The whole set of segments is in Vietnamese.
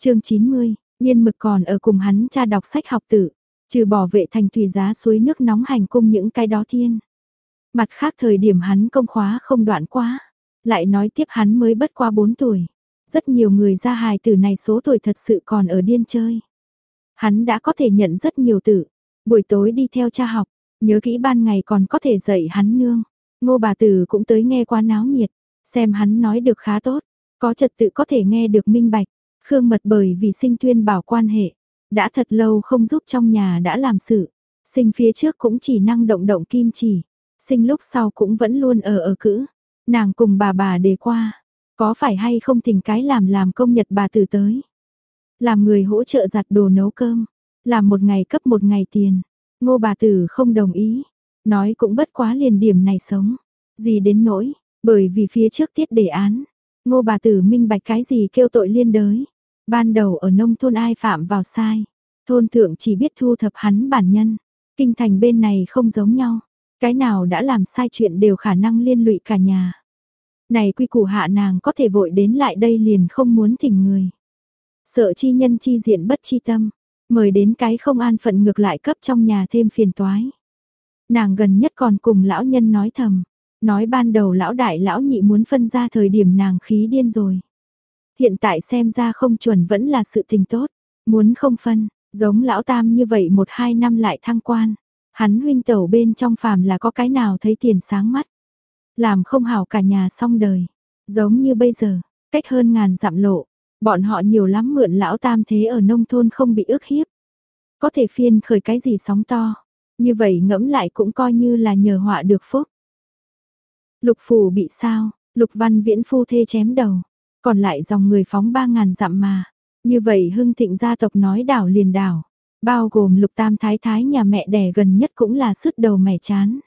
chương 90, nhiên mực còn ở cùng hắn cha đọc sách học tử, trừ bỏ vệ thành thủy giá suối nước nóng hành cung những cái đó thiên. Mặt khác thời điểm hắn công khóa không đoạn quá, lại nói tiếp hắn mới bất qua 4 tuổi. Rất nhiều người ra hài tử này số tuổi thật sự còn ở điên chơi. Hắn đã có thể nhận rất nhiều tử, buổi tối đi theo cha học, nhớ kỹ ban ngày còn có thể dạy hắn nương. Ngô bà tử cũng tới nghe qua náo nhiệt, xem hắn nói được khá tốt, có trật tự có thể nghe được minh bạch. Khương Mật bởi vì sinh tuyên bảo quan hệ, đã thật lâu không giúp trong nhà đã làm sự. Sinh phía trước cũng chỉ năng động động kim chỉ, sinh lúc sau cũng vẫn luôn ở ở cữ. Nàng cùng bà bà đề qua, có phải hay không tình cái làm làm công nhật bà tử tới. Làm người hỗ trợ giặt đồ nấu cơm, làm một ngày cấp một ngày tiền. Ngô bà tử không đồng ý, nói cũng bất quá liền điểm này sống. Gì đến nỗi, bởi vì phía trước tiết đề án, ngô bà tử minh bạch cái gì kêu tội liên đới. Ban đầu ở nông thôn ai phạm vào sai, thôn thượng chỉ biết thu thập hắn bản nhân, kinh thành bên này không giống nhau, cái nào đã làm sai chuyện đều khả năng liên lụy cả nhà. Này quy củ hạ nàng có thể vội đến lại đây liền không muốn thỉnh người. Sợ chi nhân chi diện bất chi tâm, mời đến cái không an phận ngược lại cấp trong nhà thêm phiền toái. Nàng gần nhất còn cùng lão nhân nói thầm, nói ban đầu lão đại lão nhị muốn phân ra thời điểm nàng khí điên rồi. Hiện tại xem ra không chuẩn vẫn là sự tình tốt, muốn không phân, giống lão tam như vậy một hai năm lại thăng quan. Hắn huynh tẩu bên trong phàm là có cái nào thấy tiền sáng mắt. Làm không hảo cả nhà xong đời. Giống như bây giờ, cách hơn ngàn dặm lộ. Bọn họ nhiều lắm mượn lão tam thế ở nông thôn không bị ước hiếp. Có thể phiên khởi cái gì sóng to. Như vậy ngẫm lại cũng coi như là nhờ họa được phúc. Lục phủ bị sao, lục văn viễn phu thê chém đầu. Còn lại dòng người phóng ba ngàn dặm mà. Như vậy hưng thịnh gia tộc nói đảo liền đảo. Bao gồm lục tam thái thái nhà mẹ đẻ gần nhất cũng là sứt đầu mẻ chán.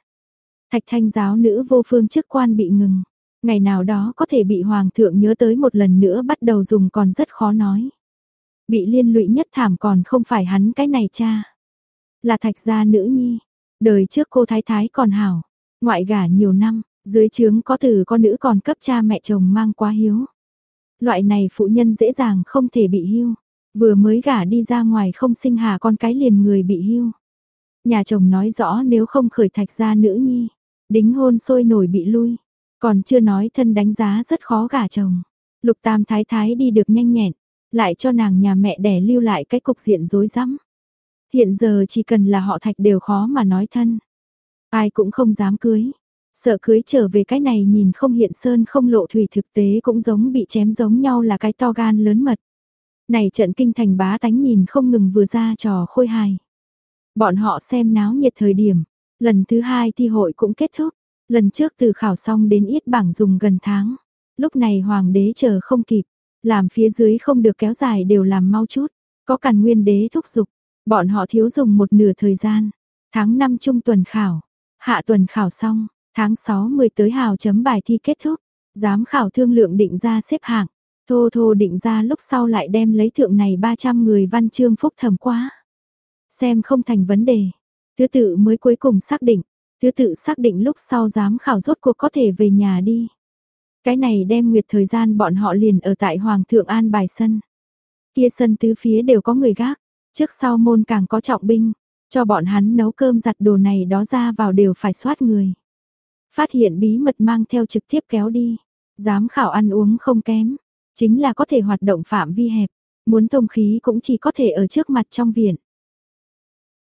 Thạch thanh giáo nữ vô phương chức quan bị ngừng. Ngày nào đó có thể bị hoàng thượng nhớ tới một lần nữa bắt đầu dùng còn rất khó nói. Bị liên lụy nhất thảm còn không phải hắn cái này cha. Là thạch gia nữ nhi. Đời trước cô thái thái còn hảo. Ngoại gả nhiều năm, dưới trướng có từ con nữ còn cấp cha mẹ chồng mang quá hiếu. Loại này phụ nhân dễ dàng không thể bị hưu. Vừa mới gả đi ra ngoài không sinh hà con cái liền người bị hưu. Nhà chồng nói rõ nếu không khởi thạch ra nữ nhi, đính hôn sôi nổi bị lui. Còn chưa nói thân đánh giá rất khó gả chồng. Lục tam thái thái đi được nhanh nhẹn, lại cho nàng nhà mẹ đẻ lưu lại cái cục diện rối rắm. Hiện giờ chỉ cần là họ thạch đều khó mà nói thân. Ai cũng không dám cưới. Sợ cưới trở về cái này nhìn không hiện sơn không lộ thủy thực tế cũng giống bị chém giống nhau là cái to gan lớn mật. Này trận kinh thành bá tánh nhìn không ngừng vừa ra trò khôi hài. Bọn họ xem náo nhiệt thời điểm, lần thứ hai thi hội cũng kết thúc, lần trước từ khảo xong đến ít bảng dùng gần tháng. Lúc này hoàng đế chờ không kịp, làm phía dưới không được kéo dài đều làm mau chút, có càn nguyên đế thúc giục, bọn họ thiếu dùng một nửa thời gian. Tháng 5 trung tuần khảo, hạ tuần khảo xong, tháng 6 10 tới hào chấm bài thi kết thúc, giám khảo thương lượng định ra xếp hạng, Thô thô định ra lúc sau lại đem lấy thượng này 300 người văn chương phúc thẩm quá. Xem không thành vấn đề. Thứ tự mới cuối cùng xác định. Thứ tự xác định lúc sau giám khảo rốt cuộc có thể về nhà đi. Cái này đem nguyệt thời gian bọn họ liền ở tại Hoàng thượng An bài sân. Kia sân tứ phía đều có người gác. Trước sau môn càng có trọng binh. Cho bọn hắn nấu cơm giặt đồ này đó ra vào đều phải soát người. Phát hiện bí mật mang theo trực tiếp kéo đi. Giám khảo ăn uống không kém. Chính là có thể hoạt động phạm vi hẹp, muốn thông khí cũng chỉ có thể ở trước mặt trong viện.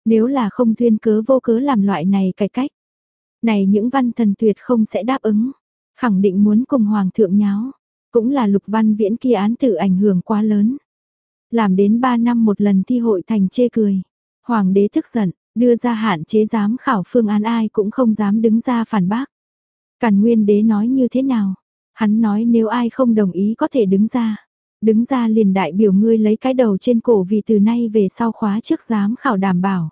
Nếu là không duyên cớ vô cớ làm loại này cải cách, này những văn thần tuyệt không sẽ đáp ứng, khẳng định muốn cùng hoàng thượng nháo, cũng là lục văn viễn kia án tử ảnh hưởng quá lớn. Làm đến 3 năm một lần thi hội thành chê cười, hoàng đế tức giận, đưa ra hạn chế giám khảo phương án ai cũng không dám đứng ra phản bác. Càn nguyên đế nói như thế nào, Hắn nói nếu ai không đồng ý có thể đứng ra. Đứng ra liền đại biểu ngươi lấy cái đầu trên cổ vì từ nay về sau khóa trước giám khảo đảm bảo.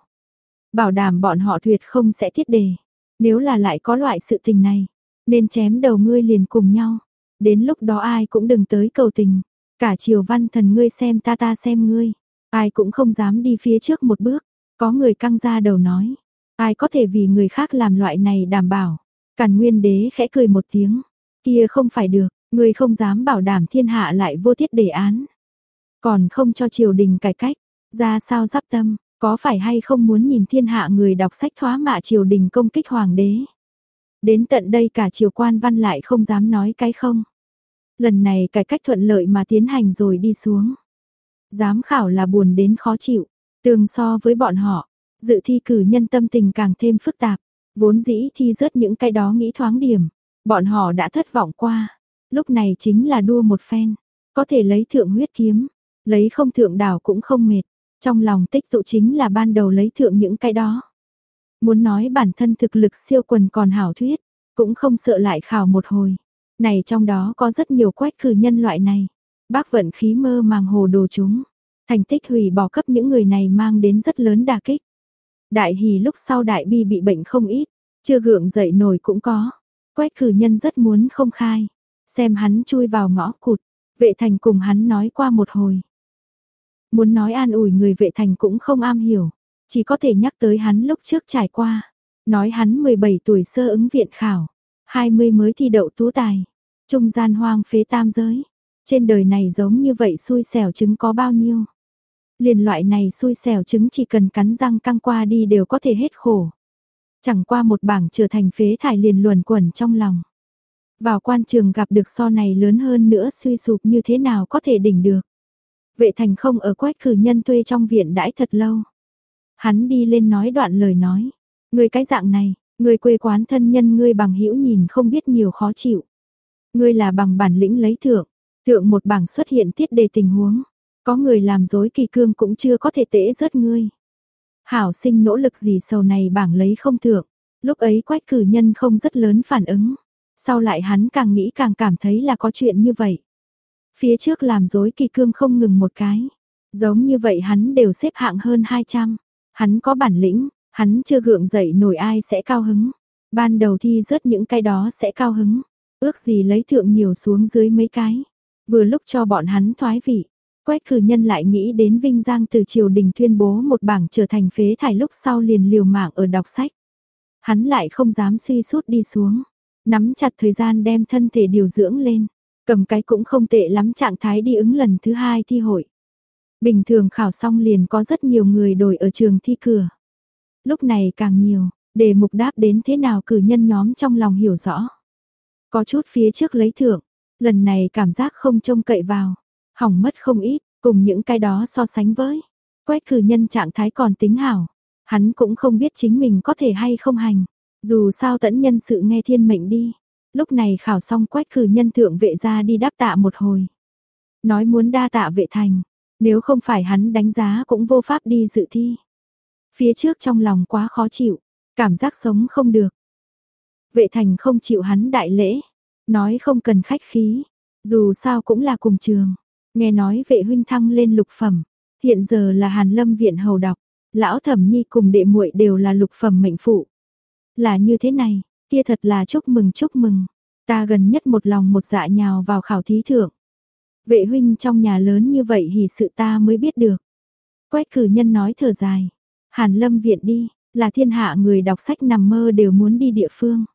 Bảo đảm bọn họ tuyệt không sẽ thiết đề. Nếu là lại có loại sự tình này, nên chém đầu ngươi liền cùng nhau. Đến lúc đó ai cũng đừng tới cầu tình. Cả triều văn thần ngươi xem ta ta xem ngươi. Ai cũng không dám đi phía trước một bước. Có người căng ra đầu nói. Ai có thể vì người khác làm loại này đảm bảo. Càn nguyên đế khẽ cười một tiếng. Kia không phải được, người không dám bảo đảm thiên hạ lại vô tiết đề án. còn không cho triều đình cải cách, ra sao giáp tâm, có phải hay không muốn nhìn thiên hạ người đọc sách thoá mạ triều đình công kích hoàng đế. Đến tận đây cả triều quan văn lại không dám nói cái không. Lần này cải cách thuận lợi mà tiến hành rồi đi xuống. Giám khảo là buồn đến khó chịu, tương so với bọn họ, dự thi cử nhân tâm tình càng thêm phức tạp, vốn dĩ thi rớt những cái đó nghĩ thoáng điểm, bọn họ đã thất vọng qua, lúc này chính là đua một phen, có thể lấy thượng huyết kiếm, lấy không thượng đảo cũng không mệt, trong lòng tích tụ chính là ban đầu lấy thượng những cái đó. Muốn nói bản thân thực lực siêu quần còn hảo thuyết, cũng không sợ lại khảo một hồi. Này trong đó có rất nhiều quách cử nhân loại này. Bác vận khí mơ màng hồ đồ chúng. Thành tích hủy bỏ cấp những người này mang đến rất lớn đà kích. Đại hỉ lúc sau đại bi bị bệnh không ít, chưa gượng dậy nổi cũng có. quách cử nhân rất muốn không khai. Xem hắn chui vào ngõ cụt, vệ thành cùng hắn nói qua một hồi. Muốn nói an ủi người vệ thành cũng không am hiểu, chỉ có thể nhắc tới hắn lúc trước trải qua. Nói hắn 17 tuổi sơ ứng viện khảo, 20 mới thi đậu tú tài, trung gian hoang phế tam giới. Trên đời này giống như vậy xui xẻo chứng có bao nhiêu. Liền loại này xui xẻo trứng chỉ cần cắn răng căng qua đi đều có thể hết khổ. Chẳng qua một bảng trở thành phế thải liền luồn quẩn trong lòng. Vào quan trường gặp được so này lớn hơn nữa suy sụp như thế nào có thể đỉnh được. Vệ thành không ở quách cử nhân thuê trong viện đãi thật lâu. Hắn đi lên nói đoạn lời nói. Người cái dạng này, người quê quán thân nhân ngươi bằng hữu nhìn không biết nhiều khó chịu. Ngươi là bằng bản lĩnh lấy thượng, thượng một bảng xuất hiện tiết đề tình huống. Có người làm dối kỳ cương cũng chưa có thể tễ rớt ngươi. Hảo sinh nỗ lực gì sầu này bảng lấy không thượng. Lúc ấy quách cử nhân không rất lớn phản ứng. Sau lại hắn càng nghĩ càng cảm thấy là có chuyện như vậy. Phía trước làm dối kỳ cương không ngừng một cái. Giống như vậy hắn đều xếp hạng hơn 200. Hắn có bản lĩnh, hắn chưa gượng dậy nổi ai sẽ cao hứng. Ban đầu thi rớt những cái đó sẽ cao hứng. Ước gì lấy thượng nhiều xuống dưới mấy cái. Vừa lúc cho bọn hắn thoái vị. Quách cử nhân lại nghĩ đến Vinh Giang từ triều đình tuyên bố một bảng trở thành phế thải lúc sau liền liều mạng ở đọc sách. Hắn lại không dám suy sút đi xuống. Nắm chặt thời gian đem thân thể điều dưỡng lên. Cầm cái cũng không tệ lắm trạng thái đi ứng lần thứ hai thi hội. Bình thường khảo xong liền có rất nhiều người đổi ở trường thi cửa. Lúc này càng nhiều, đề mục đáp đến thế nào cử nhân nhóm trong lòng hiểu rõ. Có chút phía trước lấy thưởng, lần này cảm giác không trông cậy vào, hỏng mất không ít, cùng những cái đó so sánh với. Quét cử nhân trạng thái còn tính hảo, hắn cũng không biết chính mình có thể hay không hành. Dù sao tẫn nhân sự nghe thiên mệnh đi. Lúc này khảo xong quách cử nhân thượng vệ ra đi đáp tạ một hồi. Nói muốn đa tạ vệ thành, nếu không phải hắn đánh giá cũng vô pháp đi dự thi. Phía trước trong lòng quá khó chịu, cảm giác sống không được. Vệ thành không chịu hắn đại lễ, nói không cần khách khí, dù sao cũng là cùng trường. Nghe nói vệ huynh thăng lên lục phẩm, hiện giờ là Hàn Lâm viện hầu đọc, lão thẩm nhi cùng đệ muội đều là lục phẩm mệnh phụ. Là như thế này, kia thật là chúc mừng chúc mừng, ta gần nhất một lòng một dạ nhào vào khảo thí thượng. Vệ huynh trong nhà lớn như vậy hỉ sự ta mới biết được. Quách cử nhân nói thở dài. Hàn lâm viện đi, là thiên hạ người đọc sách nằm mơ đều muốn đi địa phương.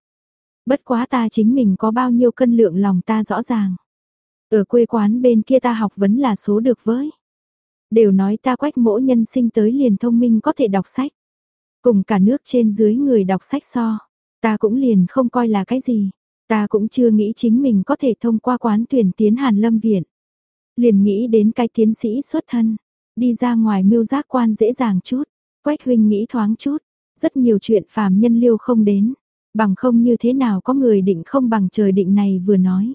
Bất quá ta chính mình có bao nhiêu cân lượng lòng ta rõ ràng. Ở quê quán bên kia ta học vấn là số được với. Đều nói ta quách mỗ nhân sinh tới liền thông minh có thể đọc sách. Cùng cả nước trên dưới người đọc sách so. Ta cũng liền không coi là cái gì. Ta cũng chưa nghĩ chính mình có thể thông qua quán tuyển tiến Hàn Lâm Viện. Liền nghĩ đến cái tiến sĩ xuất thân, đi ra ngoài mưu giác quan dễ dàng chút, Quách huynh nghĩ thoáng chút, rất nhiều chuyện phàm nhân liêu không đến, bằng không như thế nào có người định không bằng trời định này vừa nói.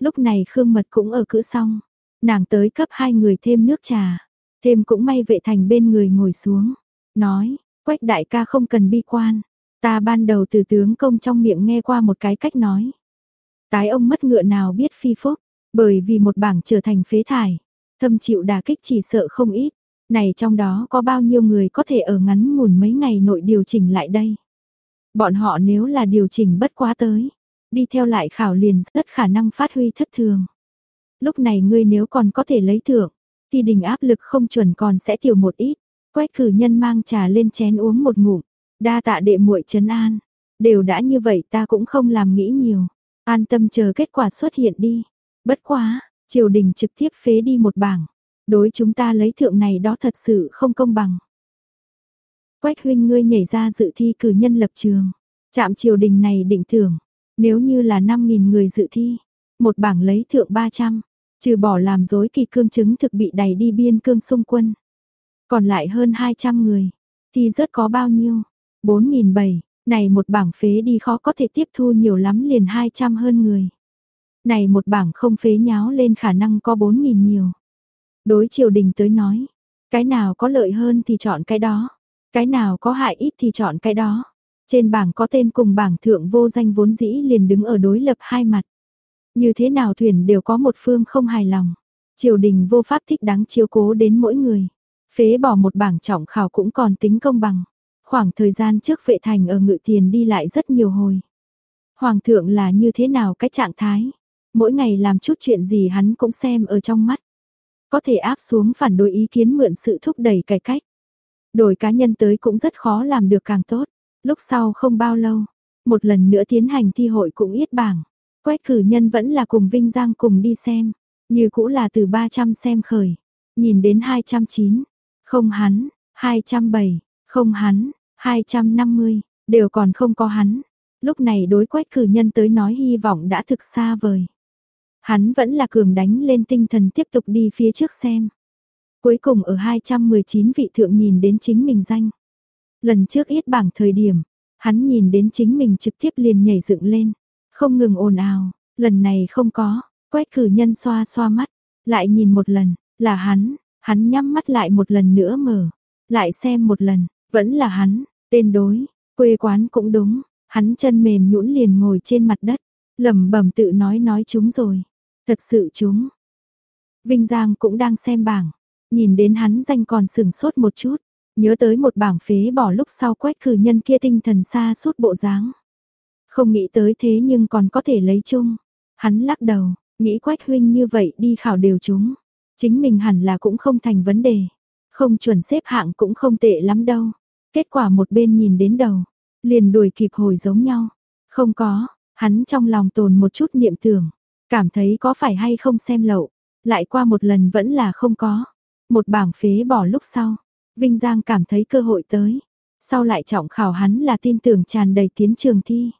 Lúc này Khương Mật cũng ở cữ xong, nàng tới cấp hai người thêm nước trà, thêm cũng may vệ thành bên người ngồi xuống, nói, Quách đại ca không cần bi quan, ta ban đầu từ tướng công trong miệng nghe qua một cái cách nói. Tái ông mất ngựa nào biết phi phúc, bởi vì một bảng trở thành phế thải, thâm chịu đả kích chỉ sợ không ít. Này trong đó có bao nhiêu người có thể ở ngắn ngủn mấy ngày nội điều chỉnh lại đây? Bọn họ nếu là điều chỉnh bất quá tới, đi theo lại khảo liền rất khả năng phát huy thất thường. Lúc này ngươi nếu còn có thể lấy thưởng, thì đình áp lực không chuẩn còn sẽ tiểu một ít. Quách cử nhân mang trà lên chén uống một ngụm, đa tạ đệ muội trấn an. Đều đã như vậy ta cũng không làm nghĩ nhiều, an tâm chờ kết quả xuất hiện đi. Bất quá, triều đình trực tiếp phế đi một bảng. Đối chúng ta lấy thượng này đó thật sự không công bằng. Quách huynh ngươi nhảy ra dự thi cử nhân lập trường. chạm triều đình này định thưởng. Nếu như là 5.000 người dự thi. Một bảng lấy thượng 300. Trừ bỏ làm dối kỳ cương chứng thực bị đẩy đi biên cương xung quân. Còn lại hơn 200 người. Thì rất có bao nhiêu? 4.700. Này một bảng phế đi khó có thể tiếp thu nhiều lắm liền 200 hơn người. Này một bảng không phế nháo lên khả năng có 4.000 nhiều. Đối triều đình tới nói, cái nào có lợi hơn thì chọn cái đó, cái nào có hại ít thì chọn cái đó. Trên bảng có tên cùng bảng thượng vô danh vốn dĩ liền đứng ở đối lập hai mặt. Như thế nào thuyền đều có một phương không hài lòng. Triều đình vô pháp thích đáng chiếu cố đến mỗi người. Phế bỏ một bảng trọng khảo cũng còn tính công bằng. Khoảng thời gian trước vệ thành ở ngự tiền đi lại rất nhiều hồi. Hoàng thượng là như thế nào cái trạng thái? Mỗi ngày làm chút chuyện gì hắn cũng xem ở trong mắt. Có thể áp xuống phản đối ý kiến mượn sự thúc đẩy cải cách. Đổi cá nhân tới cũng rất khó làm được càng tốt. Lúc sau không bao lâu, một lần nữa tiến hành thi hội cũng yết bảng. Quét cử nhân vẫn là cùng Vinh Giang cùng đi xem. Như cũ là từ 300 xem khởi. Nhìn đến 209. Không hắn. 207. Không hắn. 250. Đều còn không có hắn. Lúc này đối quét cử nhân tới nói hy vọng đã thực xa vời. Hắn vẫn là cường đánh lên tinh thần tiếp tục đi phía trước xem. Cuối cùng ở 219 vị thượng nhìn đến chính mình danh. Lần trước ít bảng thời điểm, hắn nhìn đến chính mình trực tiếp liền nhảy dựng lên. Không ngừng ồn ào, lần này không có, quét cử nhân xoa xoa mắt, lại nhìn một lần, là hắn, hắn nhắm mắt lại một lần nữa mở, lại xem một lần, vẫn là hắn, tên đối, quê quán cũng đúng, hắn chân mềm nhũn liền ngồi trên mặt đất, lẩm bẩm tự nói nói chúng rồi, thật sự chúng. Vinh Giang cũng đang xem bảng, nhìn đến hắn danh còn sừng sốt một chút, nhớ tới một bảng phế bỏ lúc sau quét cử nhân kia tinh thần xa suốt bộ dáng. Không nghĩ tới thế nhưng còn có thể lấy chung. Hắn lắc đầu, nghĩ quách huynh như vậy đi khảo đều chúng. Chính mình hẳn là cũng không thành vấn đề. Không chuẩn xếp hạng cũng không tệ lắm đâu. Kết quả một bên nhìn đến đầu, liền đuổi kịp hồi giống nhau. Không có, hắn trong lòng tồn một chút niệm tưởng, cảm thấy có phải hay không xem lậu, lại qua một lần vẫn là không có. Một bảng phế bỏ lúc sau, Vinh Giang cảm thấy cơ hội tới. Sau lại trọng khảo hắn là tin tưởng tràn đầy tiến trường thi.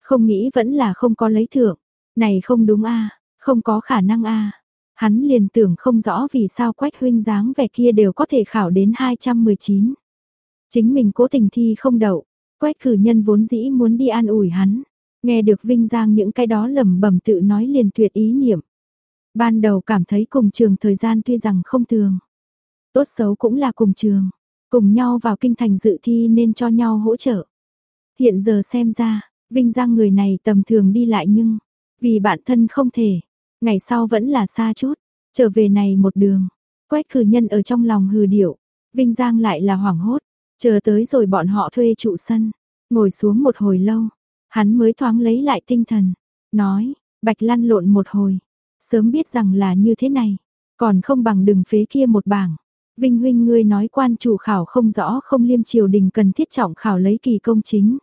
Không nghĩ vẫn là không có lấy thưởng. Này không đúng a không có khả năng a Hắn liền tưởng không rõ vì sao quách huynh dáng vẻ kia đều có thể khảo đến 219. Chính mình cố tình thi không đậu, quách cử nhân vốn dĩ muốn đi an ủi hắn. Nghe được Vinh Giang những cái đó lẩm bẩm tự nói liền tuyệt ý niệm. Ban đầu cảm thấy cùng trường thời gian tuy rằng không thường. Tốt xấu cũng là cùng trường, cùng nhau vào kinh thành dự thi nên cho nhau hỗ trợ. Hiện giờ xem ra, Vinh Giang người này tầm thường đi lại nhưng, vì bản thân không thể, ngày sau vẫn là xa chút, trở về này một đường. Quách cử nhân ở trong lòng hừ điệu, Vinh Giang lại là hoảng hốt, chờ tới rồi bọn họ thuê trụ sân, ngồi xuống một hồi lâu, hắn mới thoáng lấy lại tinh thần, nói, bạch lăn lộn một hồi, sớm biết rằng là như thế này, còn không bằng đừng phế kia một bảng. Vinh huynh ngươi nói quan chủ khảo không rõ không liêm triều đình cần thiết trọng khảo lấy kỳ công chính.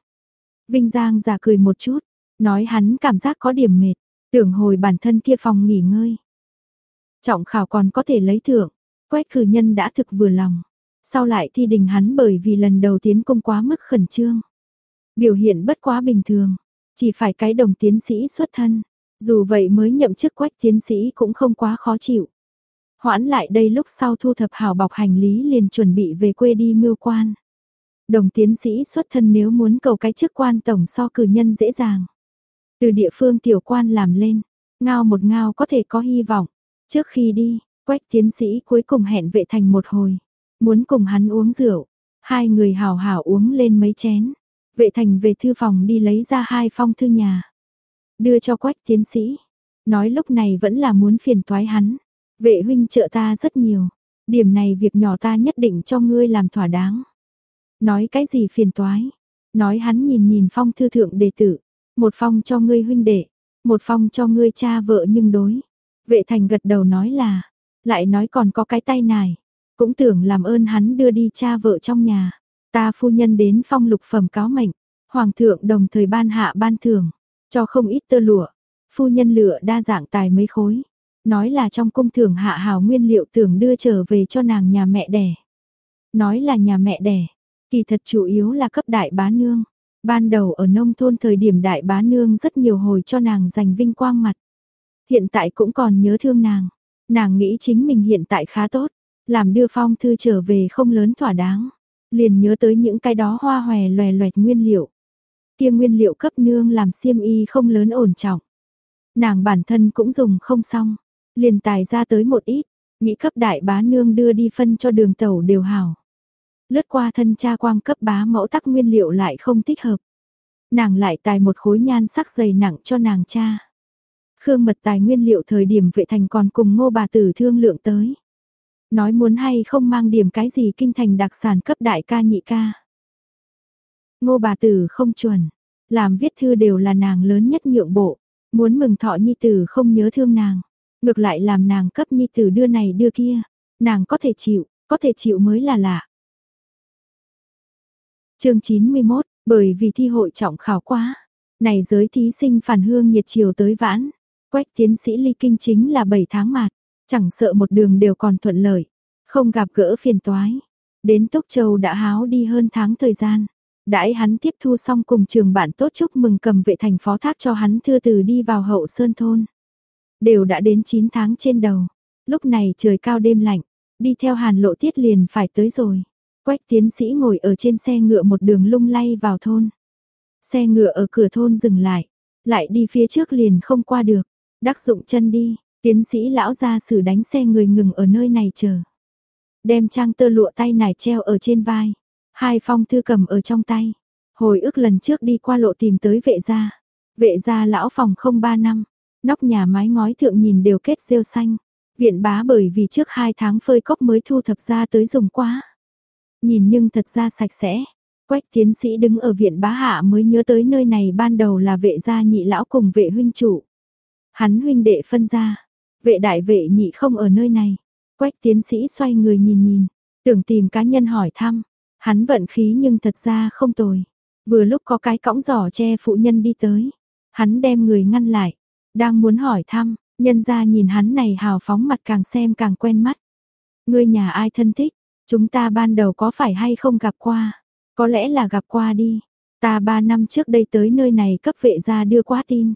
Vinh Giang giả cười một chút, nói hắn cảm giác có điểm mệt, tưởng hồi bản thân kia phòng nghỉ ngơi. Trọng khảo còn có thể lấy thưởng, quét cử nhân đã thực vừa lòng. Sau lại thi đình hắn bởi vì lần đầu tiến công quá mức khẩn trương. Biểu hiện bất quá bình thường, chỉ phải cái đồng tiến sĩ xuất thân. Dù vậy mới nhậm chức quách tiến sĩ cũng không quá khó chịu. Hoãn lại đây lúc sau thu thập hào bọc hành lý liền chuẩn bị về quê đi mưu quan. Đồng tiến sĩ xuất thân nếu muốn cầu cái chức quan tổng so cử nhân dễ dàng. Từ địa phương tiểu quan làm lên, ngao một ngao có thể có hy vọng. Trước khi đi, quách tiến sĩ cuối cùng hẹn vệ thành một hồi. Muốn cùng hắn uống rượu. Hai người hào hào uống lên mấy chén. Vệ thành về thư phòng đi lấy ra hai phong thư nhà. Đưa cho quách tiến sĩ. Nói lúc này vẫn là muốn phiền toái hắn. Vệ huynh trợ ta rất nhiều. Điểm này việc nhỏ ta nhất định cho ngươi làm thỏa đáng. Nói cái gì phiền toái? Nói hắn nhìn nhìn phong thư thượng đệ tử. Một phong cho ngươi huynh đệ. Một phong cho ngươi cha vợ nhưng đối. Vệ thành gật đầu nói là. Lại nói còn có cái tay này, Cũng tưởng làm ơn hắn đưa đi cha vợ trong nhà. Ta phu nhân đến phong lục phẩm cáo mệnh. Hoàng thượng đồng thời ban hạ ban thưởng. Cho không ít tơ lụa. Phu nhân lựa đa dạng tài mấy khối. Nói là trong cung thưởng hạ hào nguyên liệu tưởng đưa trở về cho nàng nhà mẹ đẻ. Nói là nhà mẹ đẻ, kỳ thật chủ yếu là cấp đại bá nương. Ban đầu ở nông thôn thời điểm đại bá nương rất nhiều hồi cho nàng giành vinh quang mặt. Hiện tại cũng còn nhớ thương nàng. Nàng nghĩ chính mình hiện tại khá tốt, làm đưa phong thư trở về không lớn thỏa đáng. Liền nhớ tới những cái đó hoa hòe loè loẹt nguyên liệu. Kia nguyên liệu cấp nương làm xiêm y không lớn ổn trọng. Nàng bản thân cũng dùng không xong, liền tài ra tới một ít, nghĩ cấp đại bá nương đưa đi phân cho đường tàu đều hảo. Lướt qua thân cha quang cấp bá mẫu tắc nguyên liệu lại không thích hợp. Nàng lại tài một khối nhan sắc dày nặng cho nàng cha. Khương mật tài nguyên liệu thời điểm vệ thành còn cùng ngô bà tử thương lượng tới. Nói muốn hay không mang điểm cái gì kinh thành đặc sản cấp đại ca nhị ca. Ngô bà tử không chuẩn, làm viết thư đều là nàng lớn nhất nhượng bộ, muốn mừng thọ nhi tử không nhớ thương nàng, ngược lại làm nàng cấp nhi tử đưa này đưa kia, nàng có thể chịu, có thể chịu mới là lạ. Chương 91, bởi vì thi hội trọng khảo quá, này giới thí sinh phản hương nhiệt chiều tới vãn, quách tiến sĩ ly kinh chính là 7 tháng mạt, chẳng sợ một đường đều còn thuận lợi, không gặp gỡ phiền toái. Đến Tốc Châu đã háo đi hơn tháng thời gian, Đãi hắn tiếp thu xong cùng trường bạn tốt chúc mừng cầm vệ thành phó thác cho hắn thư từ đi vào hậu sơn thôn. Đều đã đến 9 tháng trên đầu, lúc này trời cao đêm lạnh, đi theo hàn lộ tiết liền phải tới rồi. Quách tiến sĩ ngồi ở trên xe ngựa một đường lung lay vào thôn. Xe ngựa ở cửa thôn dừng lại, lại đi phía trước liền không qua được, đắc dụng chân đi, tiến sĩ lão ra xử đánh xe người ngừng ở nơi này chờ. Đem trang tơ lụa tay nải treo ở trên vai, Hai phong thư cầm ở trong tay. Hồi ức lần trước đi qua lộ tìm tới vệ gia. Vệ gia lão phòng không ba năm. Nóc nhà mái ngói thượng nhìn đều kết rêu xanh. Viện bá bởi vì trước hai tháng phơi cốc mới thu thập ra tới dùng quá. Nhìn nhưng thật ra sạch sẽ. Quách tiến sĩ đứng ở viện bá hạ mới nhớ tới nơi này ban đầu là vệ gia nhị lão cùng vệ huynh chủ. Hắn huynh đệ phân ra. Vệ đại vệ nhị không ở nơi này. Quách tiến sĩ xoay người nhìn nhìn. Tưởng tìm cá nhân hỏi thăm. Hắn vận khí nhưng thật ra không tồi. Vừa lúc có cái cõng giỏ che phụ nhân đi tới. Hắn đem người ngăn lại. Đang muốn hỏi thăm, nhân ra nhìn hắn này hào phóng mặt càng xem càng quen mắt. Ngươi nhà ai thân thích, chúng ta ban đầu có phải hay không gặp qua? Có lẽ là gặp qua đi. Ta ba năm trước đây tới nơi này cấp vệ ra đưa qua tin.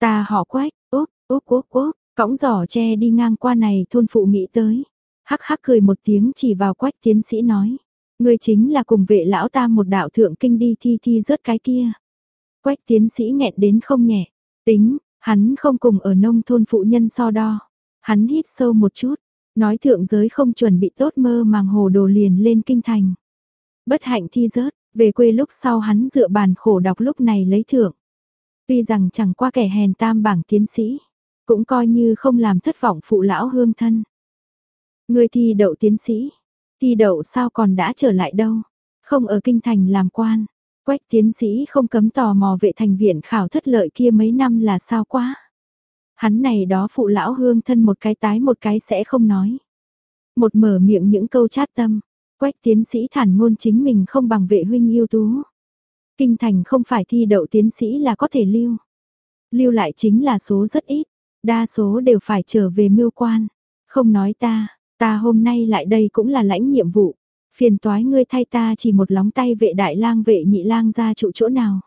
Ta họ quách, úp, úp úp úp, cõng giỏ che đi ngang qua này thôn phụ nghĩ tới. Hắc hắc cười một tiếng chỉ vào quách tiến sĩ nói. Ngươi chính là cùng vệ lão ta một đạo thượng kinh đi thi thi rớt cái kia. Quách tiến sĩ nghẹn đến không nhẹ. Tính, hắn không cùng ở nông thôn phụ nhân so đo. Hắn hít sâu một chút, nói thượng giới không chuẩn bị tốt mơ màng hồ đồ liền lên kinh thành. Bất hạnh thi rớt, về quê lúc sau hắn dựa bàn khổ đọc lúc này lấy thượng. Tuy rằng chẳng qua kẻ hèn tam bảng tiến sĩ, cũng coi như không làm thất vọng phụ lão hương thân. Người thi đậu tiến sĩ, Thi đậu sao còn đã trở lại đâu, không ở kinh thành làm quan. Quách tiến sĩ không cấm tò mò vệ thành viện khảo thất lợi kia mấy năm là sao quá. Hắn này đó phụ lão hương thân một cái tái một cái sẽ không nói. Một mở miệng những câu chát tâm, quách tiến sĩ thản ngôn chính mình không bằng vệ huynh yêu tú. Kinh thành không phải thi đậu tiến sĩ là có thể lưu. Lưu lại chính là số rất ít, đa số đều phải trở về mưu quan. Không nói ta, Ta hôm nay lại đây cũng là lãnh nhiệm vụ. Phiền toái ngươi thay ta chỉ một lóng tay vệ đại lang vệ nhị lang ra trụ chỗ nào.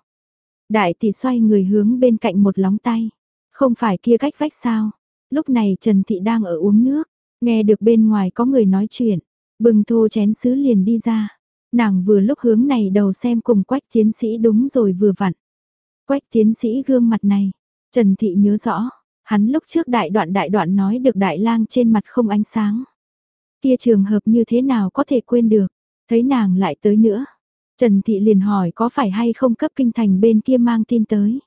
Đại tỷ xoay người hướng bên cạnh một lóng tay. Không phải kia cách vách sao. Lúc này Trần Thị đang ở uống nước. Nghe được bên ngoài có người nói chuyện. Bừng thô chén sứ liền đi ra. Nàng vừa lúc hướng này đầu xem cùng quách tiến sĩ đúng rồi vừa vặn. Quách tiến sĩ gương mặt này. Trần Thị nhớ rõ. Hắn lúc trước đại đoạn đại đoạn nói được đại lang trên mặt không ánh sáng. Kia trường hợp như thế nào có thể quên được, thấy nàng lại tới nữa. Trần Thị liền hỏi có phải hay không cấp kinh thành bên kia mang tin tới.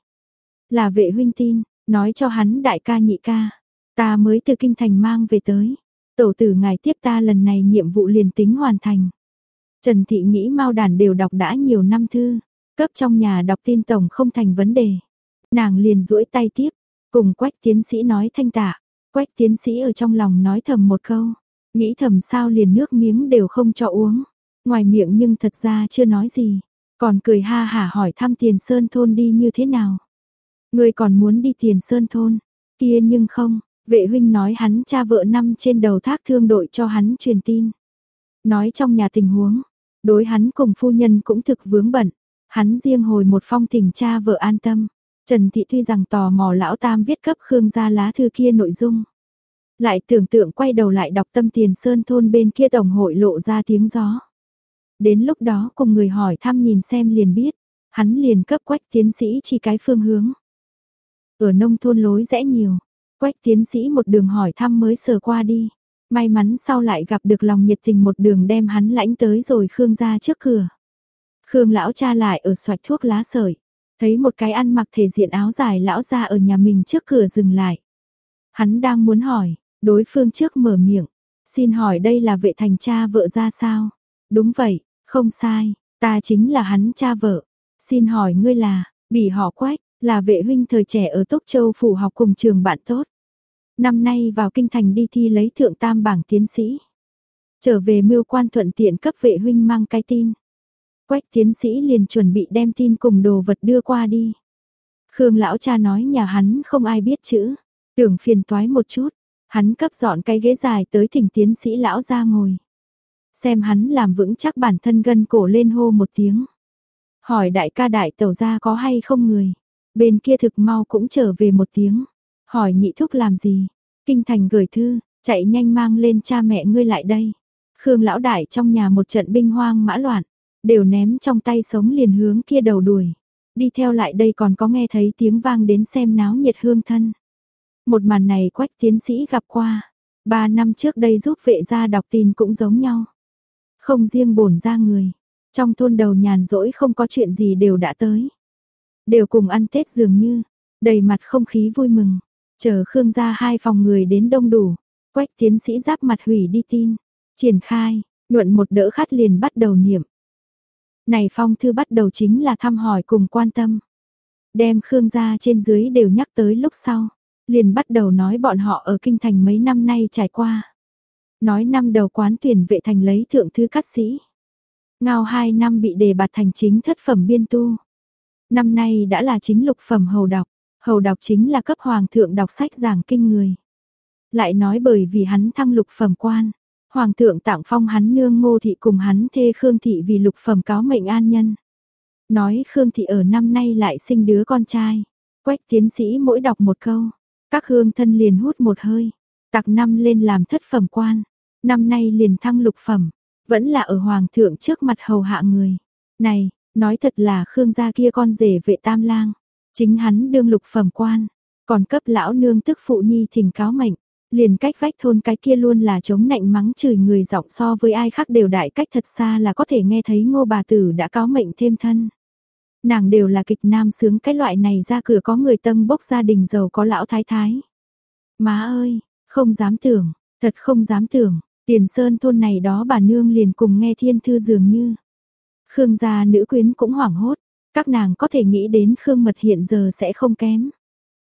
Là vệ huynh tin, nói cho hắn đại ca nhị ca. Ta mới từ kinh thành mang về tới. Tổ tử ngài tiếp ta lần này nhiệm vụ liền tính hoàn thành. Trần Thị nghĩ mau đàn đều đọc đã nhiều năm thư. Cấp trong nhà đọc tin tổng không thành vấn đề. Nàng liền duỗi tay tiếp, cùng quách tiến sĩ nói thanh tạ. Quách tiến sĩ ở trong lòng nói thầm một câu. Nghĩ thầm sao liền nước miếng đều không cho uống. Ngoài miệng nhưng thật ra chưa nói gì. Còn cười ha hả hỏi thăm tiền sơn thôn đi như thế nào. Người còn muốn đi tiền sơn thôn. Kia nhưng không, Vệ huynh nói hắn cha vợ năm trên đầu thác thương đội cho hắn truyền tin. Nói trong nhà tình huống, đối hắn cùng phu nhân cũng thực vướng bận. Hắn riêng hồi một phong thỉnh cha vợ an tâm. Trần Thị tuy rằng tò mò lão tam viết cấp Khương gia lá thư kia nội dung. Lại tưởng tượng quay đầu lại đọc tâm tiền sơn thôn bên kia tổng hội lộ ra tiếng gió. Đến lúc đó cùng người hỏi thăm nhìn xem liền biết, hắn liền cấp quách tiến sĩ chỉ cái phương hướng. Ở nông thôn lối rẽ nhiều, quách tiến sĩ một đường hỏi thăm mới sờ qua đi. May mắn sau lại gặp được lòng nhiệt tình một đường đem hắn lãnh tới rồi Khương ra trước cửa. Khương lão cha lại ở xoạch thuốc lá sợi, thấy một cái ăn mặc thể diện áo dài lão ra ở nhà mình trước cửa dừng lại. Hắn đang muốn hỏi, đối phương trước mở miệng, xin hỏi đây là vệ thành cha vợ ra sao? Đúng vậy, không sai, ta chính là hắn cha vợ. Xin hỏi ngươi là, bị họ quách, là vệ huynh thời trẻ ở Tốc Châu phủ học cùng trường bạn tốt. Năm nay vào kinh thành đi thi lấy thượng tam bảng tiến sĩ. Trở về mưu quan thuận tiện cấp vệ huynh mang cái tin. Quách tiến sĩ liền chuẩn bị đem tin cùng đồ vật đưa qua đi. Khương lão cha nói nhà hắn không ai biết chữ, tưởng phiền toái một chút, hắn cấp dọn cái ghế dài tới thỉnh tiến sĩ lão ra ngồi. Xem hắn làm vững chắc bản thân gân cổ lên hô một tiếng. Hỏi đại ca đại tẩu ra có hay không người. Bên kia thực mau cũng trở về một tiếng. Hỏi nhị thúc làm gì. Kinh thành gửi thư, chạy nhanh mang lên cha mẹ ngươi lại đây. Khương lão đại trong nhà một trận binh hoang mã loạn. Đều ném trong tay sống liền hướng kia đầu đuổi. Đi theo lại đây còn có nghe thấy tiếng vang đến xem náo nhiệt hương thân. Một màn này quách tiến sĩ gặp qua. Ba năm trước đây giúp vệ gia đọc tin cũng giống nhau. Không riêng bổn ra người. Trong thôn đầu nhàn rỗi không có chuyện gì đều đã tới. Đều cùng ăn Tết dường như, đầy mặt không khí vui mừng. Chờ Khương gia hai phòng người đến đông đủ. Quách tiến sĩ giáp mặt hủy đi tin. Triển khai, nhuận một đỡ khát liền bắt đầu niệm. Này phong thư bắt đầu chính là thăm hỏi cùng quan tâm. Đem Khương gia trên dưới đều nhắc tới lúc sau. Liền bắt đầu nói bọn họ ở kinh thành mấy năm nay trải qua. Nói năm đầu quán tuyển vệ thành lấy thượng thư cát sĩ. Ngao hai năm bị đề bạt thành chính thất phẩm biên tu. Năm nay đã là chính lục phẩm hầu đọc, hầu đọc chính là cấp hoàng thượng đọc sách giảng kinh người. Lại nói bởi vì hắn thăng lục phẩm quan, hoàng thượng tặng phong hắn nương ngô thị cùng hắn thê Khương thị vì lục phẩm cáo mệnh an nhân. Nói Khương thị ở năm nay lại sinh đứa con trai, quách tiến sĩ mỗi đọc một câu, các hương thân liền hút một hơi, tặc năm lên làm thất phẩm quan, năm nay liền thăng lục phẩm, vẫn là ở hoàng thượng trước mặt hầu hạ người. Này, nói thật là Khương gia kia con rể vệ tam lang, chính hắn đương lục phẩm quan, còn cấp lão nương tức phụ nhi thỉnh cáo mệnh, liền cách vách thôn cái kia luôn là chống nạnh mắng chửi người giọng so với ai khác đều đại cách thật xa là có thể nghe thấy ngô bà tử đã cáo mệnh thêm thân. Nàng đều là kịch nam sướng cái loại này ra cửa có người tâm bốc gia đình giàu có lão thái thái. Má ơi, không dám tưởng, thật không dám tưởng, Tiền sơn thôn này đó bà nương liền cùng nghe thiên thư dường như. Khương gia nữ quyến cũng hoảng hốt, các nàng có thể nghĩ đến Khương mật hiện giờ sẽ không kém.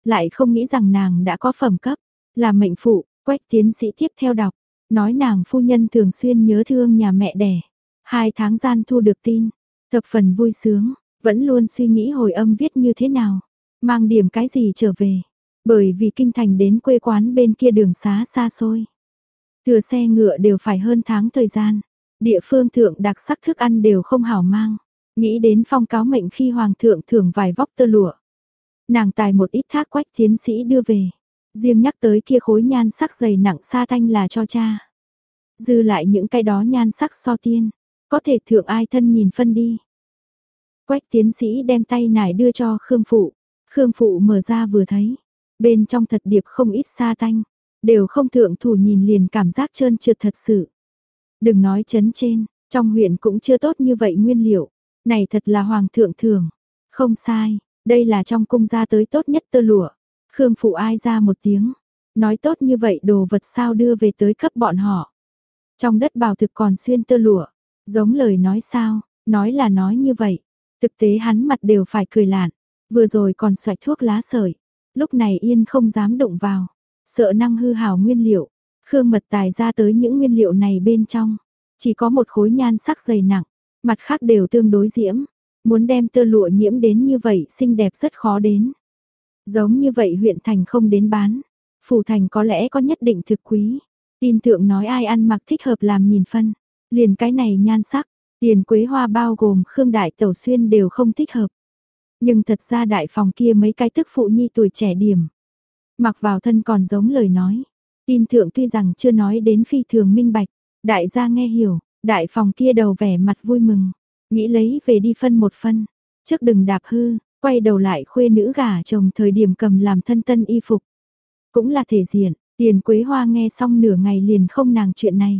Lại không nghĩ rằng nàng đã có phẩm cấp, là mệnh phụ, quách tiến sĩ tiếp theo đọc, nói nàng phu nhân thường xuyên nhớ thương nhà mẹ đẻ. Hai tháng gian thu được tin, thập phần vui sướng, vẫn luôn suy nghĩ hồi âm viết như thế nào, mang điểm cái gì trở về. Bởi vì kinh thành đến quê quán bên kia đường xá xa xôi. Thừa xe ngựa đều phải hơn tháng thời gian. Địa phương thượng đặc sắc thức ăn đều không hảo mang. Nghĩ đến phong cáo mệnh khi hoàng thượng thưởng vài vóc tơ lụa. Nàng tài một ít thác quách tiến sĩ đưa về. Riêng nhắc tới kia khối nhan sắc dày nặng sa thanh là cho cha. Dư lại những cái đó nhan sắc so tiên. Có thể thượng ai thân nhìn phân đi. Quách tiến sĩ đem tay nải đưa cho Khương Phụ. Khương Phụ mở ra vừa thấy. Bên trong thật điệp không ít sa thanh đều không thượng thủ nhìn liền cảm giác trơn trượt thật sự. Đừng nói chấn trên, trong huyện cũng chưa tốt như vậy nguyên liệu, này thật là hoàng thượng thường. Không sai, đây là trong cung ra tới tốt nhất tơ lụa. Khương phụ ai ra một tiếng, nói tốt như vậy đồ vật sao đưa về tới cấp bọn họ. Trong đất bào thực còn xuyên tơ lụa, giống lời nói sao, nói là nói như vậy. Thực tế hắn mặt đều phải cười lạn, vừa rồi còn xoạch thuốc lá sợi, lúc này yên không dám động vào sợ năng hư hào nguyên liệu. Khương mật tài ra tới những nguyên liệu này bên trong, chỉ có một khối nhan sắc dày nặng, mặt khác đều tương đối diễm, muốn đem tơ lụa nhiễm đến như vậy xinh đẹp rất khó đến. Giống như vậy huyện thành không đến bán, Phủ thành có lẽ có nhất định thực quý. Tin thượng nói ai ăn mặc thích hợp làm nhìn phân. Liền cái này nhan sắc, tiền quế hoa bao gồm Khương Đại Tẩu Xuyên đều không thích hợp. Nhưng thật ra đại phòng kia mấy cái tức phụ nhi tuổi trẻ điểm. Mặc vào thân còn giống lời nói. Tin thượng tuy rằng chưa nói đến phi thường minh bạch. Đại gia nghe hiểu, đại phòng kia đầu vẻ mặt vui mừng. Nghĩ lấy về đi phân một phân. Trước đừng đạp hư, quay đầu lại khuê nữ gả chồng thời điểm cầm làm thân tân y phục. Cũng là thể diện, tiền quế hoa nghe xong nửa ngày liền không nàng chuyện này.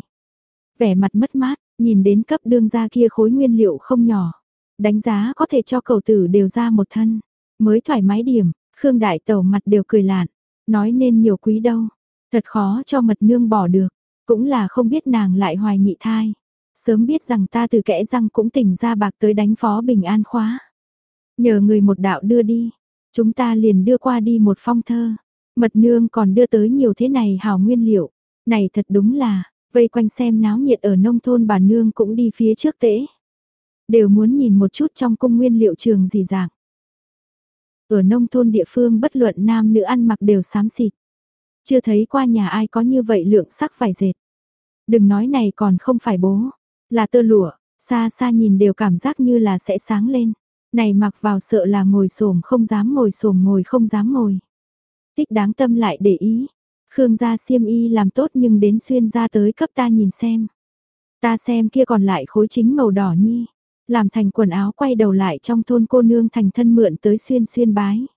Vẻ mặt mất mát, nhìn đến cấp đương ra kia khối nguyên liệu không nhỏ. Đánh giá có thể cho cầu tử đều ra một thân. Mới thoải mái điểm, Khương Đại Tẩu mặt đều cười lạn. Nói nên nhiều quý đâu. Thật khó cho mật nương bỏ được. Cũng là không biết nàng lại hoài nhị thai. Sớm biết rằng ta từ kẽ răng cũng tỉnh ra bạc tới đánh phó bình an khóa. Nhờ người một đạo đưa đi. Chúng ta liền đưa qua đi một phong thơ. Mật nương còn đưa tới nhiều thế này hào nguyên liệu. Này thật đúng là, vây quanh xem náo nhiệt ở nông thôn bà nương cũng đi phía trước tễ. Đều muốn nhìn một chút trong cung nguyên liệu trường gì dạng. Ở nông thôn địa phương bất luận nam nữ ăn mặc đều xám xịt. Chưa thấy qua nhà ai có như vậy lượng sắc vải dệt. Đừng nói này còn không phải bố, là tơ lụa, xa xa nhìn đều cảm giác như là sẽ sáng lên. Này mặc vào sợ là ngồi xổm không dám ngồi xổm ngồi không dám ngồi. Tích đáng tâm lại để ý. Khương gia xiêm y làm tốt nhưng đến xuyên ra tới cấp ta nhìn xem. Ta xem kia còn lại khối chính màu đỏ nhi. Làm thành quần áo quay đầu lại trong thôn cô nương thành thân mượn tới xuyên xuyên bái.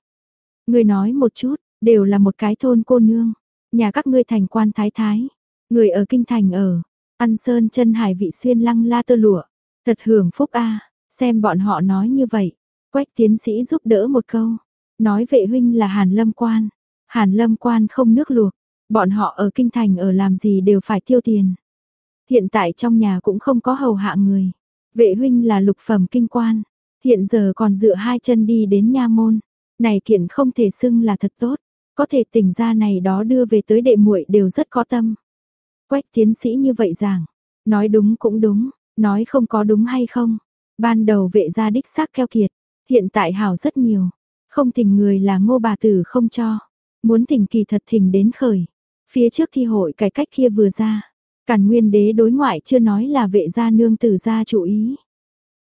Người nói một chút, đều là một cái thôn cô nương. Nhà các ngươi thành quan thái thái. Người ở kinh thành ở. Ăn sơn chân hải vị xuyên lăng la tơ lụa. Thật hưởng phúc a Xem bọn họ nói như vậy. Quách tiến sĩ giúp đỡ một câu. Nói vệ huynh là Hàn Lâm Quan. Hàn Lâm Quan không nước luộc. Bọn họ ở kinh thành ở làm gì đều phải tiêu tiền. Hiện tại trong nhà cũng không có hầu hạ người. Vệ huynh là lục phẩm kinh quan. Hiện giờ còn dựa hai chân đi đến nha môn. Này kiện không thể xưng là thật tốt. Có thể tỉnh ra này đó đưa về tới đệ muội đều rất có tâm. Quách tiến sĩ như vậy giảng. Nói đúng cũng đúng. Nói không có đúng hay không. Ban đầu vệ gia đích xác keo kiệt, hiện tại hảo rất nhiều. Không thỉnh người là ngô bà tử không cho. Muốn thỉnh kỳ thật thỉnh đến khởi. Phía trước thi hội cải cách kia vừa ra. Càn nguyên đế đối ngoại chưa nói là vệ gia nương tử gia chủ ý.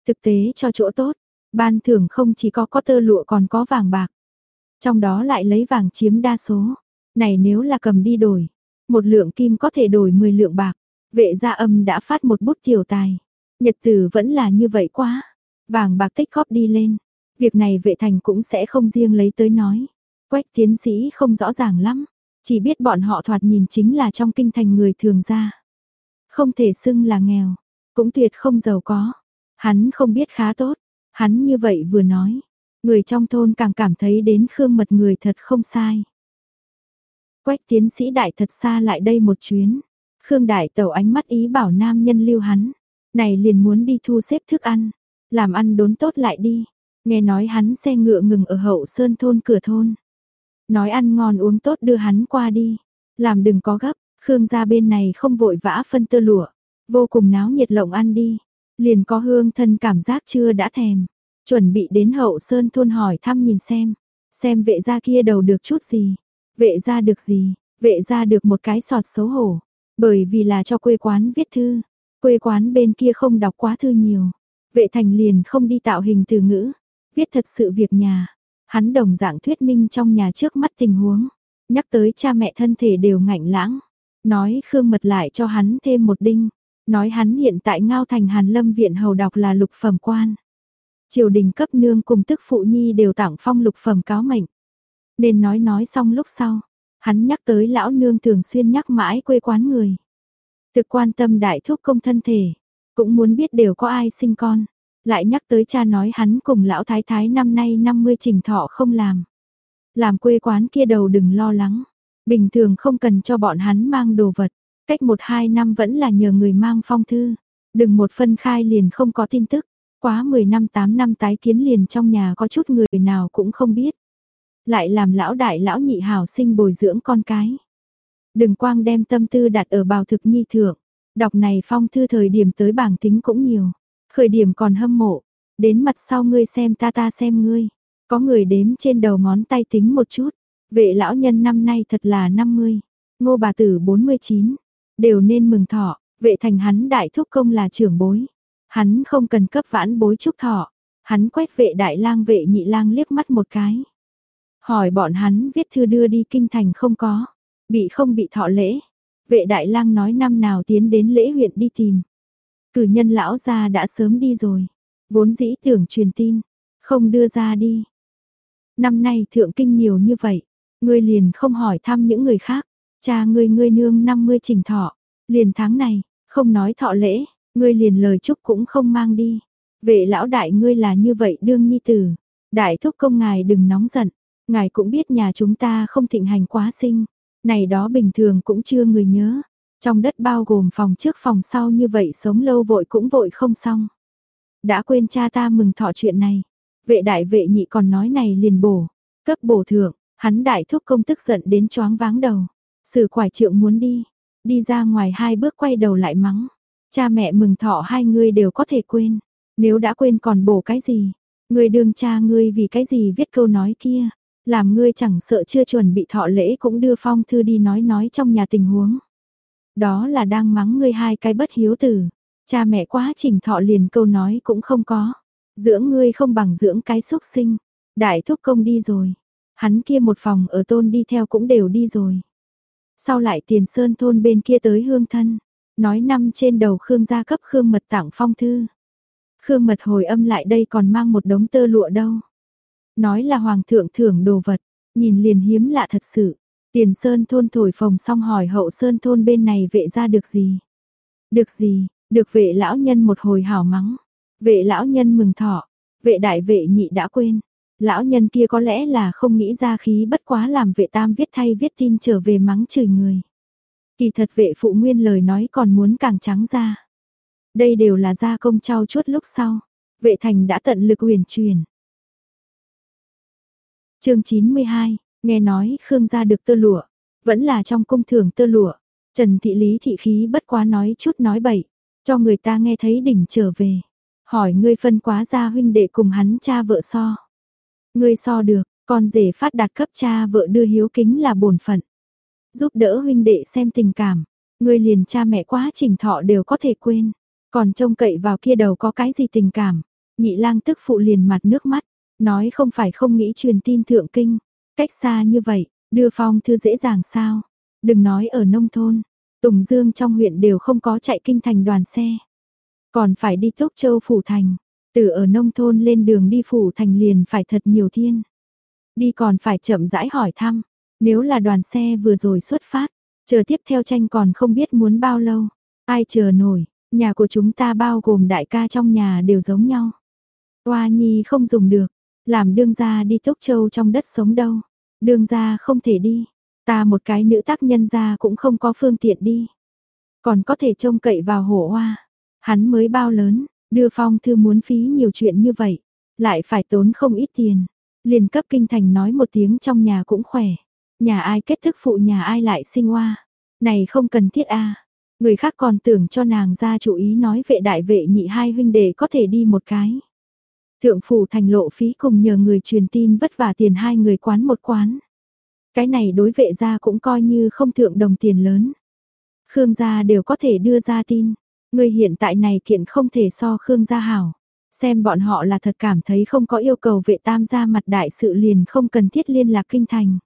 Thực tế cho chỗ tốt, ban thưởng không chỉ có có tơ lụa còn có vàng bạc. Trong đó lại lấy vàng chiếm đa số. Này nếu là cầm đi đổi, một lượng kim có thể đổi 10 lượng bạc. Vệ gia âm đã phát một bút tiểu tài. Nhật tử vẫn là như vậy quá. Vàng bạc tích góp đi lên. Việc này vệ thành cũng sẽ không riêng lấy tới nói. Quách tiến sĩ không rõ ràng lắm. Chỉ biết bọn họ thoạt nhìn chính là trong kinh thành người thường ra. Không thể xưng là nghèo. Cũng tuyệt không giàu có. Hắn không biết khá tốt. Hắn như vậy vừa nói. Người trong thôn càng cảm thấy đến Khương Mật người thật không sai. Quách tiến sĩ đại thật xa lại đây một chuyến. Khương đại tẩu ánh mắt ý bảo nam nhân lưu hắn. Này liền muốn đi thu xếp thức ăn, làm ăn đốn tốt lại đi. Nghe nói hắn xe ngựa ngừng ở hậu sơn thôn cửa thôn. Nói ăn ngon uống tốt đưa hắn qua đi. Làm đừng có gấp, Khương gia bên này không vội vã phân tơ lụa. Vô cùng náo nhiệt lộng ăn đi. Liền có hương thân cảm giác chưa đã thèm. Chuẩn bị đến hậu sơn thôn hỏi thăm nhìn xem. Xem vệ gia kia đầu được chút gì. Vệ gia được gì, vệ gia được một cái sọt xấu hổ. Bởi vì là cho quê quán viết thư. Quê quán bên kia không đọc quá thư nhiều. Vệ thành liền không đi tạo hình từ ngữ. Viết thật sự việc nhà. Hắn đồng dạng thuyết minh trong nhà trước mắt tình huống. Nhắc tới cha mẹ thân thể đều ngạnh lãng. Nói Khương Mật lại cho hắn thêm một đinh. Nói hắn hiện tại ngao thành Hàn Lâm Viện Hầu đọc là lục phẩm quan. Triều đình cấp nương cùng tức phụ nhi đều tặng phong lục phẩm cáo mệnh. Nên nói nói xong lúc sau. Hắn nhắc tới lão nương thường xuyên nhắc mãi quê quán người. Thực quan tâm đại thúc công thân thể, cũng muốn biết đều có ai sinh con. Lại nhắc tới cha nói hắn cùng lão thái thái năm nay 50 trình thọ không làm. Làm quê quán kia đầu đừng lo lắng. Bình thường không cần cho bọn hắn mang đồ vật. Cách 1-2 năm vẫn là nhờ người mang phong thư. Đừng một phân khai liền không có tin tức. Quá 10 năm 8 năm tái kiến liền trong nhà có chút người nào cũng không biết. Lại làm lão đại lão nhị hảo sinh bồi dưỡng con cái. Đừng quang đem tâm tư đặt ở bào thực nhi thượng. Đọc này phong thư thời điểm tới bảng tính cũng nhiều. Khởi điểm còn hâm mộ. Đến mặt sau ngươi xem ta ta xem ngươi. Có người đếm trên đầu ngón tay tính một chút. Vệ lão nhân năm nay thật là 50, ngô bà tử 49, đều nên mừng thọ, vệ thành hắn đại thúc công là trưởng bối. Hắn không cần cấp vãn bối chúc thọ, hắn quét vệ đại lang vệ nhị lang liếc mắt một cái. Hỏi bọn hắn viết thư đưa đi kinh thành không có, bị không bị thọ lễ. Vệ đại lang nói năm nào tiến đến lễ huyện đi tìm. Cử nhân lão gia đã sớm đi rồi, vốn dĩ tưởng truyền tin, không đưa ra đi. Năm nay thượng kinh nhiều như vậy, ngươi liền không hỏi thăm những người khác, cha ngươi ngươi nương 50 trình thọ, liền tháng này, không nói thọ lễ, ngươi liền lời chúc cũng không mang đi. Vệ lão đại ngươi là như vậy đương nhi tử, đại thúc công ngài đừng nóng giận, ngài cũng biết nhà chúng ta không thịnh hành quá sinh, này đó bình thường cũng chưa người nhớ, trong đất bao gồm phòng trước phòng sau như vậy sống lâu vội cũng vội không xong. Đã quên cha ta mừng thọ chuyện này, vệ đại vệ nhị còn nói này liền bổ, cấp bổ thượng, hắn đại thúc công tức giận đến choáng váng đầu, sử quải trượng muốn đi, đi ra ngoài hai bước quay đầu lại mắng, cha mẹ mừng thọ hai người đều có thể quên, nếu đã quên còn bổ cái gì, người đương cha ngươi vì cái gì viết câu nói kia, làm ngươi chẳng sợ chưa chuẩn bị thọ lễ cũng đưa phong thư đi nói nói trong nhà tình huống. Đó là đang mắng ngươi hai cái bất hiếu tử, cha mẹ quá trình thọ liền câu nói cũng không có, dưỡng ngươi không bằng dưỡng cái xúc sinh, đại thúc công đi rồi, hắn kia một phòng ở tôn đi theo cũng đều đi rồi. Sau lại tiền sơn thôn bên kia tới hương thân, nói năm trên đầu Khương gia cấp Khương mật tặng phong thư. Khương mật hồi âm lại đây còn mang một đống tơ lụa đâu. Nói là hoàng thượng thưởng đồ vật, nhìn liền hiếm lạ thật sự. Tiền sơn thôn thổi phồng xong hỏi hậu sơn thôn bên này vệ ra được gì. Được gì, được vệ lão nhân một hồi hào mắng. Vệ lão nhân mừng thọ, vệ đại vệ nhị đã quên. Lão nhân kia có lẽ là không nghĩ ra khí bất quá làm vệ tam viết thay viết tin trở về mắng chửi người. Kỳ thật vệ phụ nguyên lời nói còn muốn càng trắng ra. Đây đều là gia công trao chuốt lúc sau. Vệ thành đã tận lực huyền truyền. chương 92, nghe nói Khương gia được tơ lụa, vẫn là trong cung thường tơ lụa. Trần thị lý thị khí bất quá nói chút nói bậy, cho người ta nghe thấy đỉnh trở về. Hỏi ngươi phân quá gia huynh đệ cùng hắn cha vợ so. Ngươi so được, con rể phát đạt cấp cha vợ đưa hiếu kính là bổn phận. Giúp đỡ huynh đệ xem tình cảm, ngươi liền cha mẹ quá trình thọ đều có thể quên. Còn trông cậy vào kia đầu có cái gì tình cảm. Nhị lang tức phụ liền mặt nước mắt, nói không phải không nghĩ truyền tin thượng kinh. Cách xa như vậy, đưa phong thư dễ dàng sao. Đừng nói ở nông thôn, Tùng Dương trong huyện đều không có chạy kinh thành đoàn xe. Còn phải đi Tốc Châu Phủ Thành, từ ở nông thôn lên đường đi Phủ Thành liền phải thật nhiều thiên. Đi còn phải chậm rãi hỏi thăm, nếu là đoàn xe vừa rồi xuất phát, chờ tiếp theo tranh còn không biết muốn bao lâu, ai chờ nổi, nhà của chúng ta bao gồm đại ca trong nhà đều giống nhau. Hoa nhi không dùng được, làm đương gia đi Tốc Châu trong đất sống đâu, đương gia không thể đi, ta một cái nữ tác nhân gia cũng không có phương tiện đi. Còn có thể trông cậy vào hổ hoa, hắn mới bao lớn, đưa phong thư muốn phí nhiều chuyện như vậy, lại phải tốn không ít tiền. Liền cấp kinh thành nói một tiếng trong nhà cũng khỏe, nhà ai kết thức phụ nhà ai lại sinh hoa, này không cần thiết a. Người khác còn tưởng cho nàng ra chủ ý nói vệ đại vệ nhị hai huynh đệ có thể đi một cái. Thượng phủ thành lộ phí cùng nhờ người truyền tin vất vả tiền hai người quán một quán. Cái này đối vệ gia cũng coi như không thượng đồng tiền lớn. Khương gia đều có thể đưa ra tin. Người hiện tại này kiện không thể so Khương gia hảo. Xem bọn họ là thật cảm thấy không có yêu cầu vệ tam gia mặt đại sự liền không cần thiết liên lạc kinh thành.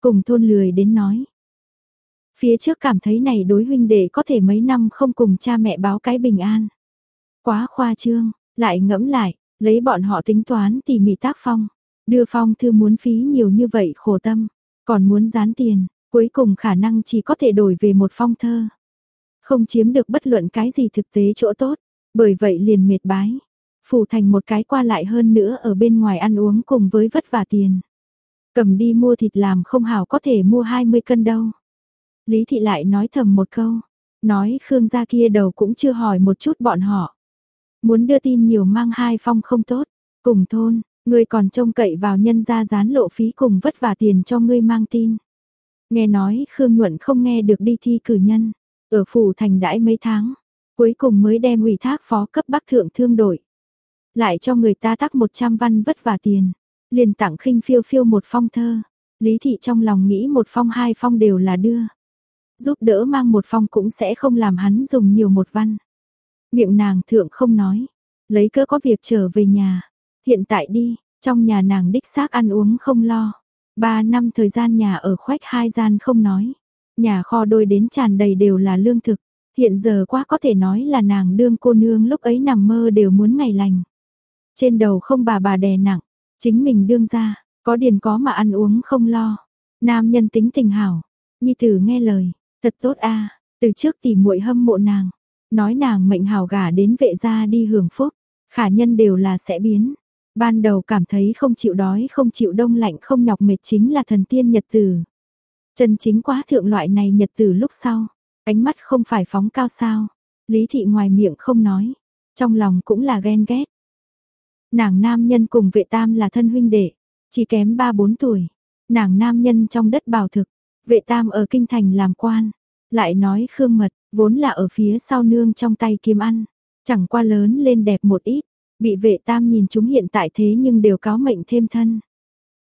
Cùng thôn lười đến nói. Phía trước cảm thấy này đối huynh đệ có thể mấy năm không cùng cha mẹ báo cái bình an. Quá khoa trương, lại ngẫm lại, lấy bọn họ tính toán tỉ mỉ tác phong. Đưa phong thư muốn phí nhiều như vậy khổ tâm, còn muốn dán tiền, cuối cùng khả năng chỉ có thể đổi về một phong thơ. Không chiếm được bất luận cái gì thực tế chỗ tốt, bởi vậy liền mệt bái. Phủ thành một cái qua lại hơn nữa ở bên ngoài ăn uống cùng với vất vả tiền. Cầm đi mua thịt làm không hảo có thể mua 20 cân đâu. Lý thị lại nói thầm một câu, nói Khương gia kia đầu cũng chưa hỏi một chút bọn họ. Muốn đưa tin nhiều mang hai phong không tốt, cùng thôn, ngươi còn trông cậy vào nhân gia dán lộ phí cùng vất vả tiền cho ngươi mang tin. Nghe nói Khương Nhuận không nghe được đi thi cử nhân, ở phủ thành đãi mấy tháng, cuối cùng mới đem ủy thác phó cấp bắc thượng thương đổi. Lại cho người ta tắc 100 văn vất vả tiền, liền tặng khinh phiêu phiêu một phong thơ, Lý thị trong lòng nghĩ một phong hai phong đều là đưa. Giúp đỡ mang một phong cũng sẽ không làm hắn dùng nhiều một văn. Miệng nàng thượng không nói. Lấy cớ có việc trở về nhà. Hiện tại đi, trong nhà nàng đích xác ăn uống không lo. Ba năm thời gian nhà ở khoách hai gian không nói. Nhà kho đôi đến tràn đầy đều là lương thực. Hiện giờ quá có thể nói là nàng đương cô nương lúc ấy nằm mơ đều muốn ngày lành. Trên đầu không bà bà đè nặng, chính mình đương ra, có điền có mà ăn uống không lo. Nam nhân tính tình hảo, nhi tử nghe lời, thật tốt a từ trước tìm muội hâm mộ nàng, nói nàng mệnh hào gả đến vệ gia đi hưởng phúc, khả nhân đều là sẽ biến. Ban đầu cảm thấy không chịu đói không chịu đông lạnh không nhọc mệt chính là thần tiên nhật tử. Chân chính quá thượng loại này nhật tử lúc sau, ánh mắt không phải phóng cao sao. Lý thị ngoài miệng không nói, trong lòng cũng là ghen ghét. Nàng nam nhân cùng vệ tam là thân huynh đệ, chỉ kém 3-4 tuổi. Nàng nam nhân trong đất bảo thực, vệ tam ở kinh thành làm quan. Lại nói khương mật, vốn là ở phía sau nương trong tay kiếm ăn. Chẳng qua lớn lên đẹp một ít, bị vệ tam nhìn chúng hiện tại thế nhưng đều cáo mệnh thêm thân.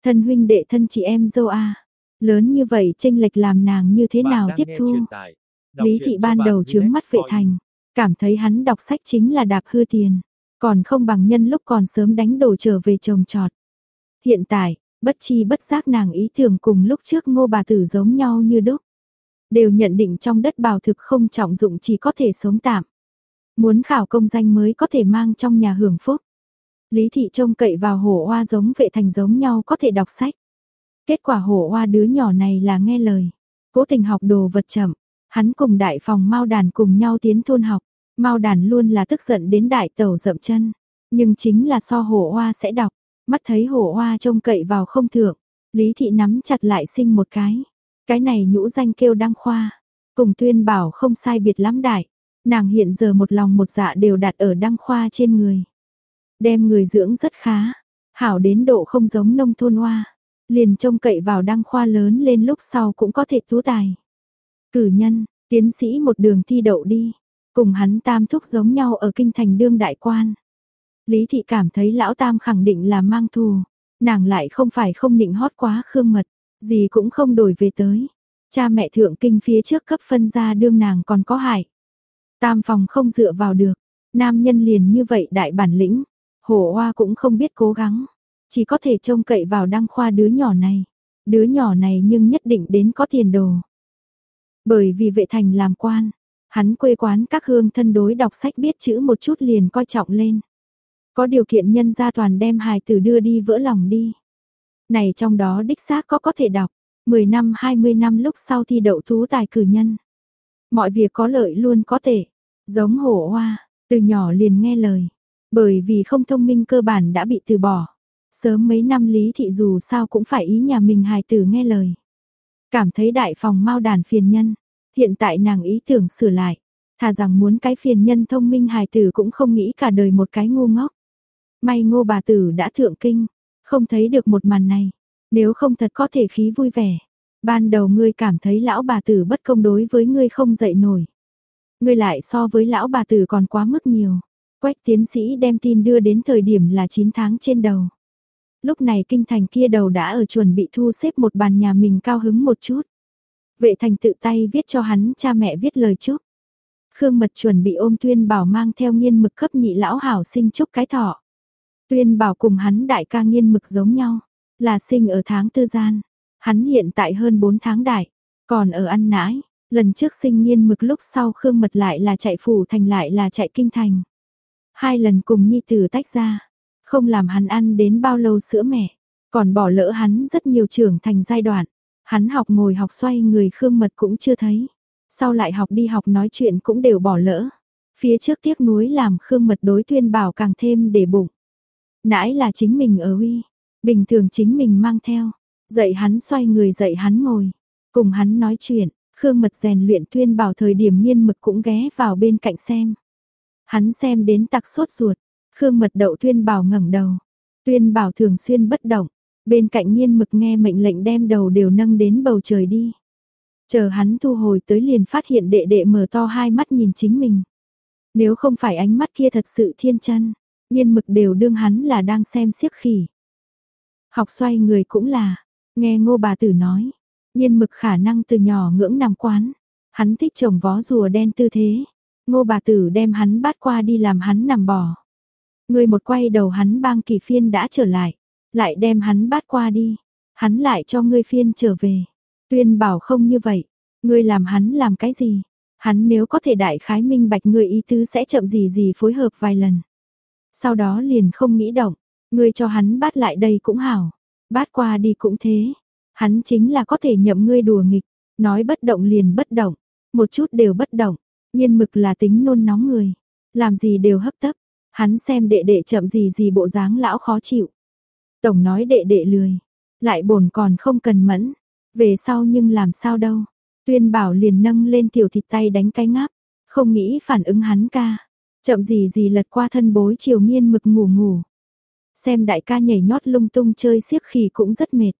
Thân huynh đệ thân chị em dâu a Lớn như vậy tranh lệch làm nàng như thế nào tiếp thu. Lý thị ban đầu chướng mắt vệ thành, cảm thấy hắn đọc sách chính là đạp hư tiền. Còn không bằng nhân lúc còn sớm đánh đổ trở về trồng trọt. Hiện tại, bất chi bất giác nàng ý tưởng cùng lúc trước ngô bà tử giống nhau như đúc. Đều nhận định trong đất bào thực không trọng dụng chỉ có thể sống tạm. Muốn khảo công danh mới có thể mang trong nhà hưởng phúc. Lý thị trông cậy vào hổ hoa giống vệ thành giống nhau có thể đọc sách. Kết quả hổ hoa đứa nhỏ này là nghe lời. Cố tình học đồ vật chậm. Hắn cùng đại phòng mau đàn cùng nhau tiến thôn học. Mao đàn luôn là tức giận đến đại tẩu dậm chân, nhưng chính là so hổ hoa sẽ đọc, mắt thấy hổ hoa trông cậy vào không thượng, Lý thị nắm chặt lại sinh một cái. Cái này nhũ danh kêu đăng khoa, cùng tuyên bảo không sai biệt lắm đại, nàng hiện giờ một lòng một dạ đều đặt ở đăng khoa trên người. Đem người dưỡng rất khá, hảo đến độ không giống nông thôn hoa, liền trông cậy vào đăng khoa lớn lên lúc sau cũng có thể tú tài. Cử nhân, tiến sĩ một đường thi đậu đi, Cùng hắn tam thúc giống nhau ở kinh thành đương đại quan. Lý thị cảm thấy lão tam khẳng định là mang thù. Nàng lại không phải không định hót quá khương mật. Gì cũng không đổi về tới. Cha mẹ thượng kinh phía trước cấp phân ra đương nàng còn có hại. Tam phòng không dựa vào được. Nam nhân liền như vậy đại bản lĩnh. Hổ hoa cũng không biết cố gắng. Chỉ có thể trông cậy vào đăng khoa đứa nhỏ này. Đứa nhỏ này nhưng nhất định đến có tiền đồ. Bởi vì vệ thành làm quan, Hắn quê quán các hương thân đối đọc sách biết chữ một chút liền coi trọng lên. Có điều kiện nhân gia toàn đem hài tử đưa đi vỡ lòng đi. Này trong đó đích xác có có thể đọc, 10 năm 20 năm lúc sau thi đậu tú tài cử nhân. Mọi việc có lợi luôn có thể, giống hổ hoa, từ nhỏ liền nghe lời. Bởi vì không thông minh cơ bản đã bị từ bỏ. Sớm mấy năm lý thị dù sao cũng phải ý nhà mình hài tử nghe lời. Cảm thấy đại phòng mau đàn phiền nhân, Hiện tại nàng ý tưởng sửa lại, thà rằng muốn cái phiền nhân thông minh hài tử cũng không nghĩ cả đời một cái ngu ngốc. May ngô bà tử đã thượng kinh, không thấy được một màn này, nếu không thật có thể khí vui vẻ. Ban đầu ngươi cảm thấy lão bà tử bất công đối với ngươi không dậy nổi. Ngươi lại so với lão bà tử còn quá mức nhiều. Quách tiến sĩ đem tin đưa đến thời điểm là 9 tháng trên đầu. Lúc này kinh thành kia đầu đã ở chuẩn bị thu xếp một bàn nhà mình cao hứng một chút. Vệ thành tự tay viết cho hắn cha mẹ viết lời chúc. Khương Mật chuẩn bị ôm Tuyên Bảo mang theo nghiên mực cấp nhị lão hảo sinh chúc cái thọ. Tuyên Bảo cùng hắn đại ca nghiên mực giống nhau, là sinh ở tháng tư gian. Hắn hiện tại hơn 4 tháng đại, còn ở ăn nãi. Lần trước sinh nghiên mực lúc sau Khương Mật lại là chạy phủ thành lại là chạy kinh thành. Hai lần cùng nhi tử tách ra, không làm hắn ăn đến bao lâu sữa mẹ, còn bỏ lỡ hắn rất nhiều trưởng thành giai đoạn. Hắn học ngồi học xoay người Khương Mật cũng chưa thấy. Sau lại học đi học nói chuyện cũng đều bỏ lỡ. Phía trước tiếc nuối làm Khương Mật đối tuyên bảo càng thêm để bụng. Nãi là chính mình ở uy, bình thường chính mình mang theo. Dạy hắn xoay người dạy hắn ngồi. Cùng hắn nói chuyện, Khương Mật rèn luyện tuyên bảo thời điểm nghiên mực cũng ghé vào bên cạnh xem. Hắn xem đến tặc sốt ruột, Khương Mật đậu tuyên bảo ngẩng đầu. Tuyên bảo thường xuyên bất động, Bên cạnh nghiên mực nghe mệnh lệnh đem đầu đều nâng đến bầu trời đi. Chờ hắn thu hồi tới liền phát hiện đệ đệ mở to hai mắt nhìn chính mình. Nếu không phải ánh mắt kia thật sự thiên chân, nghiên mực đều đương hắn là đang xem siếc khỉ. Học xoay người cũng là, Nghe ngô bà tử nói, nhiên mực khả năng từ nhỏ ngưỡng nằm quán. Hắn thích trồng vó rùa đen tư thế. Ngô bà tử đem hắn bắt qua đi làm hắn nằm bò. Người một quay đầu hắn bang kỳ phiên đã trở lại. Lại đem hắn bắt qua đi. Hắn lại cho ngươi phiên trở về. Tuyên bảo không như vậy. Ngươi làm hắn làm cái gì? Hắn nếu có thể đại khái minh bạch ngươi ý tứ sẽ chậm gì gì phối hợp vài lần. Sau đó liền không nghĩ động. Ngươi cho hắn bắt lại đây cũng hảo. Bắt qua đi cũng thế. Hắn chính là có thể nhậm ngươi đùa nghịch. Nói bất động liền bất động. Một chút đều bất động. Nhiên mực là tính nôn nóng người. Làm gì đều hấp tấp. Hắn xem đệ đệ chậm gì gì bộ dáng lão khó chịu. Tổng nói đệ đệ lười. Lại bổn còn không cần mẫn. Về sau nhưng làm sao đâu. Tuyên bảo liền nâng lên tiểu thịt tay đánh cái ngáp. Không nghĩ phản ứng hắn ca. Chậm gì gì lật qua thân bối chiều miên mực ngủ ngủ. Xem đại ca nhảy nhót lung tung chơi siếc khỉ cũng rất mệt.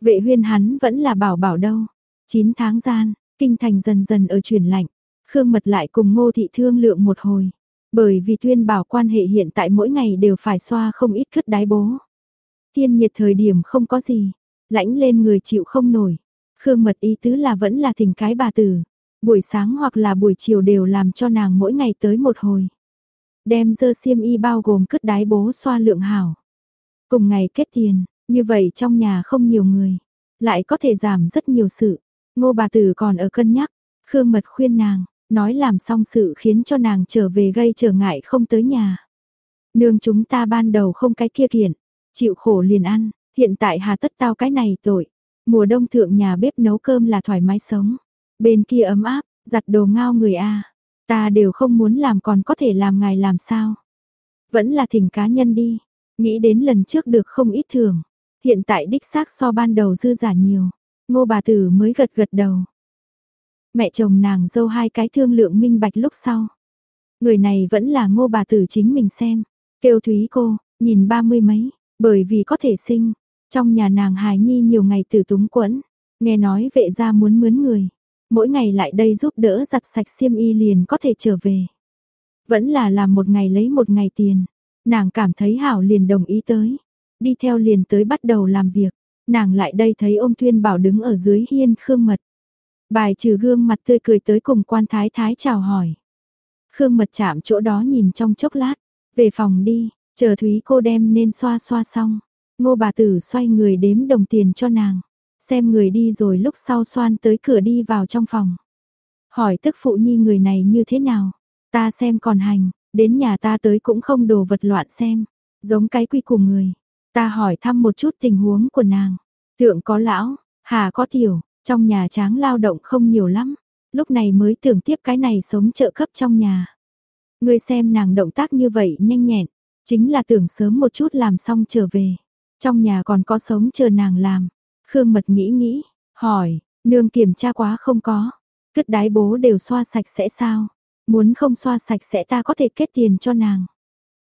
Vệ huyên hắn vẫn là bảo bảo đâu. 9 tháng gian, kinh thành dần dần ở chuyển lạnh. Khương Mật lại cùng Ngô Thị thương lượng một hồi. Bởi vì tuyên bảo quan hệ hiện tại mỗi ngày đều phải xoa không ít cất đái bố. Tiên nhiệt thời điểm không có gì, lãnh lên người chịu không nổi. Khương Mật ý tứ là vẫn là thỉnh cái bà tử. Buổi sáng hoặc là buổi chiều đều làm cho nàng mỗi ngày tới một hồi. Đem dơ xiêm y bao gồm cất đái bố xoa lượng hảo. Cùng ngày kết tiền, như vậy trong nhà không nhiều người. Lại có thể giảm rất nhiều sự. Ngô bà tử còn ở cân nhắc. Khương Mật khuyên nàng, nói làm xong sự khiến cho nàng trở về gây trở ngại không tới nhà. Nương chúng ta ban đầu không cái kia kiện, chịu khổ liền ăn, hiện tại hà tất tao cái này tội. Mùa đông thượng nhà bếp nấu cơm là thoải mái sống. Bên kia ấm áp, giặt đồ ngao người a. Ta đều không muốn làm còn có thể làm ngài làm sao. Vẫn là thỉnh cá nhân đi. Nghĩ đến lần trước được không ít thường. Hiện tại đích xác so ban đầu dư giả nhiều. Ngô bà tử mới gật gật đầu. Mẹ chồng nàng dâu hai cái thương lượng minh bạch lúc sau. Người này vẫn là ngô bà tử chính mình xem. Kêu Thúy cô, nhìn ba mươi mấy, bởi vì có thể sinh. Trong nhà nàng hài nhi nhiều ngày tử túng quẫn. Nghe nói vệ gia muốn mướn người. Mỗi ngày lại đây giúp đỡ giặt sạch xiêm y liền có thể trở về. Vẫn là làm một ngày lấy một ngày tiền. Nàng cảm thấy hảo liền đồng ý tới. Đi theo liền tới bắt đầu làm việc. Nàng lại đây thấy ôm Tuyên Bảo đứng ở dưới hiên khương mật. Bài trừ gương mặt tươi cười tới cùng quan thái thái chào hỏi. Khương mật chạm chỗ đó nhìn trong chốc lát. Về phòng đi, chờ Thúy cô đem nên xoa xoa xong. Ngô bà tử xoay người đếm đồng tiền cho nàng. Xem người đi rồi lúc sau xoan tới cửa đi vào trong phòng. Hỏi tức phụ nhi người này như thế nào? Ta xem còn hành, đến nhà ta tới cũng không đồ vật loạn xem. Giống cái quy của người. Ta hỏi thăm một chút tình huống của nàng. Thượng có lão, hà có tiểu, trong nhà tráng lao động không nhiều lắm. Lúc này mới tưởng tiếp cái này sống trợ cấp trong nhà. Ngươi xem nàng động tác như vậy nhanh nhẹn, chính là tưởng sớm một chút làm xong trở về. Trong nhà còn có sống chờ nàng làm. Khương Mật nghĩ nghĩ, hỏi, nương kiểm tra quá không có. Cất đái bố đều xoa sạch sẽ sao? Muốn không xoa sạch sẽ ta có thể kết tiền cho nàng.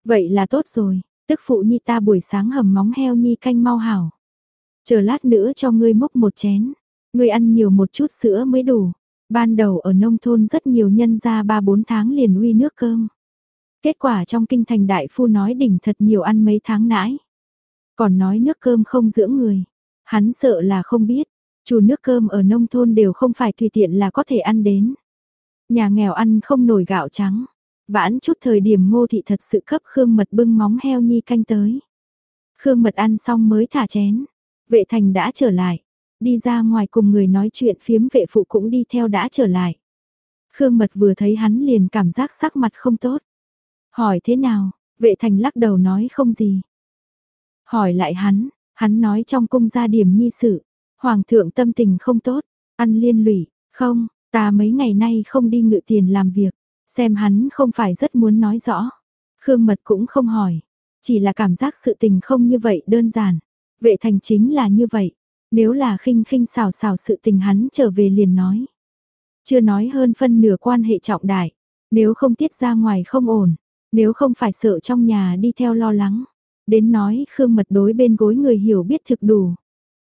Vậy là tốt rồi, tức phụ nhi ta buổi sáng hầm móng heo nhi canh mau hảo. Chờ lát nữa cho ngươi múc một chén. Ngươi ăn nhiều một chút sữa mới đủ. Ban đầu ở nông thôn rất nhiều nhân gia 3-4 tháng liền uy nước cơm. Kết quả trong kinh thành đại phu nói đỉnh thật nhiều ăn mấy tháng nãi. Còn nói nước cơm không dưỡng người. Hắn sợ là không biết, chủ nước cơm ở nông thôn đều không phải tùy tiện là có thể ăn đến. Nhà nghèo ăn không nổi gạo trắng. Vãn chút thời điểm ngô thị thật sự cấp Khương Mật bưng móng heo nhi canh tới. Khương Mật ăn xong mới thả chén. Vệ thành đã trở lại. Đi ra ngoài cùng người nói chuyện phiếm vệ phụ cũng đi theo đã trở lại. Khương Mật vừa thấy hắn liền cảm giác sắc mặt không tốt. Hỏi thế nào, vệ thành lắc đầu nói không gì. Hỏi lại hắn, hắn nói trong cung gia điểm nhi sự. Hoàng thượng tâm tình không tốt, ăn liên lụy, không, ta mấy ngày nay không đi ngự tiền làm việc. Xem hắn không phải rất muốn nói rõ. Khương Mật cũng không hỏi, chỉ là cảm giác sự tình không như vậy đơn giản. Vệ thành chính là như vậy, nếu là khinh khinh xào xào sự tình hắn trở về liền nói. Chưa nói hơn phân nửa quan hệ trọng đại, nếu không tiết ra ngoài không ổn, nếu không phải sợ trong nhà đi theo lo lắng. Đến nói Khương Mật đối bên gối người hiểu biết thực đủ.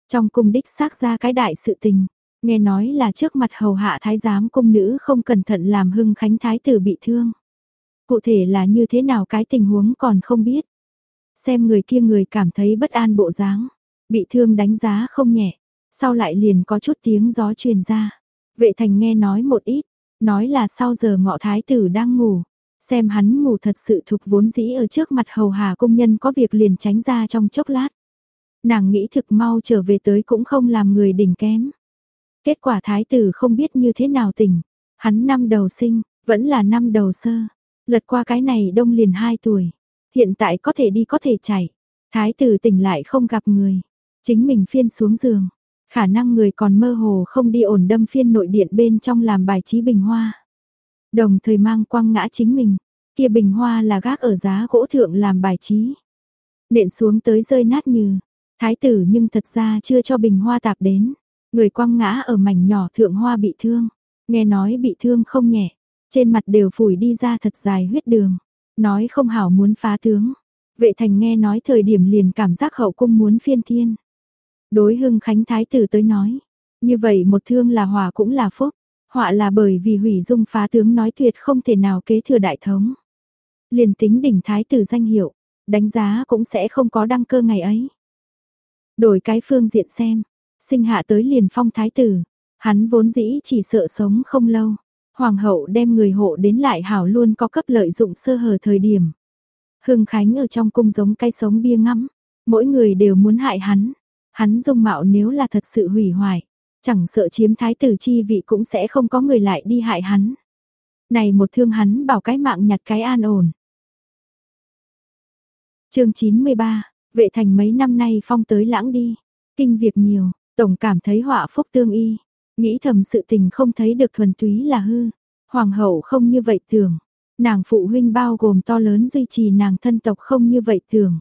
Trong cung đích xác ra cái đại sự tình, nghe nói là trước mặt hầu hạ thái giám cung nữ không cẩn thận làm hưng khánh thái tử bị thương. Cụ thể là như thế nào cái tình huống còn không biết. Xem người kia người cảm thấy bất an bộ dáng, bị thương đánh giá không nhẹ, sau lại liền có chút tiếng gió truyền ra. Vệ thành nghe nói một ít, nói là sau giờ ngọ thái tử đang ngủ, xem hắn ngủ thật sự thục vốn dĩ ở trước mặt hầu hà công nhân có việc liền tránh ra trong chốc lát. Nàng nghĩ thực mau trở về tới cũng không làm người đỉnh kém. Kết quả thái tử không biết như thế nào tỉnh, hắn năm đầu sinh, vẫn là năm đầu sơ, lật qua cái này đông liền 2 tuổi, hiện tại có thể đi có thể chạy. Thái tử tỉnh lại không gặp người, chính mình phiên xuống giường, khả năng người còn mơ hồ không đi ổn đâm phiên nội điện bên trong làm bài trí bình hoa. Đồng thời mang quăng ngã chính mình, kia bình hoa là gác ở giá gỗ thượng làm bài trí. Nện xuống tới rơi nát như, thái tử nhưng thật ra chưa cho bình hoa tạp đến, người quăng ngã ở mảnh nhỏ thượng hoa bị thương, nghe nói bị thương không nhẹ, trên mặt đều phủi đi ra thật dài huyết đường, nói không hảo muốn phá tướng. Vệ thành nghe nói thời điểm liền cảm giác hậu cung muốn phiên thiên. Đối hưng khánh thái tử tới nói, như vậy một thương là hòa cũng là phúc, họa là bởi vì hủy dung phá tướng nói tuyệt không thể nào kế thừa đại thống. Liền tính đỉnh thái tử danh hiệu, đánh giá cũng sẽ không có đăng cơ ngày ấy. Đổi cái phương diện xem, sinh hạ tới liền phong thái tử, hắn vốn dĩ chỉ sợ sống không lâu. Hoàng hậu đem người hộ đến lại hảo luôn có cấp lợi dụng sơ hở thời điểm. Hưng Khánh ở trong cung giống cây sống bia ngắm, mỗi người đều muốn hại hắn. Hắn dung mạo nếu là thật sự hủy hoại, chẳng sợ chiếm thái tử chi vị cũng sẽ không có người lại đi hại hắn. Này một thương hắn bảo cái mạng nhặt cái an ổn. chương 93, vệ thành mấy năm nay phong tới lãng đi, kinh việc nhiều, tổng cảm thấy họa phúc tương y, nghĩ thầm sự tình không thấy được thuần túy là hư. Hoàng hậu không như vậy tưởng, nàng phụ huynh bao gồm to lớn duy trì nàng thân tộc không như vậy tưởng.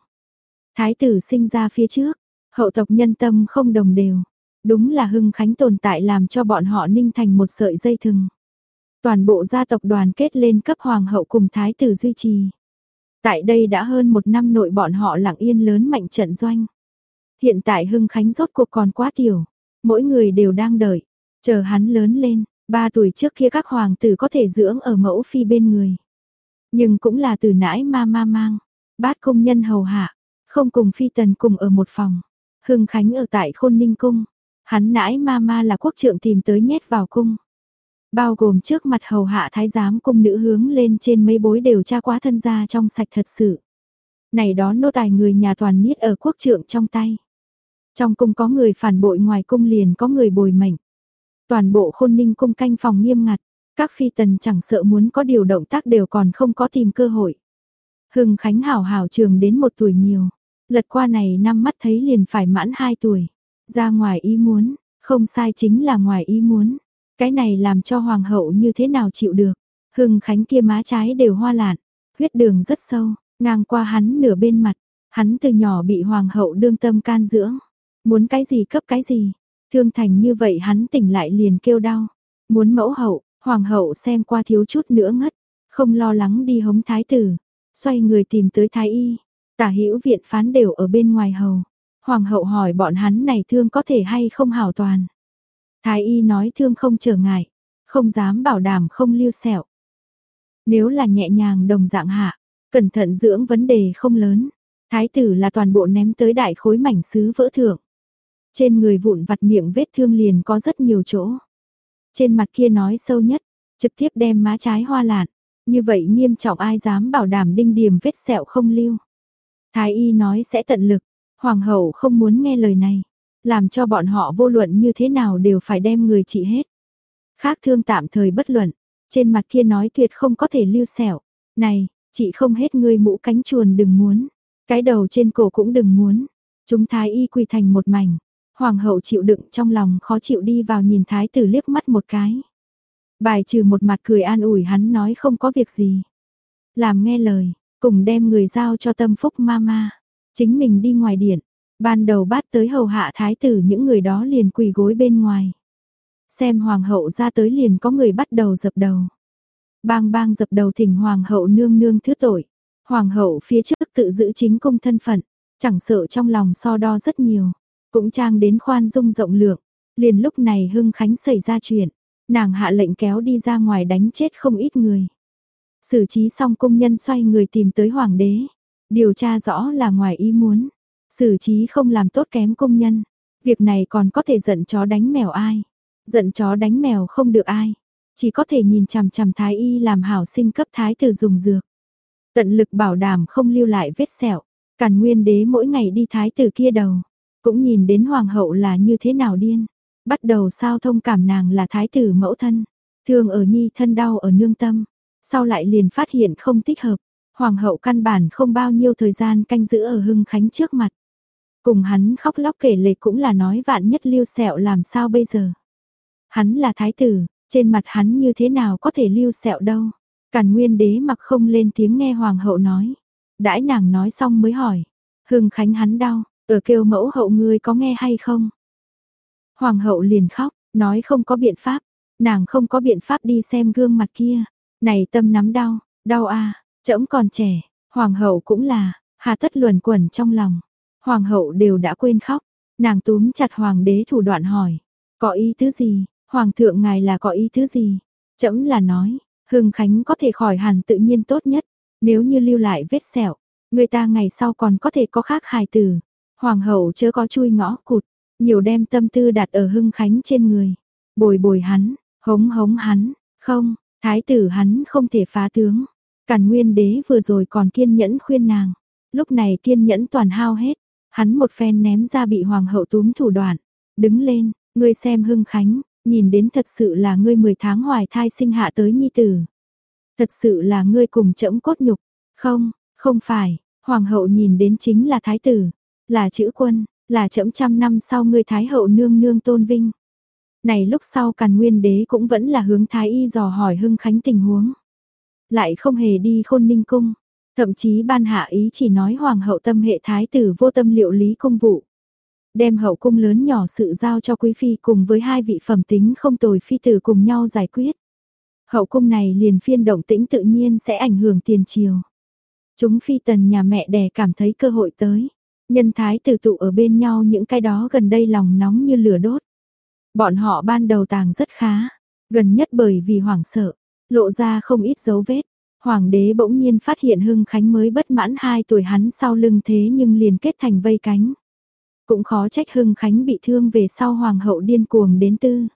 Thái tử sinh ra phía trước, hậu tộc nhân tâm không đồng đều, đúng là hưng khánh tồn tại làm cho bọn họ ninh thành một sợi dây thừng. Toàn bộ gia tộc đoàn kết lên cấp hoàng hậu cùng thái tử duy trì. Tại đây đã hơn một năm nội bọn họ lặng yên lớn mạnh trận doanh. Hiện tại hưng khánh rốt cuộc còn quá tiểu, mỗi người đều đang đợi, chờ hắn lớn lên, ba tuổi trước kia các hoàng tử có thể dưỡng ở mẫu phi bên người. Nhưng cũng là từ nãi ma ma mang, bát công nhân hầu hạ, không cùng phi tần cùng ở một phòng. Hưng Khánh ở tại khôn ninh cung, hắn nãi ma ma là quốc trượng tìm tới nhét vào cung. Bao gồm trước mặt hầu hạ thái giám cung nữ hướng lên trên mấy bối đều tra quá thân gia trong sạch thật sự. Này đó nô tài người nhà toàn niết ở quốc trượng trong tay. Trong cung có người phản bội ngoài cung liền có người bồi mệnh. Toàn bộ khôn ninh cung canh phòng nghiêm ngặt, các phi tần chẳng sợ muốn có điều động tác đều còn không có tìm cơ hội. Hưng Khánh hảo hảo trường đến một tuổi nhiều, lật qua này năm mắt thấy liền phải mãn hai tuổi. Ra ngoài ý muốn, không sai chính là ngoài ý muốn. Cái này làm cho hoàng hậu như thế nào chịu được. Hưng Khánh kia má trái đều hoa lạn, huyết đường rất sâu, ngang qua hắn nửa bên mặt. Hắn từ nhỏ bị hoàng hậu đương tâm can dưỡng. Muốn cái gì cấp cái gì. Thương thành như vậy hắn tỉnh lại liền kêu đau. Muốn mẫu hậu, hoàng hậu xem qua thiếu chút nữa ngất. Không lo lắng đi hống thái tử. Xoay người tìm tới thái y. Tả hữu viện phán đều ở bên ngoài hầu. Hoàng hậu hỏi bọn hắn này thương có thể hay không hảo toàn. Thái y nói thương không trở ngại, không dám bảo đảm không lưu sẹo. Nếu là nhẹ nhàng đồng dạng hạ, cẩn thận dưỡng vấn đề không lớn. Thái tử là toàn bộ ném tới đại khối mảnh sứ vỡ thượng. Trên người vụn vặt miệng vết thương liền có rất nhiều chỗ. Trên mặt kia nói sâu nhất, trực tiếp đem má trái hoa lạn. Như vậy nghiêm trọng ai dám bảo đảm đinh điểm vết sẹo không lưu. Thái y nói sẽ tận lực, hoàng hậu không muốn nghe lời này, làm cho bọn họ vô luận như thế nào đều phải đem người trị hết. Khác thương tạm thời bất luận, trên mặt kia nói tuyệt không có thể lưu sẹo. Này, chị không hết ngươi mũ cánh chuồn đừng muốn, cái đầu trên cổ cũng đừng muốn. Chúng thái y quy thành một mảnh, hoàng hậu chịu đựng trong lòng khó chịu đi vào nhìn thái tử liếc mắt một cái. Bài trừ một mặt cười an ủi hắn nói không có việc gì. Làm nghe lời, cùng đem người giao cho tâm phúc ma ma. Chính mình đi ngoài điện, ban đầu bắt tới hầu hạ thái tử những người đó liền quỳ gối bên ngoài. Xem hoàng hậu ra tới liền có người bắt đầu dập đầu. Bang bang dập đầu thỉnh hoàng hậu nương nương thứ tội. Hoàng hậu phía trước tự giữ chính công thân phận, chẳng sợ trong lòng so đo rất nhiều, cũng trang đến khoan dung rộng lượng. Liền lúc này Hưng Khánh xảy ra chuyện, nàng hạ lệnh kéo đi ra ngoài đánh chết không ít người. Xử trí xong công nhân xoay người tìm tới hoàng đế, điều tra rõ là ngoài ý muốn. xử trí không làm tốt kém công nhân. Việc này còn có thể giận chó đánh mèo ai. Giận chó đánh mèo không được ai. Chỉ có thể nhìn chằm chằm thái y làm hảo sinh cấp thái tử dùng dược. Tận lực bảo đảm không lưu lại vết sẹo. Càn nguyên đế mỗi ngày đi thái tử kia đầu. Cũng nhìn đến hoàng hậu là như thế nào điên. Bắt đầu sao thông cảm nàng là thái tử mẫu thân. Thương ở nhi thân đau ở nương tâm. Sau lại liền phát hiện không thích hợp. Hoàng hậu căn bản không bao nhiêu thời gian canh giữ ở hưng khánh trước mặt. Cùng hắn khóc lóc kể lệ cũng là nói vạn nhất lưu sẹo làm sao bây giờ. Hắn là thái tử, trên mặt hắn như thế nào có thể lưu sẹo đâu. Càn nguyên đế mặc không lên tiếng nghe hoàng hậu nói. Đãi nàng nói xong mới hỏi. Hưng khánh hắn đau, ở kêu mẫu hậu ngươi có nghe hay không? Hoàng hậu liền khóc, nói không có biện pháp. Nàng không có biện pháp đi xem gương mặt kia. Này tâm nắm đau, đau à, trẫm còn trẻ. Hoàng hậu cũng là, hà tất luẩn quẩn trong lòng. Hoàng hậu đều đã quên khóc. Nàng túm chặt hoàng đế thủ đoạn hỏi. Có ý thứ gì? Hoàng thượng ngài là có ý thứ gì? Trẫm là nói, Hưng Khánh có thể khỏi hẳn tự nhiên tốt nhất. Nếu như lưu lại vết sẹo, người ta ngày sau còn có thể có khác hài tử. Hoàng hậu chớ có chui ngõ cụt, nhiều đem tâm tư đặt ở Hưng Khánh trên người. Bồi bồi hắn, hống hống hắn, không, thái tử hắn không thể phá tướng. Càn nguyên đế vừa rồi còn kiên nhẫn khuyên nàng. Lúc này kiên nhẫn toàn hao hết. Hắn một phen ném ra bị hoàng hậu túm thủ đoạn. Đứng lên, ngươi xem Hưng Khánh, nhìn đến thật sự là ngươi 10 tháng hoài thai sinh hạ tới nhi tử. Thật sự là ngươi cùng chẫm cốt nhục. Không, không phải, hoàng hậu nhìn đến chính là thái tử, là chữ quân, là chẫm trăm năm sau ngươi thái hậu nương nương tôn vinh. Này lúc sau Càn Nguyên đế cũng vẫn là hướng thái y dò hỏi Hưng Khánh tình huống. Lại không hề đi Khôn Ninh cung, thậm chí ban hạ ý chỉ nói hoàng hậu tâm hệ thái tử vô tâm liệu lý công vụ đem hậu cung lớn nhỏ sự giao cho quý phi cùng với hai vị phẩm tính không tồi phi tử cùng nhau giải quyết. Hậu cung này liền phiên động tĩnh tự nhiên sẽ ảnh hưởng tiền triều. Chúng phi tần nhà mẹ đẻ cảm thấy cơ hội tới. Nhân thái tử tụ ở bên nhau những cái đó gần đây lòng nóng như lửa đốt. Bọn họ ban đầu tàng rất khá, gần nhất bởi vì hoảng sợ, lộ ra không ít dấu vết. Hoàng đế bỗng nhiên phát hiện Hưng Khánh mới bất mãn 2 tuổi hắn sau lưng thế nhưng liền kết thành vây cánh. Cũng khó trách Hưng Khánh bị thương về sau hoàng hậu điên cuồng đến tư.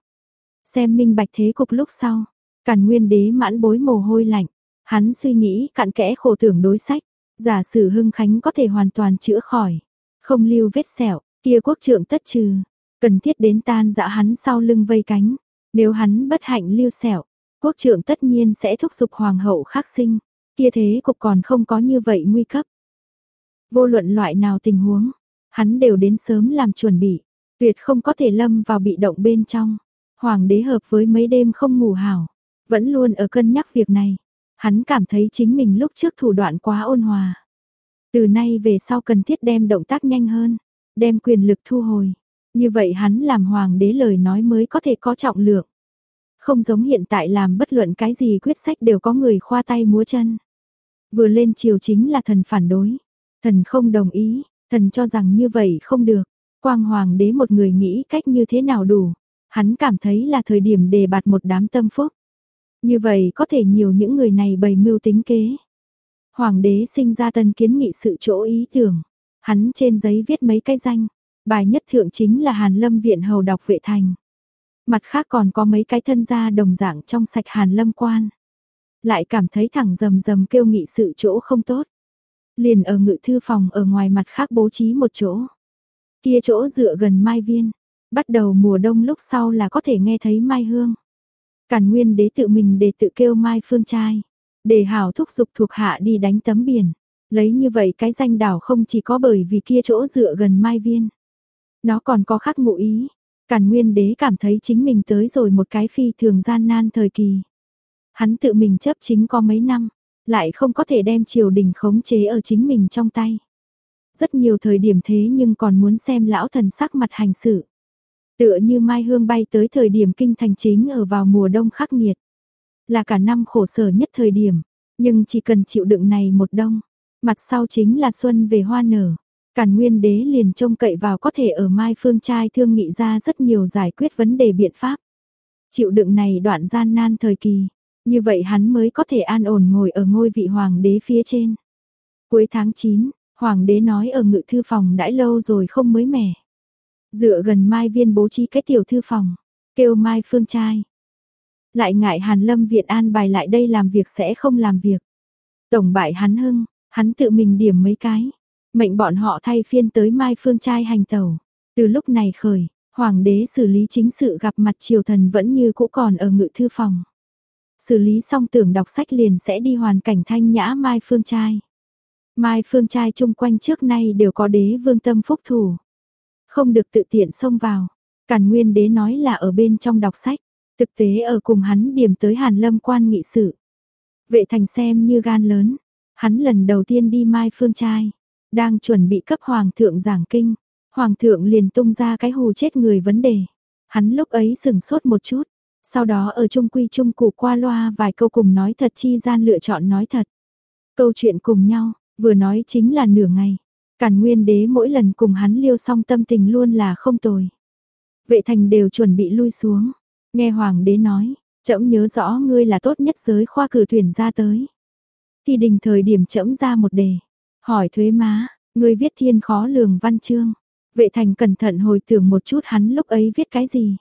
Xem minh bạch thế cục lúc sau, càn nguyên đế mãn bối mồ hôi lạnh, hắn suy nghĩ cặn kẽ khổ tưởng đối sách, giả sử Hưng Khánh có thể hoàn toàn chữa khỏi, không lưu vết sẹo, kia quốc trượng tất trừ, cần thiết đến tan dã hắn sau lưng vây cánh, nếu hắn bất hạnh lưu sẹo, quốc trượng tất nhiên sẽ thúc giục hoàng hậu khắc sinh, kia thế cục còn không có như vậy nguy cấp. Vô luận loại nào tình huống, hắn đều đến sớm làm chuẩn bị, tuyệt không có thể lâm vào bị động bên trong. Hoàng đế hợp với mấy đêm không ngủ hảo, vẫn luôn ở cân nhắc việc này. Hắn cảm thấy chính mình lúc trước thủ đoạn quá ôn hòa. Từ nay về sau cần thiết đem động tác nhanh hơn, đem quyền lực thu hồi. Như vậy hắn làm hoàng đế lời nói mới có thể có trọng lượng. Không giống hiện tại làm bất luận cái gì quyết sách đều có người khoa tay múa chân. Vừa lên triều chính là thần phản đối. Thần không đồng ý, Thần cho rằng như vậy không được, quang hoàng đế một người nghĩ cách như thế nào đủ, hắn cảm thấy là thời điểm đề bạt một đám tâm phúc. Như vậy có thể nhiều những người này bày mưu tính kế. Hoàng đế sinh ra tân kiến nghị sự chỗ ý tưởng, hắn trên giấy viết mấy cái danh, bài nhất thượng chính là Hàn Lâm Viện Hầu đọc vệ thành. Mặt khác còn có mấy cái thân gia đồng dạng trong sạch Hàn Lâm quan. Lại cảm thấy thẳng rầm rầm kêu nghị sự chỗ không tốt. Liền ở ngự thư phòng ở ngoài mặt khác bố trí một chỗ. Kia chỗ dựa gần mai viên, bắt đầu mùa đông lúc sau là có thể nghe thấy mai hương. Càn nguyên đế tự mình để tự kêu mai phương trai, để hảo thúc dục thuộc hạ đi đánh tấm biển. Lấy như vậy cái danh đảo không chỉ có bởi vì kia chỗ dựa gần mai viên. Nó còn có khác ngụ ý. Càn nguyên đế cảm thấy chính mình tới rồi một cái phi thường gian nan thời kỳ. Hắn tự mình chấp chính có mấy năm, lại không có thể đem triều đình khống chế ở chính mình trong tay. Rất nhiều thời điểm thế nhưng còn muốn xem lão thần sắc mặt hành xử. Tựa như mai hương bay tới thời điểm kinh thành chính ở vào mùa đông khắc nghiệt. Là cả năm khổ sở nhất thời điểm, nhưng chỉ cần chịu đựng này một đông, mặt sau chính là xuân về hoa nở. Càn nguyên đế liền trông cậy vào có thể ở mai phương trai thương nghị ra rất nhiều giải quyết vấn đề biện pháp. Chịu đựng này đoạn gian nan thời kỳ, như vậy hắn mới có thể an ổn ngồi ở ngôi vị hoàng đế phía trên. Cuối tháng 9, Hoàng đế nói ở ngự thư phòng đãi lâu rồi không mới mẻ. Dựa gần Mai Viên bố trí cái tiểu thư phòng, kêu Mai Phương trai. Lại ngại Hàn Lâm Viện an bài lại đây làm việc sẽ không làm việc. Tổng bại hắn hưng, hắn tự mình điểm mấy cái. Mệnh bọn họ thay phiên tới Mai Phương trai hành tàu. Từ lúc này khởi, Hoàng đế xử lý chính sự gặp mặt triều thần vẫn như cũ còn ở ngự thư phòng. Xử lý xong tưởng đọc sách liền sẽ đi hoàn cảnh thanh nhã Mai Phương trai. Mai Phương trai chung quanh trước nay đều có đế vương tâm phúc thủ. Không được tự tiện xông vào. Càn Nguyên đế nói là ở bên trong đọc sách. Thực tế ở cùng hắn điểm tới Hàn Lâm quan nghị sự. Vệ thành xem như gan lớn. Hắn lần đầu tiên đi Mai Phương trai. Đang chuẩn bị cấp Hoàng thượng giảng kinh. Hoàng thượng liền tung ra cái hù chết người vấn đề. Hắn lúc ấy sừng sốt một chút. Sau đó ở trung quy trung cụ qua loa vài câu cùng nói thật chi gian lựa chọn nói thật. Câu chuyện cùng nhau, vừa nói chính là nửa ngày. Càn nguyên đế mỗi lần cùng hắn liêu xong tâm tình luôn là không tồi. Vệ thành đều chuẩn bị lui xuống. Nghe hoàng đế nói, trẫm nhớ rõ ngươi là tốt nhất giới khoa cử tuyển ra tới. Thì đình thời điểm trẫm ra một đề. Hỏi thuế má, người viết thiên khó lường văn chương. Vệ thành cẩn thận hồi tưởng một chút hắn lúc ấy viết cái gì.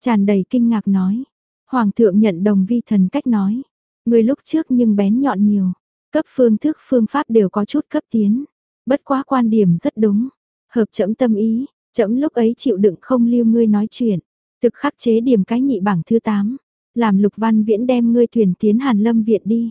Tràn đầy kinh ngạc nói. Hoàng thượng nhận đồng vi thần cách nói. Người lúc trước nhưng bén nhọn nhiều. Cấp phương thức phương pháp đều có chút cấp tiến. Bất quá quan điểm rất đúng. Hợp chậm tâm ý. chậm lúc ấy chịu đựng không lưu ngươi nói chuyện. Thực khắc chế điểm cái nhị bảng thứ 8. Làm lục văn viễn đem ngươi thuyền tiến hàn lâm viện đi.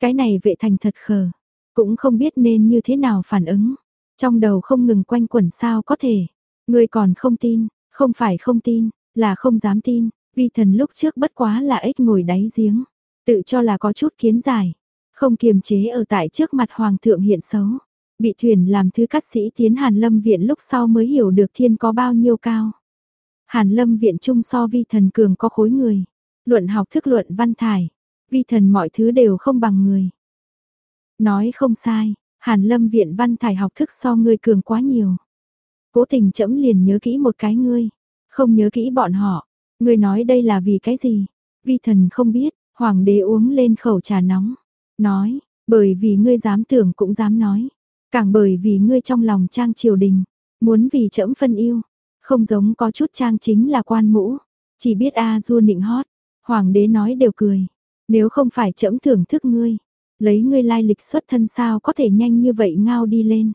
Cái này vệ thành thật khờ. Cũng không biết nên như thế nào phản ứng. Trong đầu không ngừng quanh quẩn sao có thể. Ngươi còn không tin, không phải không tin, là không dám tin, vi thần lúc trước bất quá là ếch ngồi đáy giếng, tự cho là có chút kiến giải, không kiềm chế ở tại trước mặt hoàng thượng hiện xấu. Bị thuyền làm thứ cắt sĩ tiến Hàn Lâm viện lúc sau mới hiểu được thiên có bao nhiêu cao. Hàn Lâm viện trung so vi thần cường có khối người, luận học thức luận văn thải, vi thần mọi thứ đều không bằng người. Nói không sai, Hàn Lâm viện văn thải học thức so ngươi cường quá nhiều. Cố tình chậm liền nhớ kỹ một cái ngươi. Không nhớ kỹ bọn họ, ngươi nói đây là vì cái gì? Vi thần không biết, hoàng đế uống lên khẩu trà nóng, nói, bởi vì ngươi dám tưởng cũng dám nói, càng bởi vì ngươi trong lòng trang triều đình, muốn vì trẫm phân yêu, không giống có chút trang chính là quan mũ, chỉ biết a du nịnh hót, hoàng đế nói đều cười, nếu không phải trẫm thưởng thức ngươi, lấy ngươi lai lịch xuất thân sao có thể nhanh như vậy ngao đi lên.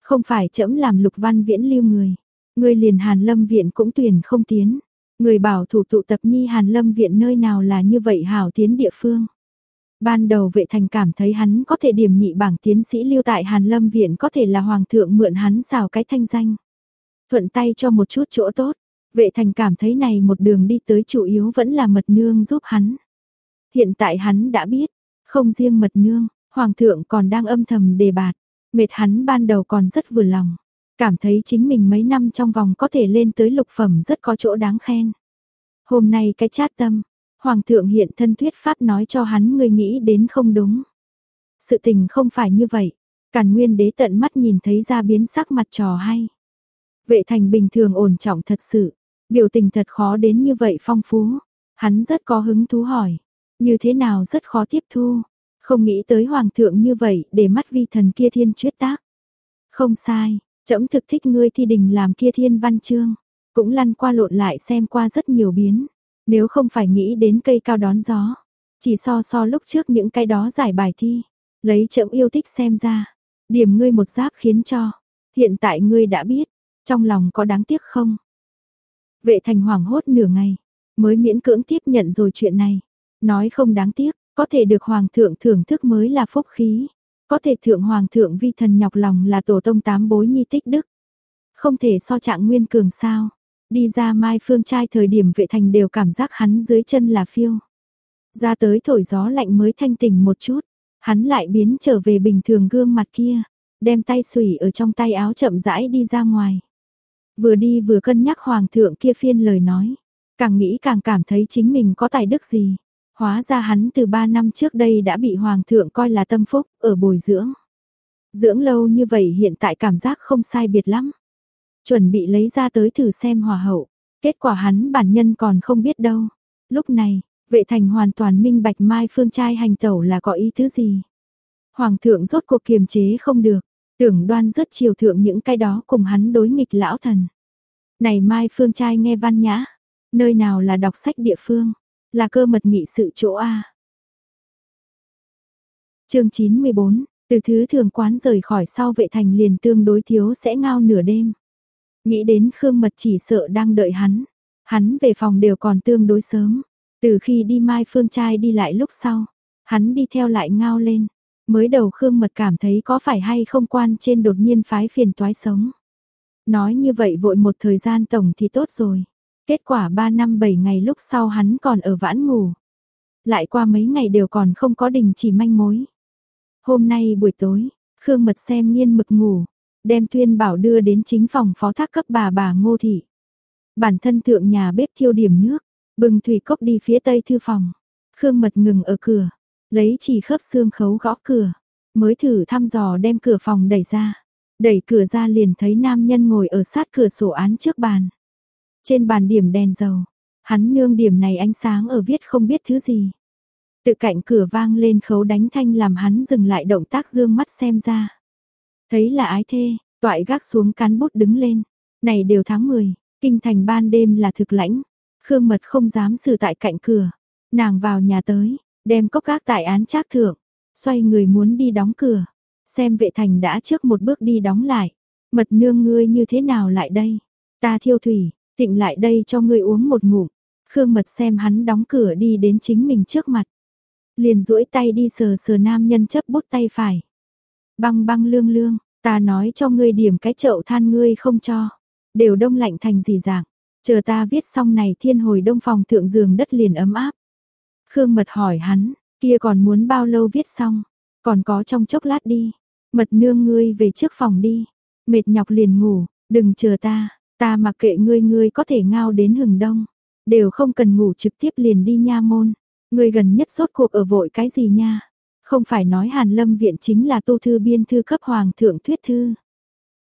Không phải trẫm làm lục văn viễn lưu người, ngươi liền Hàn Lâm viện cũng tuyển không tiến. Người bảo thủ tụ tập nhi Hàn Lâm viện nơi nào là như vậy hảo tiến địa phương. Ban đầu vệ thành cảm thấy hắn có thể điểm nhị bảng tiến sĩ lưu tại Hàn Lâm viện có thể là hoàng thượng mượn hắn xào cái thanh danh. Thuận tay cho một chút chỗ tốt, vệ thành cảm thấy này một đường đi tới chủ yếu vẫn là mật nương giúp hắn. Hiện tại hắn đã biết, không riêng mật nương, hoàng thượng còn đang âm thầm đề bạt, mệt hắn ban đầu còn rất vừa lòng. Cảm thấy chính mình mấy năm trong vòng có thể lên tới lục phẩm rất có chỗ đáng khen. Hôm nay cái chát tâm, Hoàng thượng hiện thân thuyết pháp nói cho hắn người nghĩ đến không đúng. Sự tình không phải như vậy, Càn Nguyên đế tận mắt nhìn thấy ra biến sắc mặt trò hay. Vệ thành bình thường ổn trọng thật sự, biểu tình thật khó đến như vậy phong phú. Hắn rất có hứng thú hỏi, như thế nào rất khó tiếp thu, không nghĩ tới hoàng thượng như vậy để mắt vi thần kia thiên chuyết tác. Không sai, Trẫm thực thích ngươi thi đình làm kia thiên văn chương, cũng lăn qua lộn lại xem qua rất nhiều biến. Nếu không phải nghĩ đến cây cao đón gió, chỉ so so lúc trước những cái đó giải bài thi, lấy trẫm yêu thích xem ra, điểm ngươi một giáp khiến cho, hiện tại ngươi đã biết, trong lòng có đáng tiếc không? Vệ thành hoảng hốt nửa ngày, mới miễn cưỡng tiếp nhận rồi chuyện này, nói không đáng tiếc, có thể được hoàng thượng thưởng thức mới là phúc khí. Có thể thượng hoàng thượng vi thần nhọc lòng là tổ tông tám bối nhi tích đức. Không thể so trạng nguyên cường sao. Đi ra mai phương trai thời điểm vệ thành đều cảm giác hắn dưới chân là phiêu. Ra tới thổi gió lạnh mới thanh tỉnh một chút. Hắn lại biến trở về bình thường gương mặt kia. Đem tay sủy ở trong tay áo chậm rãi đi ra ngoài. Vừa đi vừa cân nhắc hoàng thượng kia phiên lời nói. Càng nghĩ càng cảm thấy chính mình có tài đức gì. Hóa ra hắn từ 3 năm trước đây đã bị hoàng thượng coi là tâm phúc, ở bồi dưỡng. Dưỡng lâu như vậy hiện tại cảm giác không sai biệt lắm. Chuẩn bị lấy ra tới thử xem hòa hậu. Kết quả hắn bản nhân còn không biết đâu. Lúc này, vệ thành hoàn toàn minh bạch mai phương trai hành tẩu là có ý thứ gì. Hoàng thượng rốt cuộc kiềm chế không được. Tưởng đoan rất chiều thượng những cái đó cùng hắn đối nghịch lão thần. Này Mai Phương trai nghe văn nhã, nơi nào là đọc sách địa phương, là cơ mật nghị sự chỗ A. chương 94, từ thứ thường quán rời khỏi sau vệ thành liền tương đối thiếu sẽ ngao nửa đêm. Nghĩ đến Khương Mật chỉ sợ đang đợi hắn, hắn về phòng đều còn tương đối sớm, từ khi đi Mai Phương trai đi lại lúc sau, hắn đi theo lại ngao lên. Mới đầu Khương Mật cảm thấy có phải hay không quan trên đột nhiên phái phiền toái sống. Nói như vậy vội một thời gian tổng thì tốt rồi. Kết quả 3 năm 7 ngày lúc sau hắn còn ở vãn ngủ. Lại qua mấy ngày đều còn không có đình chỉ manh mối. Hôm nay buổi tối, Khương Mật xem nghiên mực ngủ, đem Tuyên Bảo đưa đến chính phòng phó thác cấp bà bà Ngô Thị. Bản thân thượng nhà bếp thiêu điểm nước, bừng thủy cốc đi phía tây thư phòng. Khương Mật ngừng ở cửa, lấy chỉ khớp xương khấu gõ cửa, mới thử thăm dò đem cửa phòng đẩy ra. Đẩy cửa ra liền thấy nam nhân ngồi ở sát cửa sổ án trước bàn. Trên bàn điểm đèn dầu, hắn nương điểm này ánh sáng ở viết không biết thứ gì. Tự cạnh cửa vang lên khấu đánh thanh làm hắn dừng lại động tác dương mắt xem ra. Thấy là ái thê, toại gác xuống cán bút đứng lên. Này đều tháng 10, kinh thành ban đêm là thực lãnh. Khương mật không dám xử tại cạnh cửa. Nàng vào nhà tới, đem cốc gác tại án trác thượng. Xoay người muốn đi đóng cửa. Xem vệ thành đã trước một bước đi đóng lại. Mật nương ngươi như thế nào lại đây? Ta thiêu thủy, tịnh lại đây cho ngươi uống một ngụm. Khương mật xem hắn đóng cửa đi đến chính mình trước mặt. Liền duỗi tay đi sờ sờ nam nhân chấp bút tay phải. Băng băng lương lương, ta nói cho ngươi điểm cái chậu than ngươi không cho. Đều đông lạnh thành gì dạng. Chờ ta viết xong này thiên hồi đông phòng thượng giường đất liền ấm áp. Khương mật hỏi hắn, kia còn muốn bao lâu viết xong? Còn có trong chốc lát đi. Mật nương ngươi về trước phòng đi. Mệt nhọc liền ngủ, đừng chờ ta. Ta mặc kệ ngươi ngươi có thể ngao đến hừng đông. Đều không cần ngủ trực tiếp liền đi nha môn. Ngươi gần nhất rốt cuộc ở vội cái gì nha. Không phải nói Hàn Lâm Viện chính là tô thư biên thư cấp hoàng thượng thuyết thư.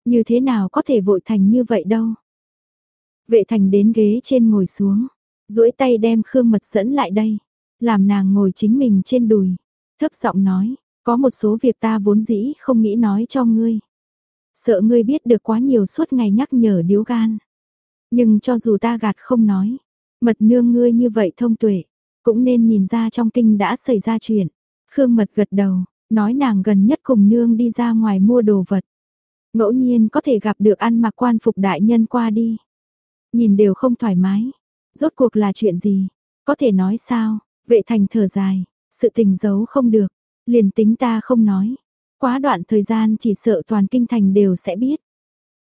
Như thế nào có thể vội thành như vậy đâu. Vệ thành đến ghế trên ngồi xuống. duỗi tay đem Khương Mật dẫn lại đây. Làm nàng ngồi chính mình trên đùi. Thấp giọng nói, có một số việc ta vốn dĩ không nghĩ nói cho ngươi. Sợ ngươi biết được quá nhiều suốt ngày nhắc nhở điếu gan. Nhưng cho dù ta gạt không nói, mật nương ngươi như vậy thông tuệ, cũng nên nhìn ra trong kinh đã xảy ra chuyện. Khương mật gật đầu, nói nàng gần nhất cùng nương đi ra ngoài mua đồ vật. Ngẫu nhiên có thể gặp được ăn mặc quan phục đại nhân qua đi. Nhìn đều không thoải mái. Rốt cuộc là chuyện gì? Có thể nói sao? Vệ thành thở dài, sự tình giấu không được. Liền tính ta không nói. Quá đoạn thời gian chỉ sợ toàn kinh thành đều sẽ biết.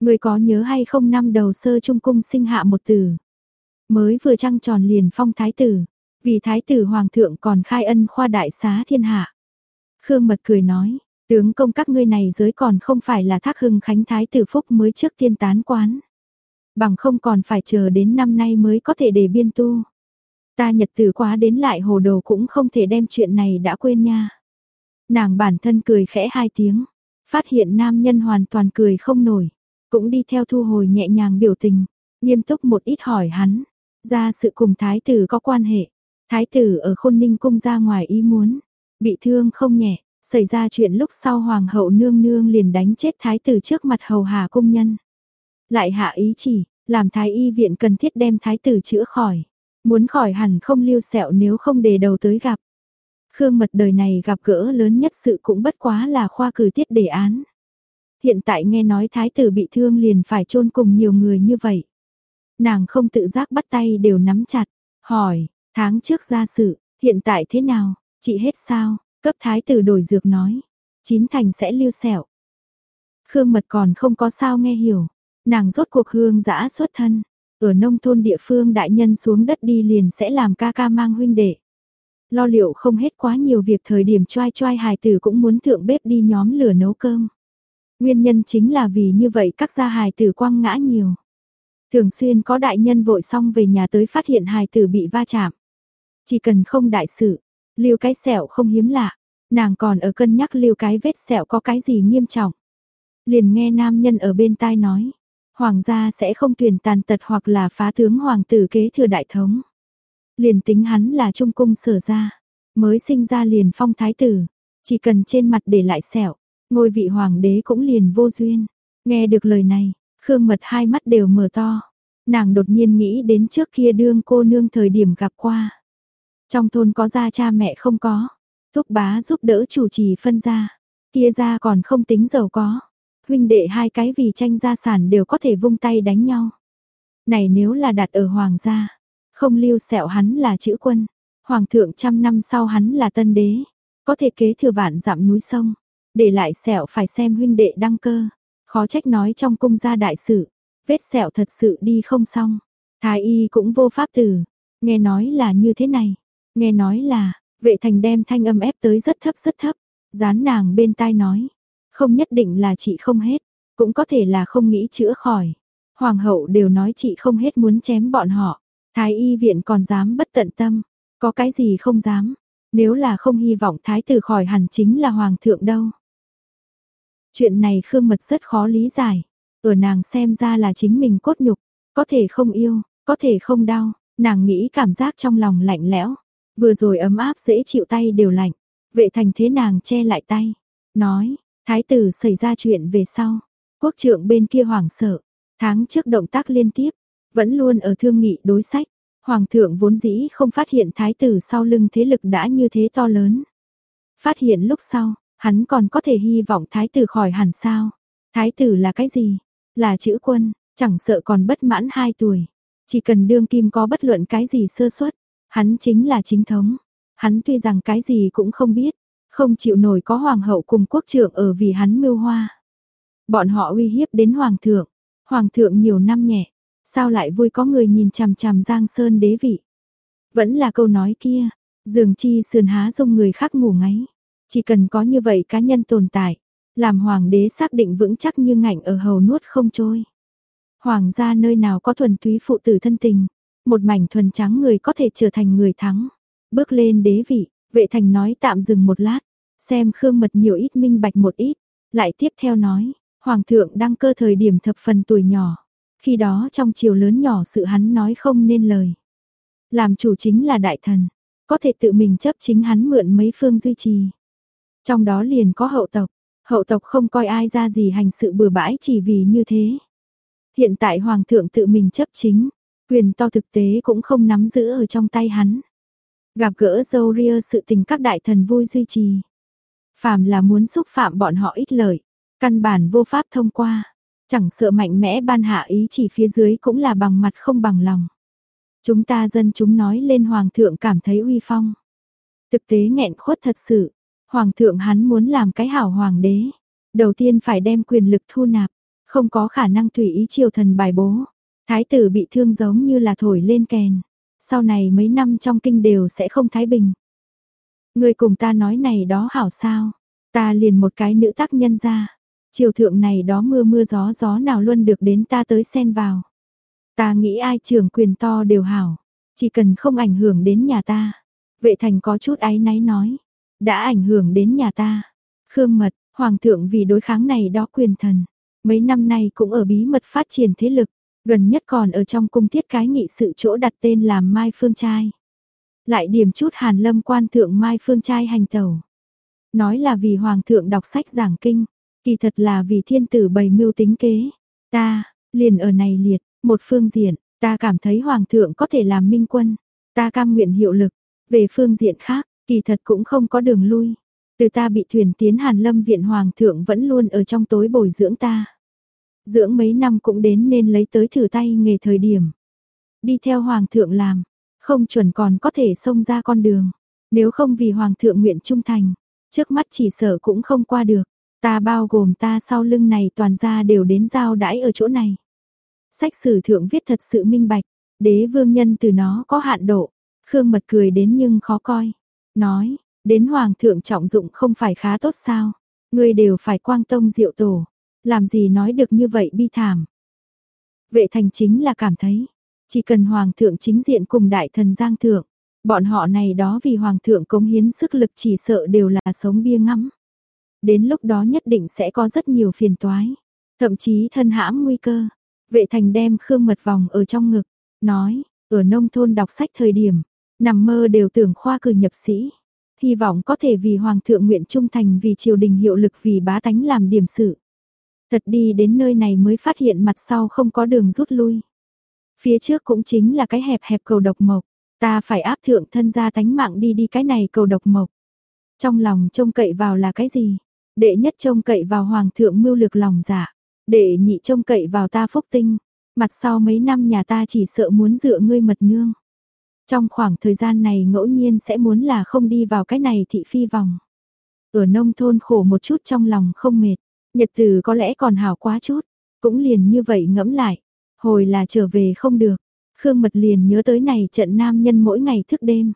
Người có nhớ hay không năm đầu sơ trung cung sinh hạ một tử. Mới vừa trăng tròn liền phong thái tử. Vì thái tử hoàng thượng còn khai ân khoa đại xá thiên hạ. Khương mật cười nói, tướng công các ngươi này giới còn không phải là thác hưng khánh thái tử phúc mới trước tiên tán quán. Bằng không còn phải chờ đến năm nay mới có thể để biên tu. Ta nhật tử quá đến lại hồ đồ cũng không thể đem chuyện này đã quên nha. Nàng bản thân cười khẽ hai tiếng, phát hiện nam nhân hoàn toàn cười không nổi, cũng đi theo thu hồi nhẹ nhàng biểu tình, nghiêm túc một ít hỏi hắn, ra sự cùng thái tử có quan hệ. Thái tử ở khôn ninh cung ra ngoài ý muốn, bị thương không nhẹ, xảy ra chuyện lúc sau hoàng hậu nương nương liền đánh chết thái tử trước mặt hầu hà cung nhân. Lại hạ ý chỉ, làm thái y viện cần thiết đem thái tử chữa khỏi. Muốn khỏi hẳn không lưu sẹo nếu không để đầu tới gặp. Khương Mật đời này gặp gỡ lớn nhất sự cũng bất quá là khoa cử tiết đề án. Hiện tại nghe nói thái tử bị thương liền phải chôn cùng nhiều người như vậy. Nàng không tự giác bắt tay đều nắm chặt, hỏi, tháng trước ra sự, hiện tại thế nào, chị hết sao, cấp thái tử đổi dược nói, chín thành sẽ lưu sẹo. Khương Mật còn không có sao nghe hiểu, nàng rốt cuộc hương dã xuất thân, ở nông thôn địa phương đại nhân xuống đất đi liền sẽ làm ca ca mang huynh đệ. Lo liệu không hết quá nhiều việc thời điểm choai choai hài tử cũng muốn thượng bếp đi nhóm lửa nấu cơm. Nguyên nhân chính là vì như vậy các gia hài tử quăng ngã nhiều. Thường xuyên có đại nhân vội xong về nhà tới phát hiện hài tử bị va chạm. Chỉ cần không đại sự, lưu cái sẹo không hiếm lạ, nàng còn ở cân nhắc lưu cái vết sẹo có cái gì nghiêm trọng. Liền nghe nam nhân ở bên tai nói, Hoàng gia sẽ không tuyển tàn tật hoặc là phá tướng hoàng tử kế thừa đại thống. Liền tính hắn là trung cung sở ra, mới sinh ra liền phong thái tử, chỉ cần trên mặt để lại sẹo, ngôi vị hoàng đế cũng liền vô duyên. Nghe được lời này, Khương Mật hai mắt đều mở to. Nàng đột nhiên nghĩ đến trước kia đương cô nương thời điểm gặp qua. Trong thôn có gia cha mẹ không có, thúc bá giúp đỡ chủ trì phân gia, kia gia còn không tính giàu có. Huynh đệ hai cái vì tranh gia sản đều có thể vung tay đánh nhau. Này nếu là đặt ở hoàng gia, không lưu sẹo hắn là chữ quân, hoàng thượng trăm năm sau hắn là tân đế, có thể kế thừa vạn dặm núi sông, để lại sẹo phải xem huynh đệ đăng cơ. Khó trách nói trong cung gia đại sự, vết sẹo thật sự đi không xong. Thái y cũng vô pháp tử, nghe nói là như thế này, nghe nói là, vệ thành đem thanh âm ép tới rất thấp rất thấp, dán nàng bên tai nói, không nhất định là chị không hết, cũng có thể là không nghĩ chữa khỏi. Hoàng hậu đều nói chị không hết muốn chém bọn họ, thái y viện còn dám bất tận tâm, có cái gì không dám, nếu là không hy vọng thái tử khỏi hẳn chính là hoàng thượng đâu. Chuyện này Khương Mật rất khó lý giải, ở nàng xem ra là chính mình cốt nhục, có thể không yêu, có thể không đau, nàng nghĩ cảm giác trong lòng lạnh lẽo, vừa rồi ấm áp dễ chịu tay đều lạnh, vệ thành thế nàng che lại tay, nói, thái tử xảy ra chuyện về sau, quốc trưởng bên kia hoảng sợ, tháng trước động tác liên tiếp, vẫn luôn ở thương nghị đối sách, hoàng thượng vốn dĩ không phát hiện thái tử sau lưng thế lực đã như thế to lớn. Phát hiện lúc sau, hắn còn có thể hy vọng thái tử khỏi hẳn sao? Thái tử là cái gì? Là chữ quân, chẳng sợ còn bất mãn 2 tuổi. Chỉ cần đương kim có bất luận cái gì sơ suất, hắn chính là chính thống. Hắn tuy rằng cái gì cũng không biết, không chịu nổi có hoàng hậu cùng quốc trưởng ở vì hắn mưu hoa. Bọn họ uy hiếp đến hoàng thượng, hoàng thượng nhiều năm nhẹ, sao lại vui có người nhìn chằm chằm Giang Sơn đế vị. Vẫn là câu nói kia, dường chi sườn há dung người khác ngủ ngáy. Chỉ cần có như vậy cá nhân tồn tại, làm hoàng đế xác định vững chắc như ngạnh ở hầu nuốt không trôi. Hoàng gia nơi nào có thuần túy phụ tử thân tình, một mảnh thuần trắng người có thể trở thành người thắng. Bước lên đế vị, vệ thành nói tạm dừng một lát, xem khương mật nhiều ít minh bạch một ít, lại tiếp theo nói, hoàng thượng đăng cơ thời điểm thập phần tuổi nhỏ, khi đó trong chiều lớn nhỏ sự hắn nói không nên lời. Làm chủ chính là đại thần, có thể tự mình chấp chính hắn mượn mấy phương duy trì. Trong đó liền có hậu tộc, hậu tộc không coi ai ra gì hành sự bừa bãi chỉ vì như thế. Hiện tại hoàng thượng tự mình chấp chính, quyền to thực tế cũng không nắm giữ ở trong tay hắn. Gặp gỡ dâu ria sự tình các đại thần vui duy trì. Phàm là muốn xúc phạm bọn họ ích lợi, căn bản vô pháp thông qua. Chẳng sợ mạnh mẽ ban hạ ý chỉ phía dưới cũng là bằng mặt không bằng lòng. Chúng ta dân chúng nói lên hoàng thượng cảm thấy uy phong. Thực tế nghẹn khuất thật sự, Hoàng thượng hắn muốn làm cái hảo hoàng đế. Đầu tiên phải đem quyền lực thu nạp, không có khả năng tùy ý triều thần bài bố. Thái tử bị thương giống như là thổi lên kèn. Sau này mấy năm trong kinh đều sẽ không thái bình. Người cùng ta nói này đó hảo sao. Ta liền một cái nữ tác nhân ra. Triều thượng này đó mưa mưa gió gió nào luôn được đến ta tới xen vào. Ta nghĩ ai trưởng quyền to đều hảo. Chỉ cần không ảnh hưởng đến nhà ta. Vệ thành có chút áy náy nói đã ảnh hưởng đến nhà ta. Khương Mật, Hoàng thượng vì đối kháng này đó quyền thần, mấy năm nay cũng ở bí mật phát triển thế lực, gần nhất còn ở trong cung thiết cái nghị sự chỗ đặt tên là Mai Phương Trai. Lại điểm chút Hàn Lâm quan thượng Mai Phương Trai hành tẩu. Nói là vì Hoàng thượng đọc sách giảng kinh, kỳ thật là vì thiên tử bày mưu tính kế. Ta, liền ở này liệt, một phương diện, ta cảm thấy Hoàng thượng có thể làm minh quân, ta cam nguyện hiệu lực. Về phương diện khác, Kỳ thật cũng không có đường lui. Từ ta bị thuyền tiến Hàn Lâm viện hoàng thượng vẫn luôn ở trong tối bồi dưỡng ta. Dưỡng mấy năm cũng đến nên lấy tới thử tay nghề thời điểm. Đi theo hoàng thượng làm, không chuẩn còn có thể xông ra con đường. Nếu không vì hoàng thượng nguyện trung thành, trước mắt chỉ sợ cũng không qua được. Ta bao gồm ta sau lưng này toàn ra đều đến giao đãi ở chỗ này. Sách sử thượng viết thật sự minh bạch, đế vương nhân từ nó có hạn độ. Khương mật cười đến nhưng khó coi nói, đến hoàng thượng trọng dụng không phải khá tốt sao, ngươi đều phải quang tông diệu tổ, làm gì nói được như vậy bi thảm. Vệ thành chính là cảm thấy, chỉ cần hoàng thượng chính diện cùng đại thần giang thượng, bọn họ này đó vì hoàng thượng cống hiến sức lực chỉ sợ đều là sống bia ngắm. Đến lúc đó nhất định sẽ có rất nhiều phiền toái, thậm chí thân hãm nguy cơ. Vệ thành đem khương mật vòng ở trong ngực, nói, ở nông thôn đọc sách thời điểm, Nằm mơ đều tưởng khoa cử nhập sĩ. hy vọng có thể vì Hoàng thượng nguyện trung thành vì triều đình hiệu lực vì bá tánh làm điểm sự. Thật đi đến nơi này mới phát hiện mặt sau không có đường rút lui. Phía trước cũng chính là cái hẹp hẹp cầu độc mộc, ta phải áp thượng thân gia tánh mạng đi đi cái này cầu độc mộc. Trong lòng trông cậy vào là cái gì? Đệ nhất trông cậy vào Hoàng thượng mưu lược lòng dạ, đệ nhị trông cậy vào ta phúc tinh, mặt sau mấy năm nhà ta chỉ sợ muốn dựa ngươi mật nương. Trong khoảng thời gian này ngẫu nhiên sẽ muốn là không đi vào cái này thị phi vòng. Ở nông thôn khổ một chút trong lòng không mệt, nhật từ có lẽ còn hảo quá chút, cũng liền như vậy ngẫm lại, hồi là trở về không được. Khương Mật liền nhớ tới này trận nam nhân mỗi ngày thức đêm.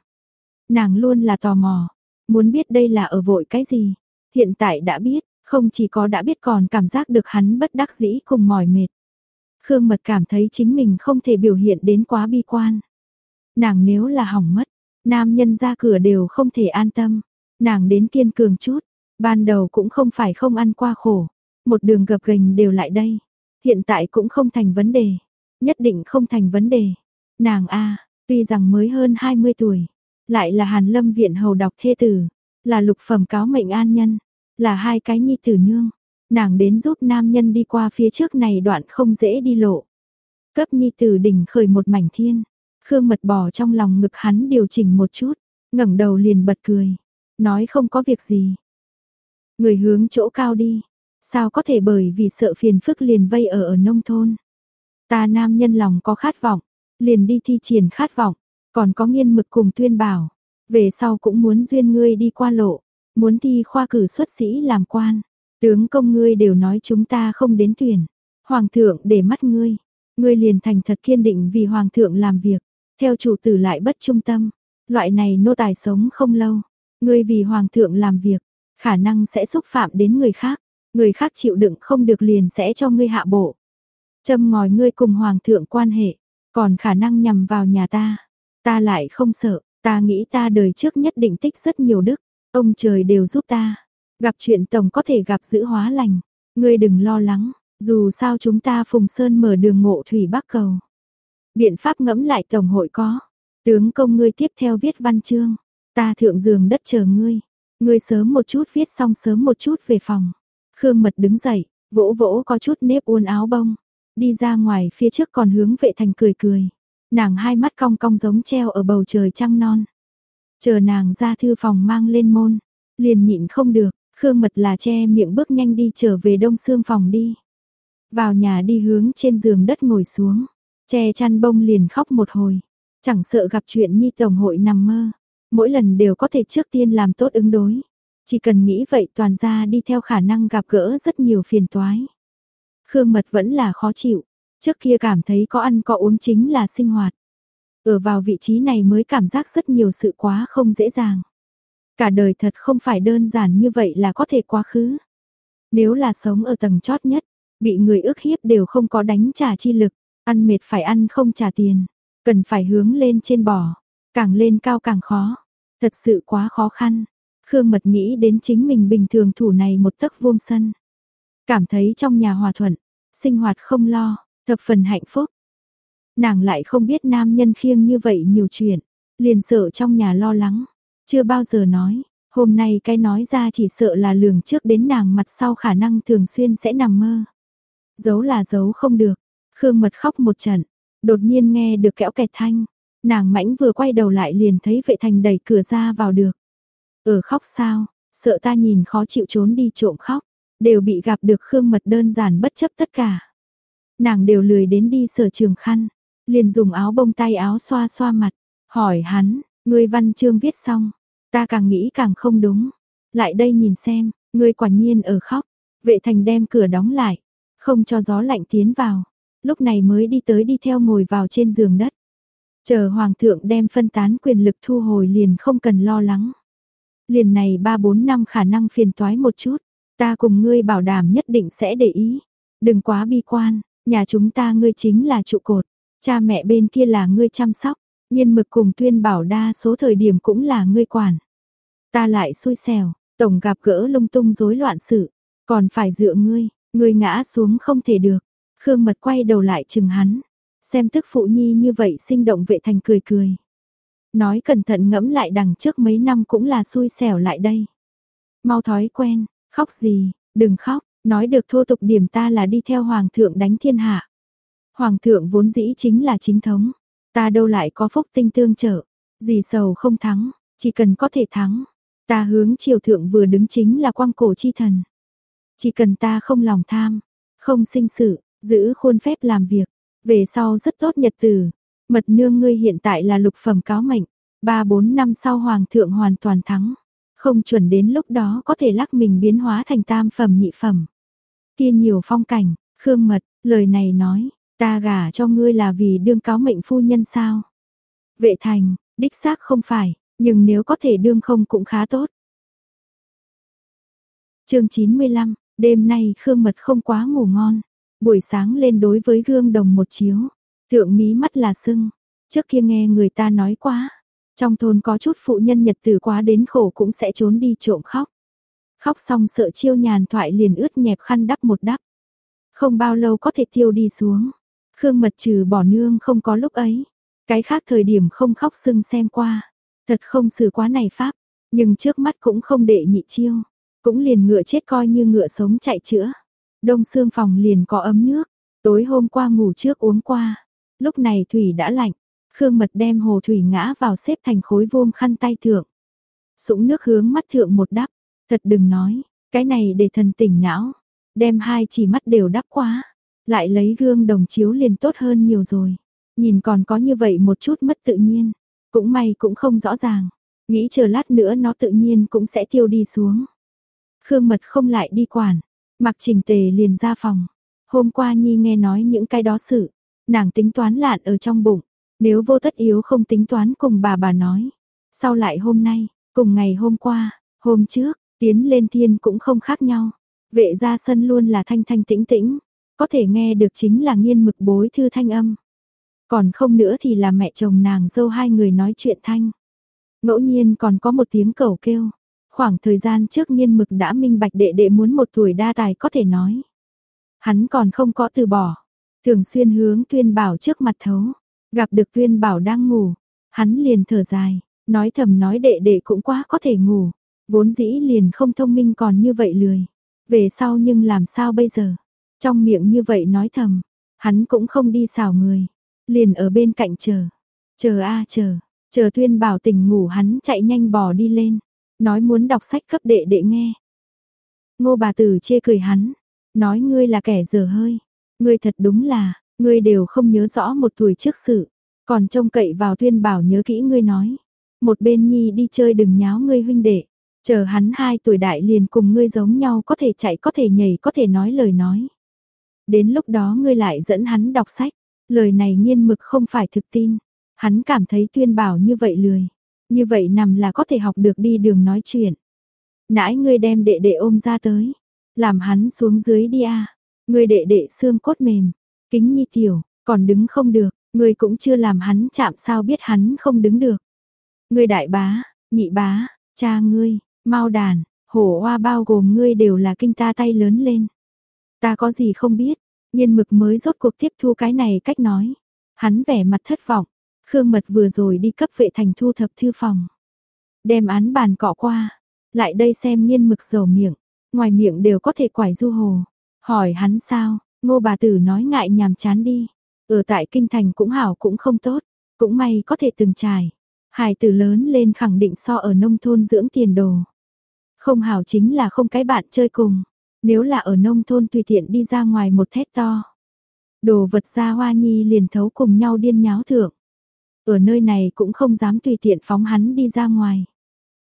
Nàng luôn là tò mò, muốn biết đây là ở vội cái gì. Hiện tại đã biết, không chỉ có đã biết còn cảm giác được hắn bất đắc dĩ cùng mỏi mệt. Khương Mật cảm thấy chính mình không thể biểu hiện đến quá bi quan. Nàng nếu là hỏng mất, nam nhân ra cửa đều không thể an tâm. Nàng đến kiên cường chút, ban đầu cũng không phải không ăn qua khổ. Một đường gập gành đều lại đây. Hiện tại cũng không thành vấn đề. Nhất định không thành vấn đề. Nàng A, tuy rằng mới hơn 20 tuổi, lại là Hàn Lâm viện hầu đọc thê tử, là lục phẩm cáo mệnh an nhân, là hai cái nhi tử nương. Nàng đến giúp nam nhân đi qua phía trước này đoạn không dễ đi lộ. Cấp nhi tử đỉnh khởi một mảnh thiên, Khương Mật bò trong lòng ngực hắn điều chỉnh một chút, ngẩng đầu liền bật cười, nói không có việc gì. Người hướng chỗ cao đi, sao có thể bởi vì sợ phiền phức liền vây ở ở nông thôn. Ta nam nhân lòng có khát vọng, liền đi thi triển khát vọng, còn có nghiên mực cùng tuyên bảo, về sau cũng muốn duyên ngươi đi qua lộ, muốn thi khoa cử xuất sĩ làm quan, tướng công ngươi đều nói chúng ta không đến tuyển, hoàng thượng để mắt ngươi, ngươi liền thành thật kiên định vì hoàng thượng làm việc, theo chủ tử lại bất trung tâm, loại này nô tài sống không lâu, ngươi vì hoàng thượng làm việc, khả năng sẽ xúc phạm đến người khác, người khác chịu đựng không được liền sẽ cho ngươi hạ bộ. Châm ngòi ngươi cùng hoàng thượng quan hệ, còn khả năng nhằm vào nhà ta. Ta lại không sợ, ta nghĩ ta đời trước nhất định tích rất nhiều đức, ông trời đều giúp ta. Gặp chuyện tổng có thể gặp giữ hóa lành, ngươi đừng lo lắng, dù sao chúng ta Phùng Sơn mở đường ngộ thủy bắc cầu. Biện pháp ngẫm lại tổng hội có. Tướng công ngươi tiếp theo viết văn chương, ta thượng giường đất chờ ngươi. Ngươi sớm một chút viết xong sớm một chút về phòng. Khương Mật đứng dậy, vỗ vỗ có chút nếp uốn áo bông, đi ra ngoài phía trước còn hướng vệ thành cười cười. Nàng hai mắt cong cong giống treo ở bầu trời trăng non. Chờ nàng ra thư phòng mang lên môn, liền nhịn không được, Khương Mật là che miệng bước nhanh đi trở về đông xương phòng đi. Vào nhà đi hướng trên giường đất ngồi xuống, che chăn bông liền khóc một hồi, chẳng sợ gặp chuyện nhi tổng hội nằm mơ, mỗi lần đều có thể trước tiên làm tốt ứng đối. Chỉ cần nghĩ vậy toàn ra đi theo khả năng gặp gỡ rất nhiều phiền toái. Khương Mật vẫn là khó chịu, trước kia cảm thấy có ăn có uống chính là sinh hoạt. Ở vào vị trí này mới cảm giác rất nhiều sự quá không dễ dàng. Cả đời thật không phải đơn giản như vậy là có thể quá khứ. Nếu là sống ở tầng chót nhất, bị người ước hiếp đều không có đánh trả chi lực, ăn mệt phải ăn không trả tiền, cần phải hướng lên trên bò, càng lên cao càng khó. Thật sự quá khó khăn. Khương Mật nghĩ đến chính mình bình thường thủ này một tấc vuông sân. Cảm thấy trong nhà hòa thuận, sinh hoạt không lo, thập phần hạnh phúc. Nàng lại không biết nam nhân khiêng như vậy nhiều chuyện, liền sợ trong nhà lo lắng, chưa bao giờ nói, hôm nay cái nói ra chỉ sợ là lường trước đến nàng mặt sau khả năng thường xuyên sẽ nằm mơ. Giấu là giấu không được, Khương Mật khóc một trận, đột nhiên nghe được kẽo kẹt thanh, nàng mãnh vừa quay đầu lại liền thấy vệ thành đẩy cửa ra vào được. Ở khóc sao, sợ ta nhìn khó chịu trốn đi trộm khóc, đều bị gặp được Khương Mật đơn giản bất chấp tất cả. Nàng đều lười đến đi sở trường khăn, liền dùng áo bông tay áo xoa xoa mặt, hỏi hắn, ngươi văn chương viết xong, ta càng nghĩ càng không đúng. Lại đây nhìn xem, ngươi quả nhiên ở khóc, vệ thành đem cửa đóng lại, không cho gió lạnh tiến vào, lúc này mới đi tới đi theo ngồi vào trên giường đất. Chờ hoàng thượng đem phân tán quyền lực thu hồi liền không cần lo lắng. Liền này 3-4 năm khả năng phiền toái một chút, ta cùng ngươi bảo đảm nhất định sẽ để ý. Đừng quá bi quan, nhà chúng ta ngươi chính là trụ cột, cha mẹ bên kia là ngươi chăm sóc, nhiên mực cùng tuyên bảo đa số thời điểm cũng là ngươi quản. Ta lại xui xẻo, tổng gặp gỡ lung tung rối loạn sự, còn phải dựa ngươi, ngươi ngã xuống không thể được. Khương Mật quay đầu lại chừng hắn, xem tức phụ nhi như vậy sinh động vệ thành cười cười. Nói cẩn thận ngẫm lại đằng trước mấy năm cũng là xui xẻo lại đây. Mau thói quen, khóc gì, đừng khóc, nói được thô tục điểm ta là đi theo hoàng thượng đánh thiên hạ. Hoàng thượng vốn dĩ chính là chính thống, ta đâu lại có phúc tinh tương trợ, gì sầu không thắng, chỉ cần có thể thắng. Ta hướng triều thượng vừa đứng chính là quang cổ chi thần. Chỉ cần ta không lòng tham, không sinh sự, giữ khuôn phép làm việc, về sau rất tốt nhật tử. Mật nương ngươi hiện tại là lục phẩm cáo mệnh, ba bốn năm sau hoàng thượng hoàn toàn thắng. Không chuẩn đến lúc đó có thể lắc mình biến hóa thành tam phẩm nhị phẩm. Kia nhiều phong cảnh, khương mật, lời này nói, ta gả cho ngươi là vì đương cáo mệnh phu nhân sao? Vệ thành, đích xác không phải, nhưng nếu có thể đương không cũng khá tốt. chương 95, đêm nay Khương Mật không quá ngủ ngon. Buổi sáng lên đối với gương đồng một chiếu. Thượng mí mắt là sưng. Trước kia nghe người ta nói quá. Trong thôn có chút phụ nhân nhật từ quá đến khổ cũng sẽ trốn đi trộm khóc. Khóc xong sợ chiêu nhàn thoại liền ướt nhẹp khăn đắp một đắp. Không bao lâu có thể tiêu đi xuống. Khương mật trừ bỏ nương không có lúc ấy. Cái khác thời điểm không khóc sưng xem qua. Thật không xử quá này pháp, nhưng trước mắt cũng không đệ nhị chiêu, cũng liền ngựa chết coi như ngựa sống chạy chữa. Đông xương phòng liền có ấm nước, tối hôm qua ngủ trước uống qua, lúc này thủy đã lạnh, Khương Mật đem hồ thủy ngã vào xếp thành khối vuông khăn tay thượng. Sũng nước hướng mắt thượng một đắp, thật đừng nói, cái này để thần tỉnh não, đem hai chỉ mắt đều đắp quá, lại lấy gương đồng chiếu liền tốt hơn nhiều rồi. Nhìn còn có như vậy một chút mất tự nhiên. Cũng may cũng không rõ ràng, nghĩ chờ lát nữa nó tự nhiên cũng sẽ tiêu đi xuống. Khương Mật không lại đi quản, mặc trình tề liền ra phòng. Hôm qua Nhi nghe nói những cái đó sự, nàng tính toán lạn ở trong bụng, nếu vô tất yếu không tính toán cùng bà bà nói. Sau lại hôm nay, cùng ngày hôm qua, hôm trước, tiến lên thiên cũng không khác nhau. Vệ ra sân luôn là thanh thanh tĩnh tĩnh, có thể nghe được chính là nghiên mực bối thư thanh âm. Còn không nữa thì là mẹ chồng nàng dâu hai người nói chuyện thanh. Ngẫu nhiên còn có một tiếng cầu kêu. Khoảng thời gian trước nghiên mực đã minh bạch đệ đệ muốn một tuổi đa tài có thể nói. Hắn còn không có từ bỏ. Thường xuyên hướng tuyên bảo trước mặt thấu. Gặp được tuyên bảo đang ngủ. Hắn liền thở dài. Nói thầm nói đệ đệ cũng quá có thể ngủ. Vốn dĩ liền không thông minh còn như vậy lười. Về sau nhưng làm sao bây giờ? Trong miệng như vậy nói thầm. Hắn cũng không đi xào người liền ở bên cạnh chờ. Chờ a chờ, chờ Tuyên Bảo tỉnh ngủ hắn chạy nhanh bò đi lên, nói muốn đọc sách cấp đệ đệ nghe. Ngô bà tử chê cười hắn, nói ngươi là kẻ dở hơi, ngươi thật đúng là, ngươi đều không nhớ rõ một tuổi trước sự, còn trông cậy vào Tuyên Bảo nhớ kỹ ngươi nói. Một bên nhi đi chơi đừng nháo ngươi huynh đệ, chờ hắn hai tuổi đại liền cùng ngươi giống nhau có thể chạy có thể nhảy có thể nói lời nói. Đến lúc đó ngươi lại dẫn hắn đọc sách, Lời này nghiên mực không phải thực tin. Hắn cảm thấy tuyên bảo như vậy lười. Như vậy nằm là có thể học được đi đường nói chuyện. Nãy ngươi đem đệ đệ ôm ra tới. Làm hắn xuống dưới đi a Ngươi đệ đệ xương cốt mềm. Kính nhi tiểu, còn đứng không được. Ngươi cũng chưa làm hắn chạm sao biết hắn không đứng được. Ngươi đại bá, nhị bá, cha ngươi, mau đàn, hổ hoa bao gồm ngươi đều là kinh ta tay lớn lên. Ta có gì không biết, Nhiên mực mới rốt cuộc tiếp thu cái này cách nói. Hắn vẻ mặt thất vọng. Khương Mật vừa rồi đi cấp vệ thành thu thập thư phòng. Đem án bàn cọ qua. Lại đây xem nhiên mực dầu miệng. Ngoài miệng đều có thể quải du hồ. Hỏi hắn sao, ngô bà tử nói ngại nhàm chán đi. Ở tại kinh thành cũng hảo cũng không tốt. Cũng may có thể từng trải. Hải tử lớn lên khẳng định so ở nông thôn dưỡng tiền đồ. Không hảo chính là không cái bạn chơi cùng. Nếu là ở nông thôn tùy tiện đi ra ngoài một thét to. Đồ vật ra hoa nhi liền thấu cùng nhau điên nháo thượng. Ở nơi này cũng không dám tùy tiện phóng hắn đi ra ngoài.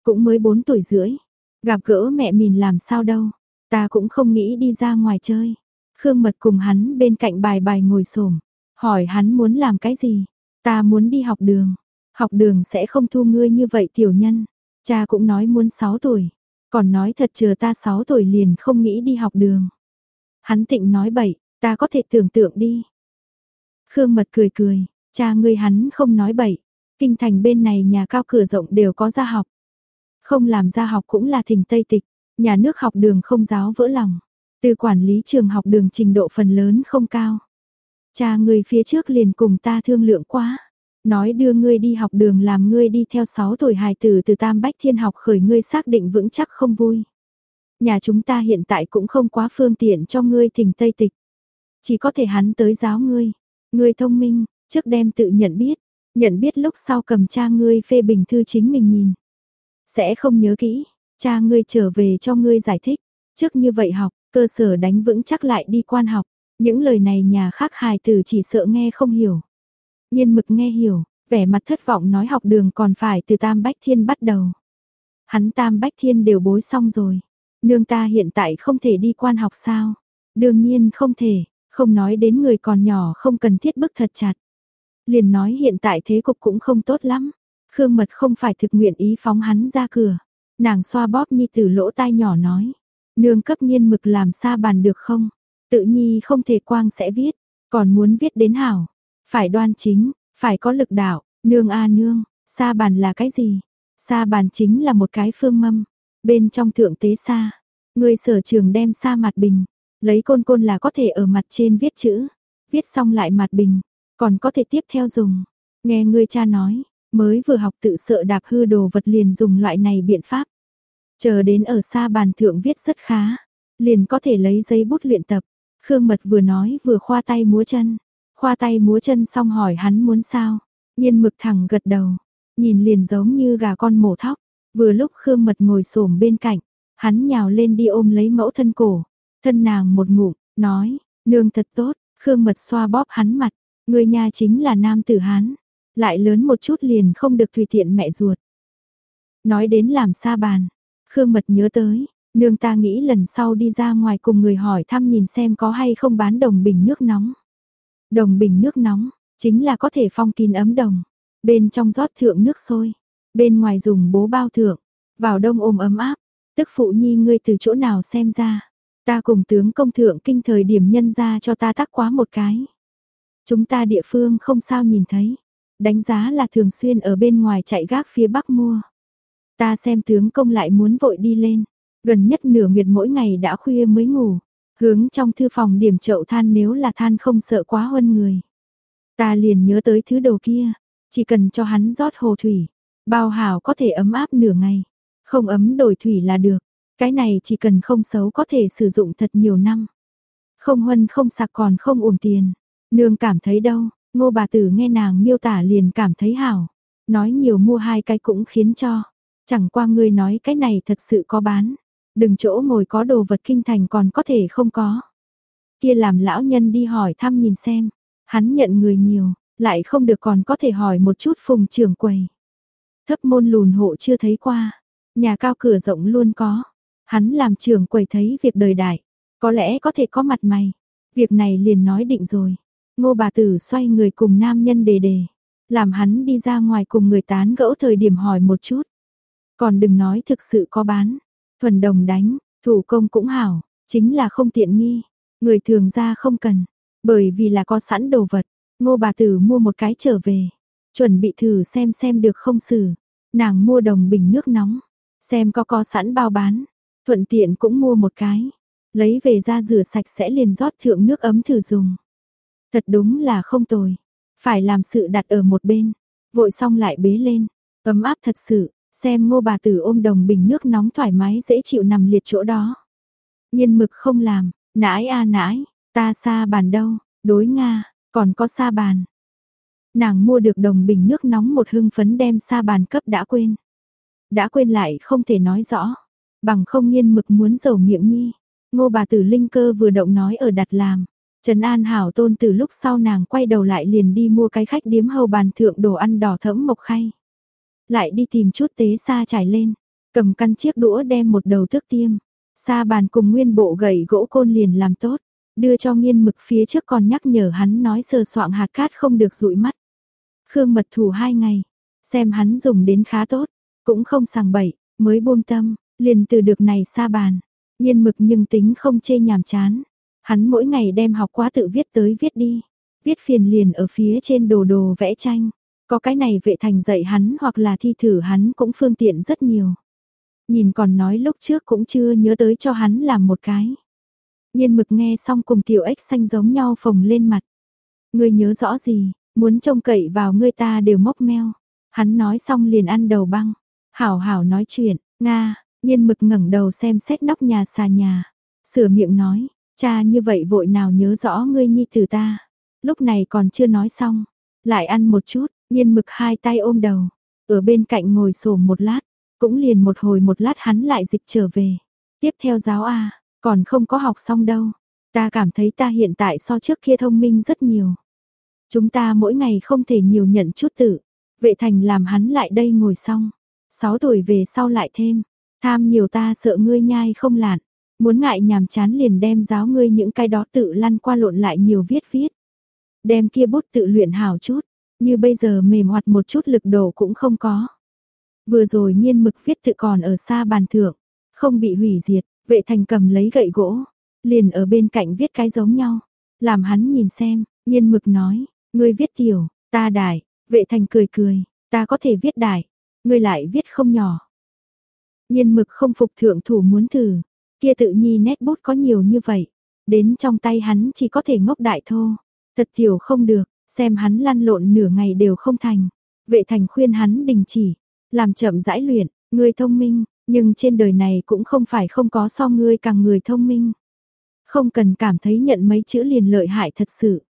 Cũng mới 4 tuổi rưỡi. Gặp gỡ mẹ mình làm sao đâu. Ta cũng không nghĩ đi ra ngoài chơi. Khương Mật cùng hắn bên cạnh bài bài ngồi xổm, Hỏi hắn muốn làm cái gì. Ta muốn đi học đường. Học đường sẽ không thu ngươi như vậy tiểu nhân. Cha cũng nói muốn 6 tuổi. Còn nói thật chờ ta 6 tuổi liền không nghĩ đi học đường. Hắn tịnh nói bậy, ta có thể tưởng tượng đi. Khương Mật cười cười, cha ngươi hắn không nói bậy. Kinh thành bên này nhà cao cửa rộng đều có gia học. Không làm gia học cũng là thỉnh Tây Tịch, nhà nước học đường không giáo vỡ lòng. Từ quản lý trường học đường trình độ phần lớn không cao. Cha người phía trước liền cùng ta thương lượng quá. Nói đưa ngươi đi học đường làm ngươi đi theo 6 tuổi hài tử từ Tam Bách Thiên học khởi ngươi xác định vững chắc không vui. Nhà chúng ta hiện tại cũng không quá phương tiện cho ngươi thỉnh Tây Tịch. Chỉ có thể hắn tới giáo ngươi. Ngươi thông minh, trước đem tự nhận biết. Nhận biết lúc sau cầm cha ngươi phê bình thư chính mình nhìn. Sẽ không nhớ kỹ, cha ngươi trở về cho ngươi giải thích. Trước như vậy học, cơ sở đánh vững chắc lại đi quan học. Những lời này nhà khác hài tử chỉ sợ nghe không hiểu. Nhiên mực nghe hiểu, vẻ mặt thất vọng nói học đường còn phải từ Tam Bách Thiên bắt đầu. Hắn Tam Bách Thiên đều bối xong rồi. Nương ta hiện tại không thể đi quan học sao? Đương nhiên không thể, không nói đến người còn nhỏ không cần thiết bức thật chặt. Liền nói hiện tại thế cục cũng không tốt lắm. Khương Mật không phải thực nguyện ý phóng hắn ra cửa. Nàng xoa bóp nhi tử lỗ tai nhỏ nói. Nương cấp nhiên mực làm xa bàn được không? Tự nhi không thể quang sẽ viết, còn muốn viết đến hảo. Phải đoan chính, phải có lực đạo, nương a nương, sa bàn là cái gì? Sa bàn chính là một cái phương mâm, bên trong thượng tế sa. Người sở trường đem sa mặt bình, lấy côn côn là có thể ở mặt trên viết chữ, viết xong lại mặt bình, còn có thể tiếp theo dùng. Nghe người cha nói, mới vừa học tự sợ đạp hư đồ vật liền dùng loại này biện pháp. Chờ đến ở sa bàn thượng viết rất khá, liền có thể lấy giấy bút luyện tập. Khương Mật vừa nói vừa khoa tay múa chân. Khoa tay múa chân xong hỏi hắn muốn sao. Nhiên mực thẳng gật đầu. Nhìn liền giống như gà con mổ thóc. Vừa lúc Khương Mật ngồi xổm bên cạnh. Hắn nhào lên đi ôm lấy mẫu thân cổ. Thân nàng một ngụm, nói, nương thật tốt. Khương Mật xoa bóp hắn mặt. Người nhà chính là nam tử hán. Lại lớn một chút liền không được tùy tiện mẹ ruột. Nói đến làm xa bàn. Khương Mật nhớ tới, Nương ta nghĩ lần sau đi ra ngoài cùng người hỏi thăm nhìn xem có hay không bán đồng bình nước nóng. Đồng bình nước nóng, chính là có thể phong kín ấm đồng. Bên trong rót thượng nước sôi, bên ngoài dùng bố bao thượng, vào đông ôm ấm áp. Tức phụ nhi ngươi từ chỗ nào xem ra. Ta cùng tướng công thượng kinh thời điểm nhân ra cho ta tắc quá một cái. Chúng ta địa phương không sao nhìn thấy. Đánh giá là thường xuyên ở bên ngoài chạy gác phía bắc mua. Ta xem tướng công lại muốn vội đi lên. Gần nhất nửa nguyệt mỗi ngày đã khuya mới ngủ. Hướng trong thư phòng điểm chậu than nếu là than không sợ quá huân người. Ta liền nhớ tới thứ đồ kia. Chỉ cần cho hắn rót hồ thủy. Bao hảo có thể ấm áp nửa ngày. Không ấm đổi thủy là được. Cái này chỉ cần không xấu có thể sử dụng thật nhiều năm. Không huân không sạc còn không uổng tiền. Nương cảm thấy đâu, ngô bà tử nghe nàng miêu tả liền cảm thấy hảo. Nói nhiều mua hai cái cũng khiến cho. Chẳng qua ngươi nói cái này thật sự có bán. Đừng chỗ ngồi có đồ vật kinh thành còn có thể không có. Kia làm lão nhân đi hỏi thăm nhìn xem. Hắn nhận người nhiều, lại không được còn có thể hỏi một chút phùng trưởng quầy. Thấp môn lùn hộ chưa thấy qua. Nhà cao cửa rộng luôn có. Hắn làm trưởng quầy thấy việc đời đại. Có lẽ có thể có mặt mày. Việc này liền nói định rồi. Ngô bà tử xoay người cùng nam nhân đề đề. Làm hắn đi ra ngoài cùng người tán gẫu thời điểm hỏi một chút. Còn đừng nói thực sự có bán. Thuần đồng đánh, thủ công cũng hảo, chính là không tiện nghi. Người thường ra không cần, bởi vì là có sẵn đồ vật. Ngô bà tử mua một cái trở về, chuẩn bị thử xem xem được không xử. Nàng mua đồng bình nước nóng, xem có có sẵn bao bán, thuận tiện cũng mua một cái. Lấy về ra rửa sạch sẽ liền rót thượng nước ấm thử dùng. Thật đúng là không tồi, phải làm sự đặt ở một bên, vội xong lại bế lên, ấm áp thật sự, Xem ngô bà tử ôm đồng bình nước nóng thoải mái dễ chịu nằm liệt chỗ đó. Nhiên mực không làm, nãi a nãi, ta xa bàn đâu, đối Nga, còn có xa bàn. Nàng mua được đồng bình nước nóng một hưng phấn đem xa bàn cấp đã quên. Đã quên lại không thể nói rõ, bằng không nhiên mực muốn dầu miệng nhi. Ngô bà tử linh cơ vừa động nói ở đặt làm. Trần An Hảo tôn từ lúc sau nàng quay đầu lại liền đi mua cái khách điếm hầu bàn thượng đồ ăn đỏ thẫm mộc khay. Lại đi tìm chút tế xa trải lên, cầm căn chiếc đũa đem một đầu thước tiêm. Sa bàn cùng nguyên bộ gậy gỗ côn liền làm tốt, đưa cho nghiên mực phía trước còn nhắc nhở hắn nói sờ soạng hạt cát không được dụi mắt. Khương mật thủ hai ngày, xem hắn dùng đến khá tốt, cũng không sàng bậy, mới buông tâm, liền từ được này sa bàn. Nhiên mực nhưng tính không chê nhàm chán. Hắn mỗi ngày đem học quá tự viết tới viết đi. Viết phiền liền ở phía trên đồ đồ vẽ tranh. Có cái này vệ thành dạy hắn hoặc là thi thử hắn cũng phương tiện rất nhiều. Nhìn còn nói lúc trước cũng chưa nhớ tới cho hắn làm một cái. Nhiên mực nghe xong cùng tiểu ếch xanh giống nhau phồng lên mặt. Ngươi nhớ rõ gì, muốn trông cậy vào ngươi ta đều móc meo. Hắn nói xong liền ăn đầu băng. Hảo hảo nói chuyện, Nga, nhiên mực ngẩng đầu xem xét nóc nhà xà nhà. Sửa miệng nói, cha như vậy vội nào nhớ rõ ngươi nhi từ ta. Lúc này còn chưa nói xong, lại ăn một chút, nhiên mực hai tay ôm đầu. Ở bên cạnh ngồi sổ một lát, cũng liền một hồi một lát hắn lại dịch trở về. Tiếp theo giáo A, còn không có học xong đâu. Ta cảm thấy ta hiện tại so trước kia thông minh rất nhiều. Chúng ta mỗi ngày không thể nhiều nhận chút tự. Vệ thành làm hắn lại đây ngồi xong. Sáu tuổi về sau lại thêm. Tham nhiều ta sợ ngươi nhai không lạn. Muốn ngại nhàm chán liền đem giáo ngươi những cái đó tự lăn qua lộn lại nhiều viết viết. Đem kia bút tự luyện hào chút. Như bây giờ mềm hoạt một chút lực độ cũng không có. Vừa rồi nhiên mực viết tự còn ở xa bàn thượng. Không bị hủy diệt. Vệ thành cầm lấy gậy gỗ. Liền ở bên cạnh viết cái giống nhau. Làm hắn nhìn xem. Nhiên mực nói. Ngươi viết tiểu, ta đại, vệ thành cười cười, ta có thể viết đại, ngươi lại viết không nhỏ. Nhiên mực không phục thượng thủ muốn thử, kia tự nhi nét bút có nhiều như vậy, đến trong tay hắn chỉ có thể ngốc đại thô, thật tiểu không được, xem hắn lăn lộn nửa ngày đều không thành. Vệ thành khuyên hắn đình chỉ, làm chậm rãi luyện, ngươi thông minh, nhưng trên đời này cũng không phải không có so ngươi càng người thông minh. Không cần cảm thấy nhận mấy chữ liền lợi hại thật sự.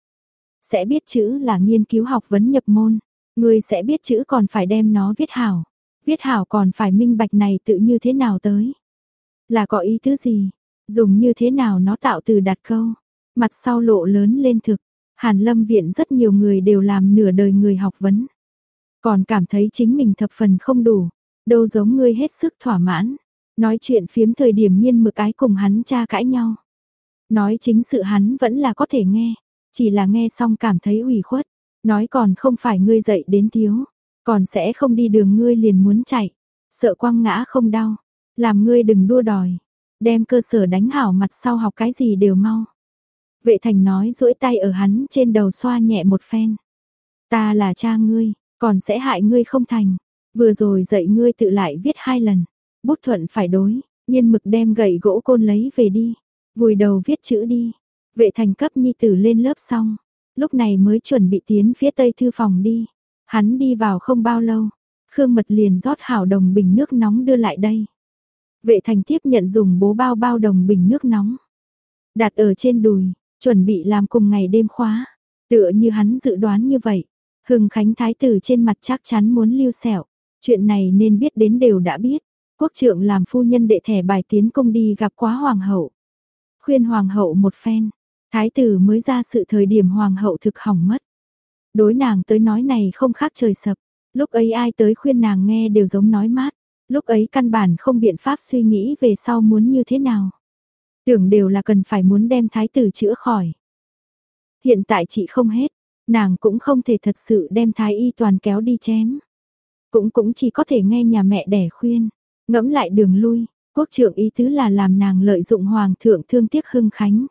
Sẽ biết chữ là nghiên cứu học vấn nhập môn, ngươi sẽ biết chữ còn phải đem nó viết hảo. Viết hảo còn phải minh bạch này tự như thế nào tới. Là có ý thứ gì, dùng như thế nào nó tạo từ đặt câu. Mặt sau lộ lớn lên thực, Hàn Lâm viện rất nhiều người đều làm nửa đời người học vấn. Còn cảm thấy chính mình thập phần không đủ, đâu giống ngươi hết sức thỏa mãn. Nói chuyện phiếm thời điểm nghiên mực ái cùng hắn cha cãi nhau. Nói chính sự hắn vẫn là có thể nghe. Chỉ là nghe xong cảm thấy ủy khuất, nói còn không phải ngươi dậy đến thiếu, còn sẽ không đi đường ngươi liền muốn chạy, sợ quăng ngã không đau, làm ngươi đừng đua đòi, đem cơ sở đánh hảo mặt sau học cái gì đều mau. Vệ thành nói duỗi tay ở hắn trên đầu xoa nhẹ một phen. Ta là cha ngươi, còn sẽ hại ngươi không thành. Vừa rồi dạy ngươi tự lại viết hai lần. Bút thuận phải đối, nhiên mực đem gậy gỗ côn lấy về đi. Vùi đầu viết chữ đi. Vệ thành cấp nhi tử lên lớp xong, lúc này mới chuẩn bị tiến phía tây thư phòng đi. Hắn đi vào không bao lâu, Khương Mật liền rót hảo đồng bình nước nóng đưa lại đây. Vệ thành tiếp nhận dùng bố bao bao đồng bình nước nóng. Đặt ở trên đùi, chuẩn bị làm cùng ngày đêm khóa. Tựa như hắn dự đoán như vậy. Hưng Khánh Thái tử trên mặt chắc chắn muốn lưu sẹo. Chuyện này nên biết đến đều đã biết. Quốc trượng làm phu nhân đệ thẻ bài tiến công đi gặp quá hoàng hậu. Khuyên hoàng hậu một phen, Thái tử mới ra sự thời điểm hoàng hậu thực hỏng mất. Đối nàng tới nói này không khác trời sập, lúc ấy ai tới khuyên nàng nghe đều giống nói mát, lúc ấy căn bản không biện pháp suy nghĩ về sau muốn như thế nào. Tưởng đều là cần phải muốn đem thái tử chữa khỏi. Hiện tại chị không hết, nàng cũng không thể thật sự đem thái y toàn kéo đi chém. Cũng cũng chỉ có thể nghe nhà mẹ đẻ khuyên, ngẫm lại đường lui, quốc trưởng ý tứ là làm nàng lợi dụng hoàng thượng thương tiếc hưng khánh.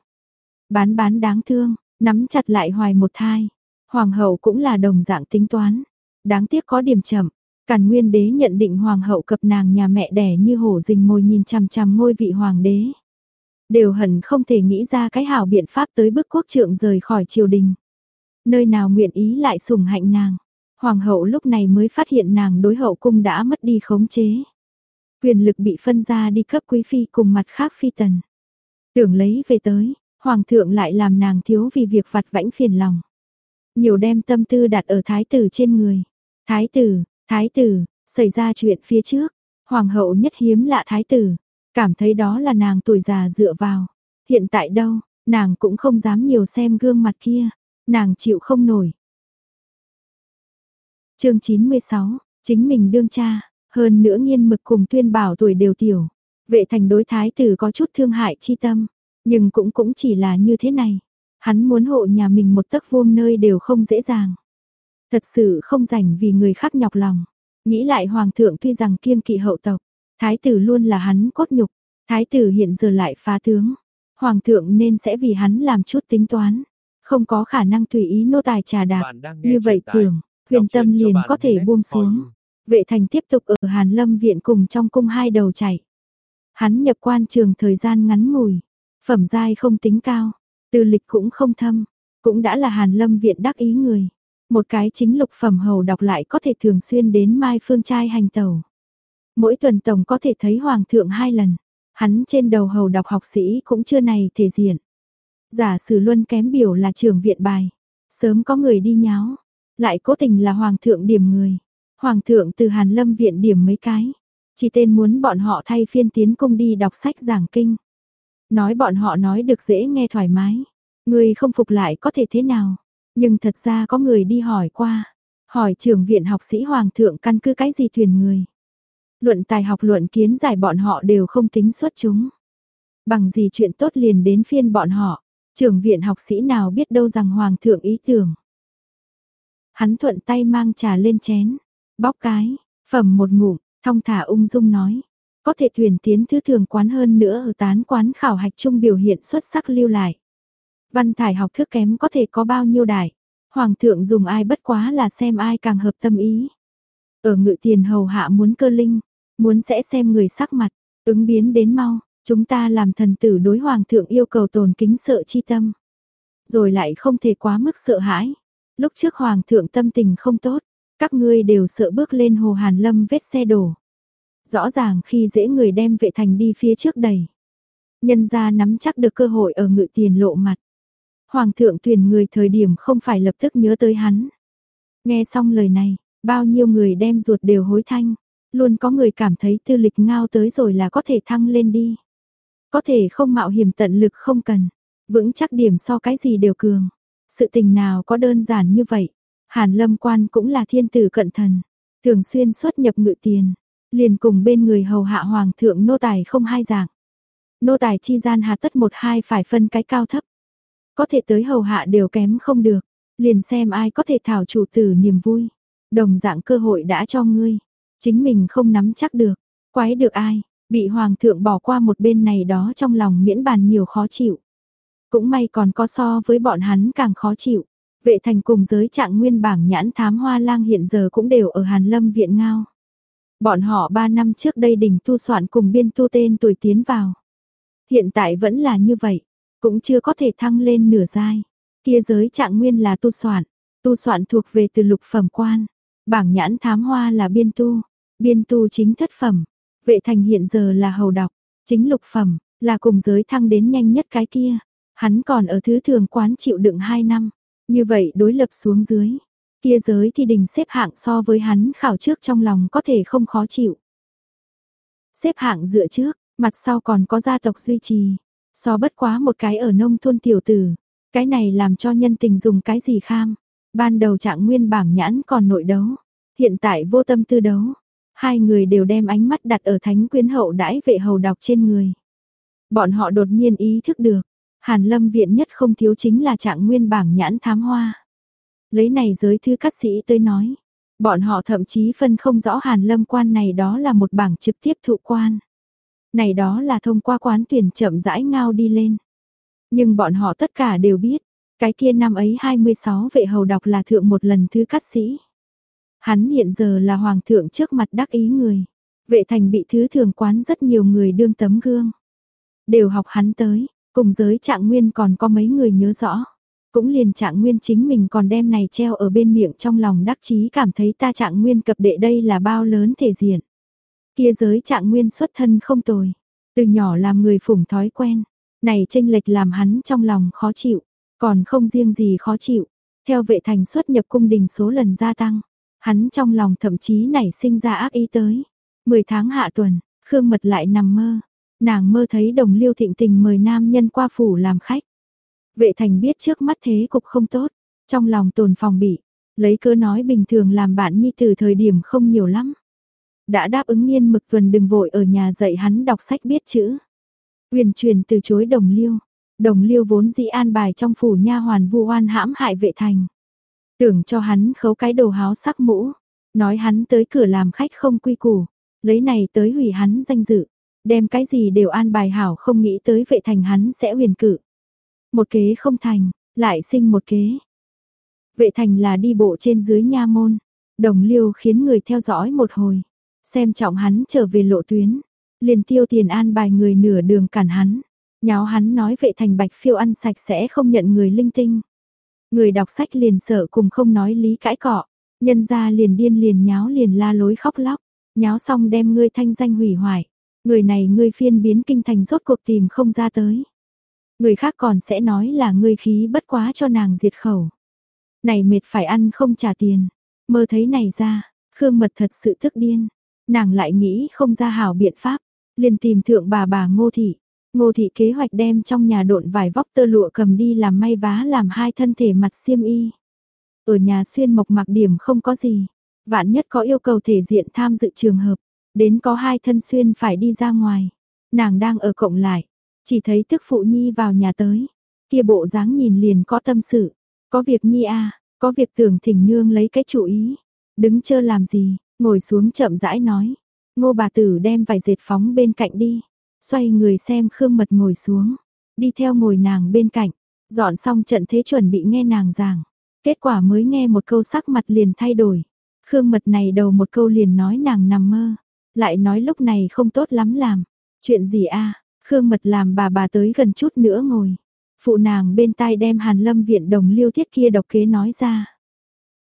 Bán bán đáng thương, nắm chặt lại hoài một thai. Hoàng hậu cũng là đồng dạng tính toán. Đáng tiếc có điểm chậm. Càn Nguyên đế nhận định hoàng hậu cập nàng nhà mẹ đẻ như hổ rình mồi nhìn chằm chằm ngôi vị hoàng đế. Đều hẳn không thể nghĩ ra cái hảo biện pháp tới bức quốc trượng rời khỏi triều đình. Nơi nào nguyện ý lại sủng hạnh nàng. Hoàng hậu lúc này mới phát hiện nàng đối hậu cung đã mất đi khống chế. Quyền lực bị phân ra đi cấp quý phi cùng mặt khác phi tần. Tưởng lấy về tới, Hoàng thượng lại làm nàng thiếu vì việc vặt vãnh phiền lòng. Nhiều đem tâm tư đặt ở thái tử trên người. Thái tử, thái tử, xảy ra chuyện phía trước. Hoàng hậu nhất hiếm lạ thái tử. Cảm thấy đó là nàng tuổi già dựa vào. Hiện tại đâu, nàng cũng không dám nhiều xem gương mặt kia. Nàng chịu không nổi. chương 96, chính mình đương cha, hơn nữa nghiên mực cùng tuyên bảo tuổi đều tiểu. Vệ thành đối thái tử có chút thương hại chi tâm. Nhưng cũng cũng chỉ là như thế này. Hắn muốn hộ nhà mình một tấc vuông nơi đều không dễ dàng. Thật sự không rảnh vì người khác nhọc lòng. Nghĩ lại hoàng thượng tuy rằng kiêng kỵ hậu tộc, thái tử luôn là hắn cốt nhục, thái tử hiện giờ lại phá tướng. Hoàng thượng nên sẽ vì hắn làm chút tính toán, không có khả năng tùy ý nô tài trà đạp. Như vậy tưởng, huyền tâm liền có thể buông xuống. Vệ thành tiếp tục ở Hàn Lâm viện cùng trong cung hai đầu chạy. Hắn nhập quan trường thời gian ngắn ngủi, Phẩm giai không tính cao, tư lịch cũng không thâm, cũng đã là Hàn Lâm viện đắc ý người. Một cái chính lục phẩm hầu đọc lại có thể thường xuyên đến Mai Phương trai hành tàu. Mỗi tuần tổng có thể thấy hoàng thượng hai lần. Hắn trên đầu hầu đọc học sĩ cũng chưa này thể diện. Giả sử luân kém biểu là trưởng viện bài. Sớm có người đi nháo. Lại cố tình là hoàng thượng điểm người. Hoàng thượng từ Hàn Lâm viện điểm mấy cái. Chỉ tên muốn bọn họ thay phiên tiến công đi đọc sách giảng kinh. Nói bọn họ nói được dễ nghe thoải mái. Người không phục lại có thể thế nào. Nhưng thật ra có người đi hỏi qua. Hỏi trưởng viện học sĩ hoàng thượng căn cứ cái gì thuyền người. Luận tài học luận kiến giải bọn họ đều không tính xuất chúng. Bằng gì chuyện tốt liền đến phiên bọn họ. Trưởng viện học sĩ nào biết đâu rằng hoàng thượng ý tưởng. Hắn thuận tay mang trà lên chén, bóc cái, phẩm một ngụm, thong thả ung dung nói. Có thể thuyền tiến thứ thường quán hơn nữa ở tán quán khảo hạch chung biểu hiện xuất sắc lưu lại. Văn thải học thức kém có thể có bao nhiêu đại. Hoàng thượng dùng ai bất quá là xem ai càng hợp tâm ý. Ở ngự tiền hầu hạ muốn cơ linh, muốn sẽ xem người sắc mặt, ứng biến đến mau, chúng ta làm thần tử đối hoàng thượng yêu cầu tồn kính sợ chi tâm. Rồi lại không thể quá mức sợ hãi. Lúc trước hoàng thượng tâm tình không tốt, các ngươi đều sợ bước lên hồ Hàn Lâm vết xe đổ. Rõ ràng khi dễ người đem vệ thành đi phía trước đầy. Nhân ra nắm chắc được cơ hội ở ngự tiền lộ mặt. Hoàng thượng tuyển người thời điểm không phải lập tức nhớ tới hắn. Nghe xong lời này, bao nhiêu người đem ruột đều hối thanh. Luôn có người cảm thấy tư lịch ngao tới rồi là có thể thăng lên đi. Có thể không mạo hiểm tận lực không cần. Vững chắc điểm so cái gì đều cường. Sự tình nào có đơn giản như vậy. Hàn lâm quan cũng là thiên tử cận thần. Thường xuyên xuất nhập ngự tiền. Liền cùng bên người hầu hạ hoàng thượng nô tài không hai dạng. Nô tài chi gian hà tất một hai phải phân cái cao thấp. Có thể tới hầu hạ đều kém không được. Liền xem ai có thể thảo chủ tử niềm vui. Đồng dạng cơ hội đã cho ngươi. Chính mình không nắm chắc được. Quái được ai. Bị hoàng thượng bỏ qua một bên này đó trong lòng miễn bàn nhiều khó chịu. Cũng may còn có so với bọn hắn càng khó chịu. Vệ thành cùng giới trạng nguyên bảng nhãn thám hoa lang hiện giờ cũng đều ở Hàn Lâm viện ngao. Bọn họ 3 năm trước đây đỉnh tu soạn cùng biên tu tên tuổi tiến vào. Hiện tại vẫn là như vậy, cũng chưa có thể thăng lên nửa giai. Kia giới trạng nguyên là tu soạn, tu soạn thuộc về từ lục phẩm quan. Bảng nhãn thám hoa là biên tu, biên tu chính thất phẩm. Vệ thành hiện giờ là hầu đọc, chính lục phẩm, là cùng giới thăng đến nhanh nhất cái kia. Hắn còn ở thứ thường quán chịu đựng 2 năm. Như vậy đối lập xuống dưới. Kia giới thì đình xếp hạng so với hắn khảo trước trong lòng có thể không khó chịu. Xếp hạng dựa trước, mặt sau còn có gia tộc duy trì. So bất quá một cái ở nông thôn tiểu tử. Cái này làm cho nhân tình dùng cái gì kham. Ban đầu trạng nguyên bảng nhãn còn nội đấu. Hiện tại vô tâm tư đấu. Hai người đều đem ánh mắt đặt ở thánh quyến hậu đãi vệ hầu đọc trên người. Bọn họ đột nhiên ý thức được, Hàn Lâm viện nhất không thiếu chính là trạng nguyên bảng nhãn thám hoa. Lấy này giới thư cát sĩ tới nói, bọn họ thậm chí phân không rõ Hàn Lâm quan này đó là một bảng trực tiếp thụ quan. Này đó là thông qua quán tuyển chậm rãi ngao đi lên. Nhưng bọn họ tất cả đều biết, cái kia năm ấy 26 vệ hầu đọc là thượng một lần thư cát sĩ. Hắn hiện giờ là hoàng thượng trước mặt đắc ý người. Vệ thành bị thứ thường quán rất nhiều người đương tấm gương. Đều học hắn tới, Cùng giới trạng nguyên còn có mấy người nhớ rõ. Cũng liền trạng nguyên chính mình còn đem này treo ở bên miệng trong lòng đắc chí cảm thấy ta trạng nguyên cập đệ đây là bao lớn thể diện. Kia giới trạng nguyên xuất thân không tồi. Từ nhỏ làm người phủng thói quen. Này tranh lệch làm hắn trong lòng khó chịu. Còn không riêng gì khó chịu. Theo vệ thành xuất nhập cung đình số lần gia tăng. Hắn trong lòng thậm chí nảy sinh ra ác ý tới. Mười tháng hạ tuần, Khương Mật lại nằm mơ, Nàng mơ thấy đồng liêu thịnh tình mời nam nhân qua phủ làm khách. Vệ thành biết trước mắt thế cục không tốt, trong lòng tồn phòng bị, lấy cớ nói bình thường làm bạn nhi từ thời điểm không nhiều lắm. Đã đáp ứng nghiên mực tuần đừng vội ở nhà dạy hắn đọc sách biết chữ. Huyền truyền từ chối đồng liêu, đồng liêu vốn dĩ an bài trong phủ nha hoàn vu oan hãm hại vệ thành. Tưởng cho hắn khấu cái đồ háo sắc mũ, nói hắn tới cửa làm khách không quy củ, lấy này tới hủy hắn danh dự. Đem cái gì đều an bài hảo không nghĩ tới vệ thành hắn sẽ huyền cử. Một kế không thành, lại sinh một kế. Vệ thành là đi bộ trên dưới nha môn, đồng liêu khiến người theo dõi một hồi, xem trọng hắn trở về lộ tuyến, liền tiêu tiền an bài người nửa đường cản hắn, nháo hắn nói vệ thành bạch phiêu ăn sạch sẽ không nhận người linh tinh. Người đọc sách liền sợ cùng không nói lý cãi cọ, nhân ra liền điên liền nháo liền la lối khóc lóc, nháo xong đem ngươi thanh danh hủy hoại. Người này ngươi phiên biến kinh thành rốt cuộc tìm không ra tới. Người khác còn sẽ nói là ngươi khí bất quá cho nàng diệt khẩu. Này mệt phải ăn không trả tiền. Mơ thấy này ra, Khương Mật thật sự tức điên. Nàng lại nghĩ không ra hảo biện pháp, liền tìm thượng bà bà Ngô Thị. Ngô Thị kế hoạch đem trong nhà độn vải vóc tơ lụa cầm đi làm may vá làm hai thân thể mặt xiêm y. Ở nhà xuyên mộc mặc điểm không có gì. Vạn nhất có yêu cầu thể diện tham dự trường hợp. Đến có hai thân xuyên phải đi ra ngoài. Nàng đang ở cộng lại. Chỉ thấy tức phụ nhi vào nhà tới. Kia bộ dáng nhìn liền có tâm sự. Có việc nhi a có việc tưởng thỉnh nương lấy cái chủ ý. Đứng chơ làm gì, ngồi xuống chậm rãi nói. Ngô bà tử đem vài dệt phóng bên cạnh đi. Xoay người xem Khương Mật ngồi xuống. Đi theo ngồi nàng bên cạnh. Dọn xong trận thế chuẩn bị nghe nàng giảng. Kết quả mới nghe một câu sắc mặt liền thay đổi. Khương Mật này đầu một câu liền nói nàng nằm mơ. Lại nói lúc này không tốt lắm làm. Chuyện gì a Khương Mật làm bà bà tới gần chút nữa ngồi. Phụ nàng bên tai đem Hàn Lâm viện đồng liêu thiết kia độc kế nói ra.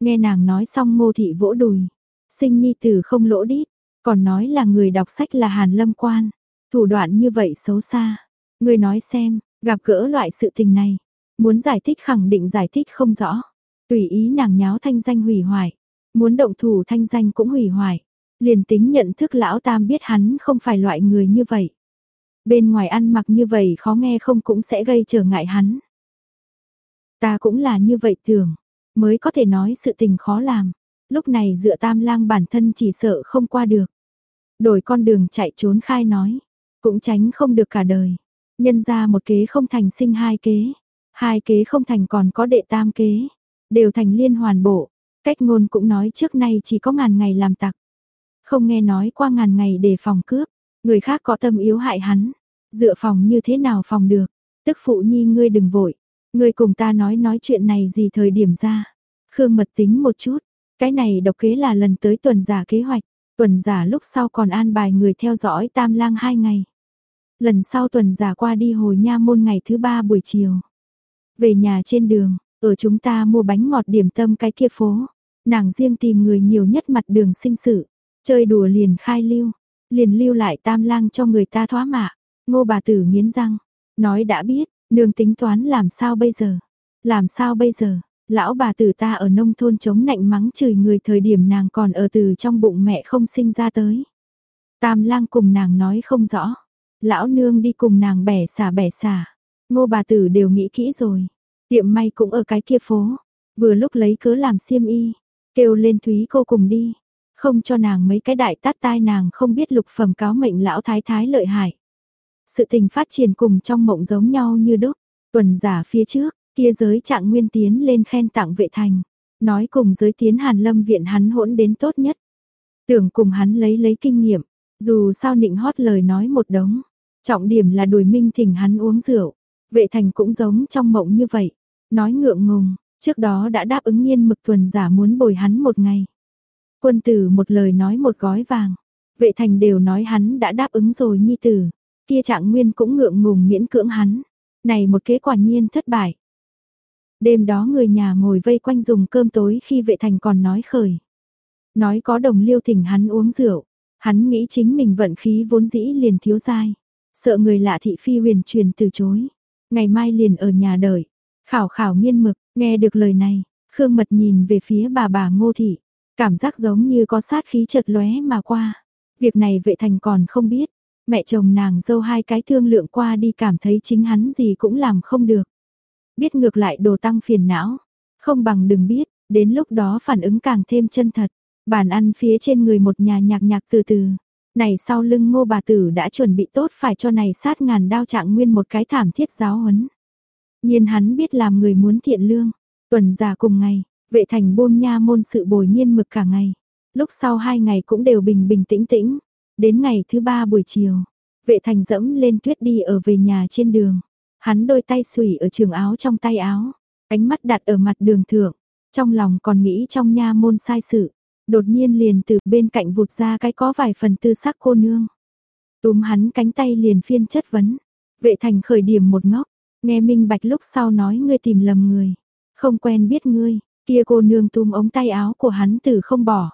Nghe nàng nói xong ngô thị vỗ đùi. Sinh nhi tử không lỗ đít, còn nói là người đọc sách là Hàn Lâm quan. Thủ đoạn như vậy xấu xa. Người nói xem, gặp gỡ loại sự tình này. Muốn giải thích khẳng định giải thích không rõ. Tùy ý nàng nháo thanh danh hủy hoại. Muốn động thủ thanh danh cũng hủy hoại. Liền tính nhận thức lão tam biết hắn không phải loại người như vậy. Bên ngoài ăn mặc như vậy khó nghe không cũng sẽ gây trở ngại hắn. Ta cũng là như vậy tưởng, mới có thể nói sự tình khó làm. Lúc này dựa tam lang bản thân chỉ sợ không qua được. Đổi con đường chạy trốn khai nói, cũng tránh không được cả đời. Nhân ra một kế không thành sinh hai kế, hai kế không thành còn có đệ tam kế, đều thành liên hoàn bộ. Cách ngôn cũng nói trước nay chỉ có ngàn ngày làm tặc. Không nghe nói qua ngàn ngày để phòng cướp, người khác có tâm yếu hại hắn. Dựa phòng như thế nào phòng được? Tức phụ nhi ngươi đừng vội, ngươi cùng ta nói nói chuyện này gì thời điểm ra. Khương mật tính một chút, cái này độc kế là lần tới tuần giả kế hoạch, tuần giả lúc sau còn an bài người theo dõi tam lang hai ngày. Lần sau tuần giả qua đi hồi nha môn ngày thứ ba buổi chiều. Về nhà trên đường, ở chúng ta mua bánh ngọt điểm tâm cái kia phố. Nàng riêng tìm người nhiều nhất mặt đường sinh sự, chơi đùa liền khai lưu, liền lưu lại tam lang cho người ta thoá mạ. Ngô bà tử nghiến răng, nói đã biết, nương tính toán làm sao bây giờ? Làm sao bây giờ? Lão bà tử ta ở nông thôn chống nạnh mắng chửi người thời điểm nàng còn ở từ trong bụng mẹ không sinh ra tới. Tam lang cùng nàng nói không rõ. Lão nương đi cùng nàng bẻ xả bẻ xả. Ngô bà tử đều nghĩ kỹ rồi. Tiệm may cũng ở cái kia phố. Vừa lúc lấy cớ làm xiêm y. Kêu lên Thúy cô cùng đi. Không cho nàng mấy cái đại tát tai nàng không biết lục phẩm cáo mệnh lão thái thái lợi hại. Sự tình phát triển cùng trong mộng giống nhau như đúc. Tuần giả phía trước, kia giới trạng nguyên tiến lên khen tặng vệ thành. Nói cùng giới tiến hàn lâm viện hắn hỗn đến tốt nhất. Tưởng cùng hắn lấy lấy kinh nghiệm. Dù sao nịnh hót lời nói một đống. Trọng điểm là đuổi minh thỉnh hắn uống rượu. Vệ thành cũng giống trong mộng như vậy. Nói ngượng ngùng, trước đó đã đáp ứng nghiên mực thuần giả muốn bồi hắn một ngày. Quân tử một lời nói một gói vàng. Vệ thành đều nói hắn đã đáp ứng rồi nhi tử. Kia trạng nguyên cũng ngượng ngùng miễn cưỡng hắn. Này một kế quả nhiên thất bại. Đêm đó người nhà ngồi vây quanh dùng cơm tối khi vệ thành còn nói khởi. Nói có đồng liêu thỉnh hắn uống rượu. Hắn nghĩ chính mình vận khí vốn dĩ liền thiếu dai. Sợ người lạ thị phi huyền truyền từ chối. Ngày mai liền ở nhà đợi. Khảo khảo nghiên mực, nghe được lời này. Khương mật nhìn về phía bà bà ngô thị. Cảm giác giống như có sát khí chợt lóe mà qua. Việc này vệ thành còn không biết, Mẹ chồng nàng dâu hai cái thương lượng qua đi cảm thấy chính hắn gì cũng làm không được. Biết ngược lại đồ tăng phiền não, không bằng đừng biết, đến lúc đó phản ứng càng thêm chân thật. Bàn ăn phía trên người một nhà nhạc nhạc từ từ. Này sau lưng ngô bà tử đã chuẩn bị tốt phải cho này sát ngàn đao trạng nguyên một cái thảm thiết giáo huấn. Nhiên hắn biết làm người muốn thiện lương. Tuần già cùng ngày, vệ thành buông nha môn sự bồi nhiên mực cả ngày. Lúc sau hai ngày cũng đều bình bình tĩnh tĩnh. Đến ngày thứ ba buổi chiều, vệ thành dẫm lên tuyết đi ở về nhà trên đường. Hắn đôi tay xùy ở trường áo trong tay áo, ánh mắt đặt ở mặt đường thượng, trong lòng còn nghĩ trong nha môn sai sự. Đột nhiên liền từ bên cạnh vụt ra cái có vài phần tư sắc cô nương. Túm hắn cánh tay liền phiên chất vấn. Vệ thành khởi điểm một ngóc, nghe minh bạch lúc sau nói ngươi tìm lầm người. Không quen biết ngươi, kia cô nương túm ống tay áo của hắn từ không bỏ.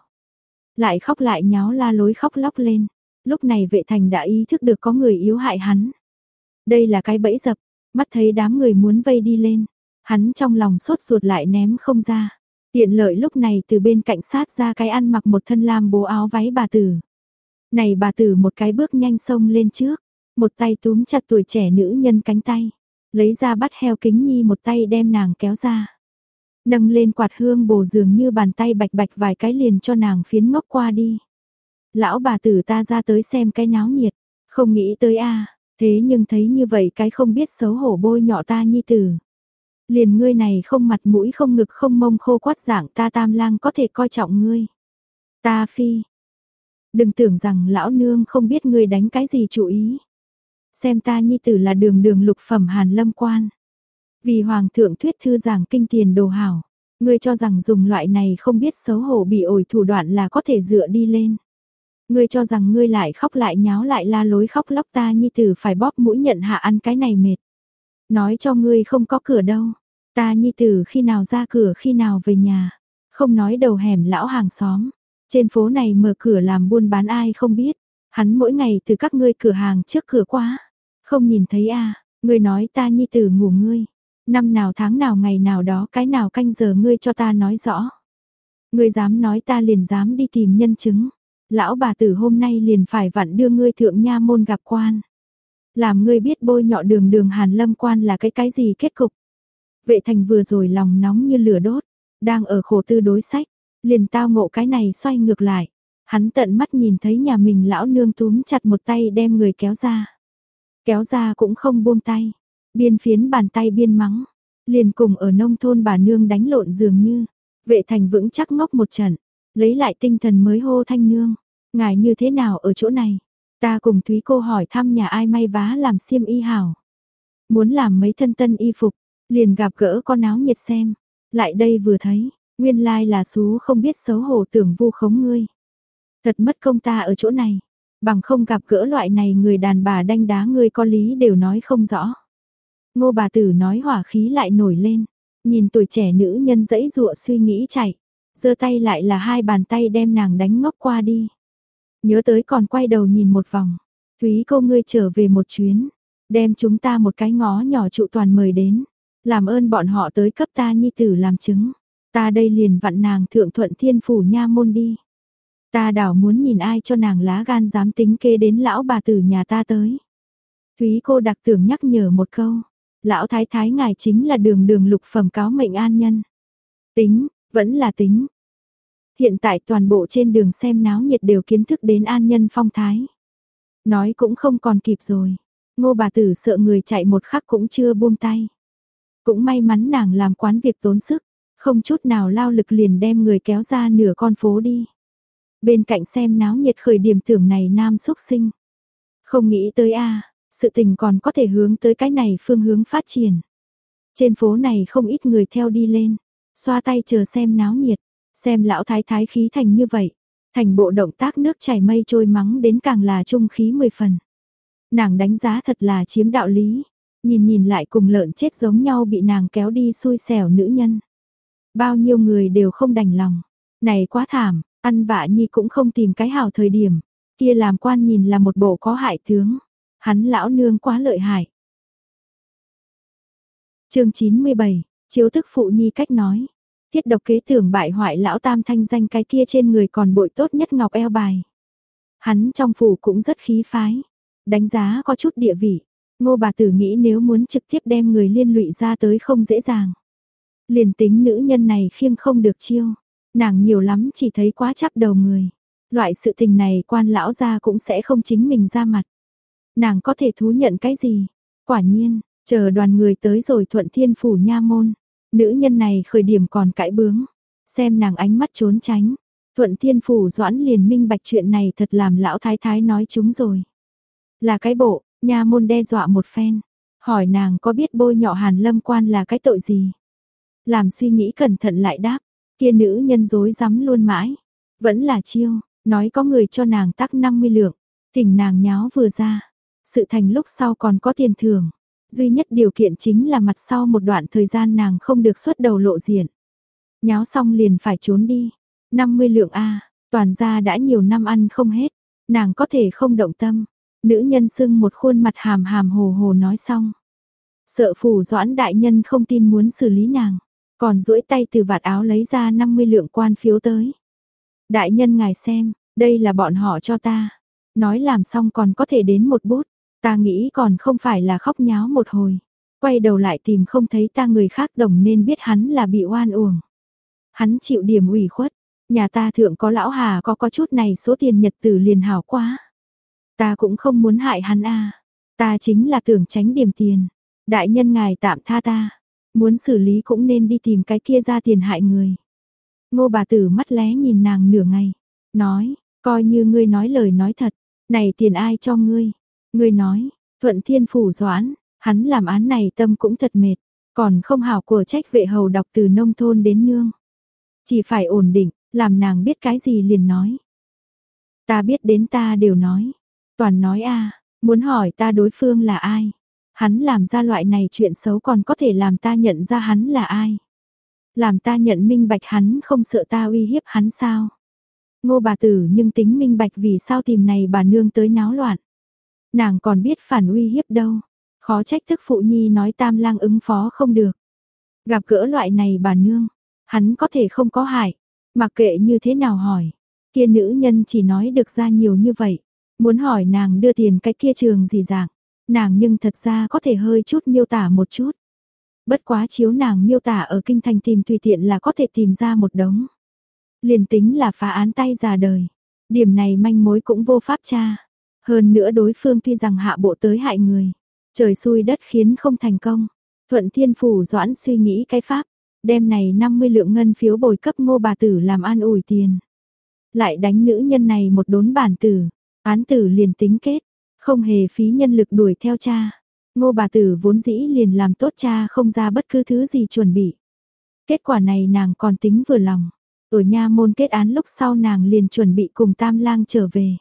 Lại khóc lại nháo la lối khóc lóc lên. Lúc này vệ thành đã ý thức được có người yếu hại hắn. Đây là cái bẫy dập, mắt thấy đám người muốn vây đi lên. Hắn trong lòng sốt ruột lại ném không ra. Tiện lợi lúc này từ bên cạnh sát ra cái ăn mặc một thân lam bố áo váy bà tử. Này bà tử một cái bước nhanh sông lên trước, một tay túm chặt tuổi trẻ nữ nhân cánh tay, lấy ra bắt heo kính nhi một tay đem nàng kéo ra. Nâng lên quạt hương bồ dường như bàn tay bạch bạch vài cái liền cho nàng phiến ngốc qua đi. Lão bà tử ta ra tới xem cái náo nhiệt, không nghĩ tới a thế nhưng thấy như vậy cái không biết xấu hổ bôi nhọ ta nhi tử. Liền ngươi này không mặt mũi không ngực không mông khô quát dạng ta tam lang có thể coi trọng ngươi. Ta phi. Đừng tưởng rằng lão nương không biết ngươi đánh cái gì chủ ý. Xem ta nhi tử là đường đường lục phẩm hàn lâm quan. Vì hoàng thượng thuyết thư giảng kinh tiền đồ hảo. Ngươi cho rằng dùng loại này không biết xấu hổ bị ổi thủ đoạn là có thể dựa đi lên. Ngươi cho rằng ngươi lại khóc lại nháo lại la lối khóc lóc ta nhi tử phải bóp mũi nhận hạ ăn cái này mệt. Nói cho ngươi không có cửa đâu. Ta nhi tử khi nào ra cửa khi nào về nhà. Không nói đầu hẻm lão hàng xóm. Trên phố này mở cửa làm buôn bán ai không biết. Hắn mỗi ngày từ các ngươi cửa hàng trước cửa quá. Không nhìn thấy a à, ngươi nói ta nhi tử ngủ ngươi. Năm nào tháng nào ngày nào đó cái nào canh giờ ngươi cho ta nói rõ. Ngươi dám nói ta liền dám đi tìm nhân chứng. Lão bà tử hôm nay liền phải vặn đưa ngươi thượng nha môn gặp quan. Làm ngươi biết bôi nhọ đường đường hàn lâm quan là cái cái gì kết cục. Vệ thành vừa rồi lòng nóng như lửa đốt, đang ở khổ tư đối sách, liền tao ngộ cái này xoay ngược lại. Hắn tận mắt nhìn thấy nhà mình lão nương túm chặt một tay đem người kéo ra. Kéo ra cũng không buông tay, biên phiến bàn tay biên mắng, liền cùng ở nông thôn bà nương đánh lộn dường như. Vệ thành vững chắc ngốc một trận, lấy lại tinh thần mới hô thanh nương, ngài như thế nào ở chỗ này? Ta cùng Thúy cô hỏi thăm nhà ai may vá làm xiêm y hảo. Muốn làm mấy thân tân y phục, liền gặp gỡ con áo nhiệt xem. Lại đây vừa thấy, nguyên lai là xú không biết xấu hổ tưởng vu khống ngươi. Thật mất công ta ở chỗ này, bằng không gặp gỡ loại này người đàn bà đanh đá ngươi có lý đều nói không rõ. Ngô bà tử nói hỏa khí lại nổi lên, nhìn tuổi trẻ nữ nhân dãy dụa suy nghĩ chạy, giơ tay lại là hai bàn tay đem nàng đánh ngốc qua đi. Nhớ tới còn quay đầu nhìn một vòng. Thúy cô ngươi trở về một chuyến. Đem chúng ta một cái ngó nhỏ trụ toàn mời đến. Làm ơn bọn họ tới cấp ta nhi tử làm chứng. Ta đây liền vặn nàng thượng thuận thiên phủ nha môn đi. Ta đảo muốn nhìn ai cho nàng lá gan dám tính kê đến lão bà tử nhà ta tới. Thúy cô đặc tưởng nhắc nhở một câu. Lão thái thái ngài chính là đường đường lục phẩm cáo mệnh an nhân. Tính, vẫn là tính, Hiện tại toàn bộ trên đường xem náo nhiệt đều kiến thức đến an nhân phong thái. Nói cũng không còn kịp rồi. Ngô bà tử sợ người chạy một khắc cũng chưa buông tay. Cũng may mắn nàng làm quán việc tốn sức, không chút nào lao lực liền đem người kéo ra nửa con phố đi. Bên cạnh xem náo nhiệt khởi điểm tưởng này nam xúc sinh. Không nghĩ tới a sự tình còn có thể hướng tới cái này phương hướng phát triển. Trên phố này không ít người theo đi lên, xoa tay chờ xem náo nhiệt, Xem lão thái thái khí thành như vậy, thành bộ động tác nước chảy mây trôi mắng đến càng là trung khí mười phần. Nàng đánh giá thật là chiếm đạo lý, nhìn nhìn lại cùng lợn chết giống nhau bị nàng kéo đi xui xẻo nữ nhân. Bao nhiêu người đều không đành lòng, này quá thảm, ăn vạ nhi cũng không tìm cái hảo thời điểm, kia làm quan nhìn là một bộ có hại tướng, hắn lão nương quá lợi hại. chương 97, chiếu thức phụ nhi cách nói. Thiết độc kế tưởng bại hoại lão tam thanh danh cái kia trên người còn bội tốt nhất ngọc eo bài. Hắn trong phủ cũng rất khí phái, đánh giá có chút địa vị. Ngô bà tử nghĩ nếu muốn trực tiếp đem người liên lụy ra tới không dễ dàng. Liền tính nữ nhân này khiêng không được chiêu, nàng nhiều lắm chỉ thấy quá chắp đầu người. Loại sự tình này quan lão gia cũng sẽ không chính mình ra mặt. Nàng có thể thú nhận cái gì? Quả nhiên, chờ đoàn người tới rồi thuận thiên phủ nha môn. Nữ nhân này khởi điểm còn cãi bướng, xem nàng ánh mắt trốn tránh. Thuận Thiên Phủ Doãn liền minh bạch chuyện này thật làm lão thái thái nói chúng rồi. Là cái bộ, nha môn đe dọa một phen, hỏi nàng có biết bôi nhọ Hàn Lâm quan là cái tội gì. Làm suy nghĩ cẩn thận lại đáp, kia nữ nhân dối rắm luôn mãi, vẫn là chiêu, nói có người cho nàng tắc 50 lượng, thỉnh nàng nháo vừa ra, sự thành lúc sau còn có tiền thưởng, Duy nhất điều kiện chính là mặt sau một đoạn thời gian nàng không được xuất đầu lộ diện. Nháo xong liền phải trốn đi. 50 lượng A, toàn gia đã nhiều năm ăn không hết. Nàng có thể không động tâm. Nữ nhân sưng một khuôn mặt hàm hàm hồ hồ nói xong. Sợ phủ doãn đại nhân không tin muốn xử lý nàng. Còn duỗi tay từ vạt áo lấy ra 50 lượng quan phiếu tới. Đại nhân ngài xem, đây là bọn họ cho ta. Nói làm xong còn có thể đến một bút. Ta nghĩ còn không phải là khóc nháo một hồi. Quay đầu lại tìm không thấy ta người khác đồng nên biết hắn là bị oan uổng. Hắn chịu điểm ủy khuất. Nhà ta thượng có lão hà có có chút này số tiền nhật tử liền hảo quá. Ta cũng không muốn hại hắn a Ta chính là tưởng tránh điểm tiền. Đại nhân ngài tạm tha ta. Muốn xử lý cũng nên đi tìm cái kia ra tiền hại người. Ngô bà tử mắt lé nhìn nàng nửa ngày. Nói, coi như ngươi nói lời nói thật. Này tiền ai cho ngươi? Ngươi nói, thuận thiên phủ doãn, hắn làm án này tâm cũng thật mệt. Còn không hảo của trách vệ hầu đọc từ nông thôn đến nương. Chỉ phải ổn định, làm nàng biết cái gì liền nói. Ta biết đến ta đều nói. Toàn nói a muốn hỏi ta đối phương là ai. Hắn làm ra loại này chuyện xấu còn có thể làm ta nhận ra hắn là ai. Làm ta nhận minh bạch hắn không sợ ta uy hiếp hắn sao. Ngô bà tử nhưng tính minh bạch vì sao tìm này bà nương tới náo loạn. Nàng còn biết phản uy hiếp đâu. Khó trách thức phụ nhi nói tam lang ứng phó không được. Gặp gỡ loại này bà nương, hắn có thể không có hại. Mặc kệ như thế nào hỏi, kia nữ nhân chỉ nói được ra nhiều như vậy. Muốn hỏi nàng đưa tiền cái kia trường gì dạng, nàng nhưng thật ra có thể hơi chút miêu tả một chút. Bất quá chiếu nàng miêu tả ở kinh thành tìm tùy tiện là có thể tìm ra một đống. Liền tính là phá án tay già đời. Điểm này manh mối cũng vô pháp tra. Hơn nữa đối phương tuy rằng hạ bộ tới hại người. Trời xui đất khiến không thành công. Thuận Thiên Phủ Doãn suy nghĩ cái pháp. Đem này 50 lượng ngân phiếu bồi cấp ngô bà tử làm an ủi tiền. Lại đánh nữ nhân này một đốn bản tử. Án tử liền tính kết. Không hề phí nhân lực đuổi theo cha. Ngô bà tử vốn dĩ liền làm tốt cha không ra bất cứ thứ gì chuẩn bị. Kết quả này nàng còn tính vừa lòng. Ở nha môn kết án lúc sau nàng liền chuẩn bị cùng tam lang trở về.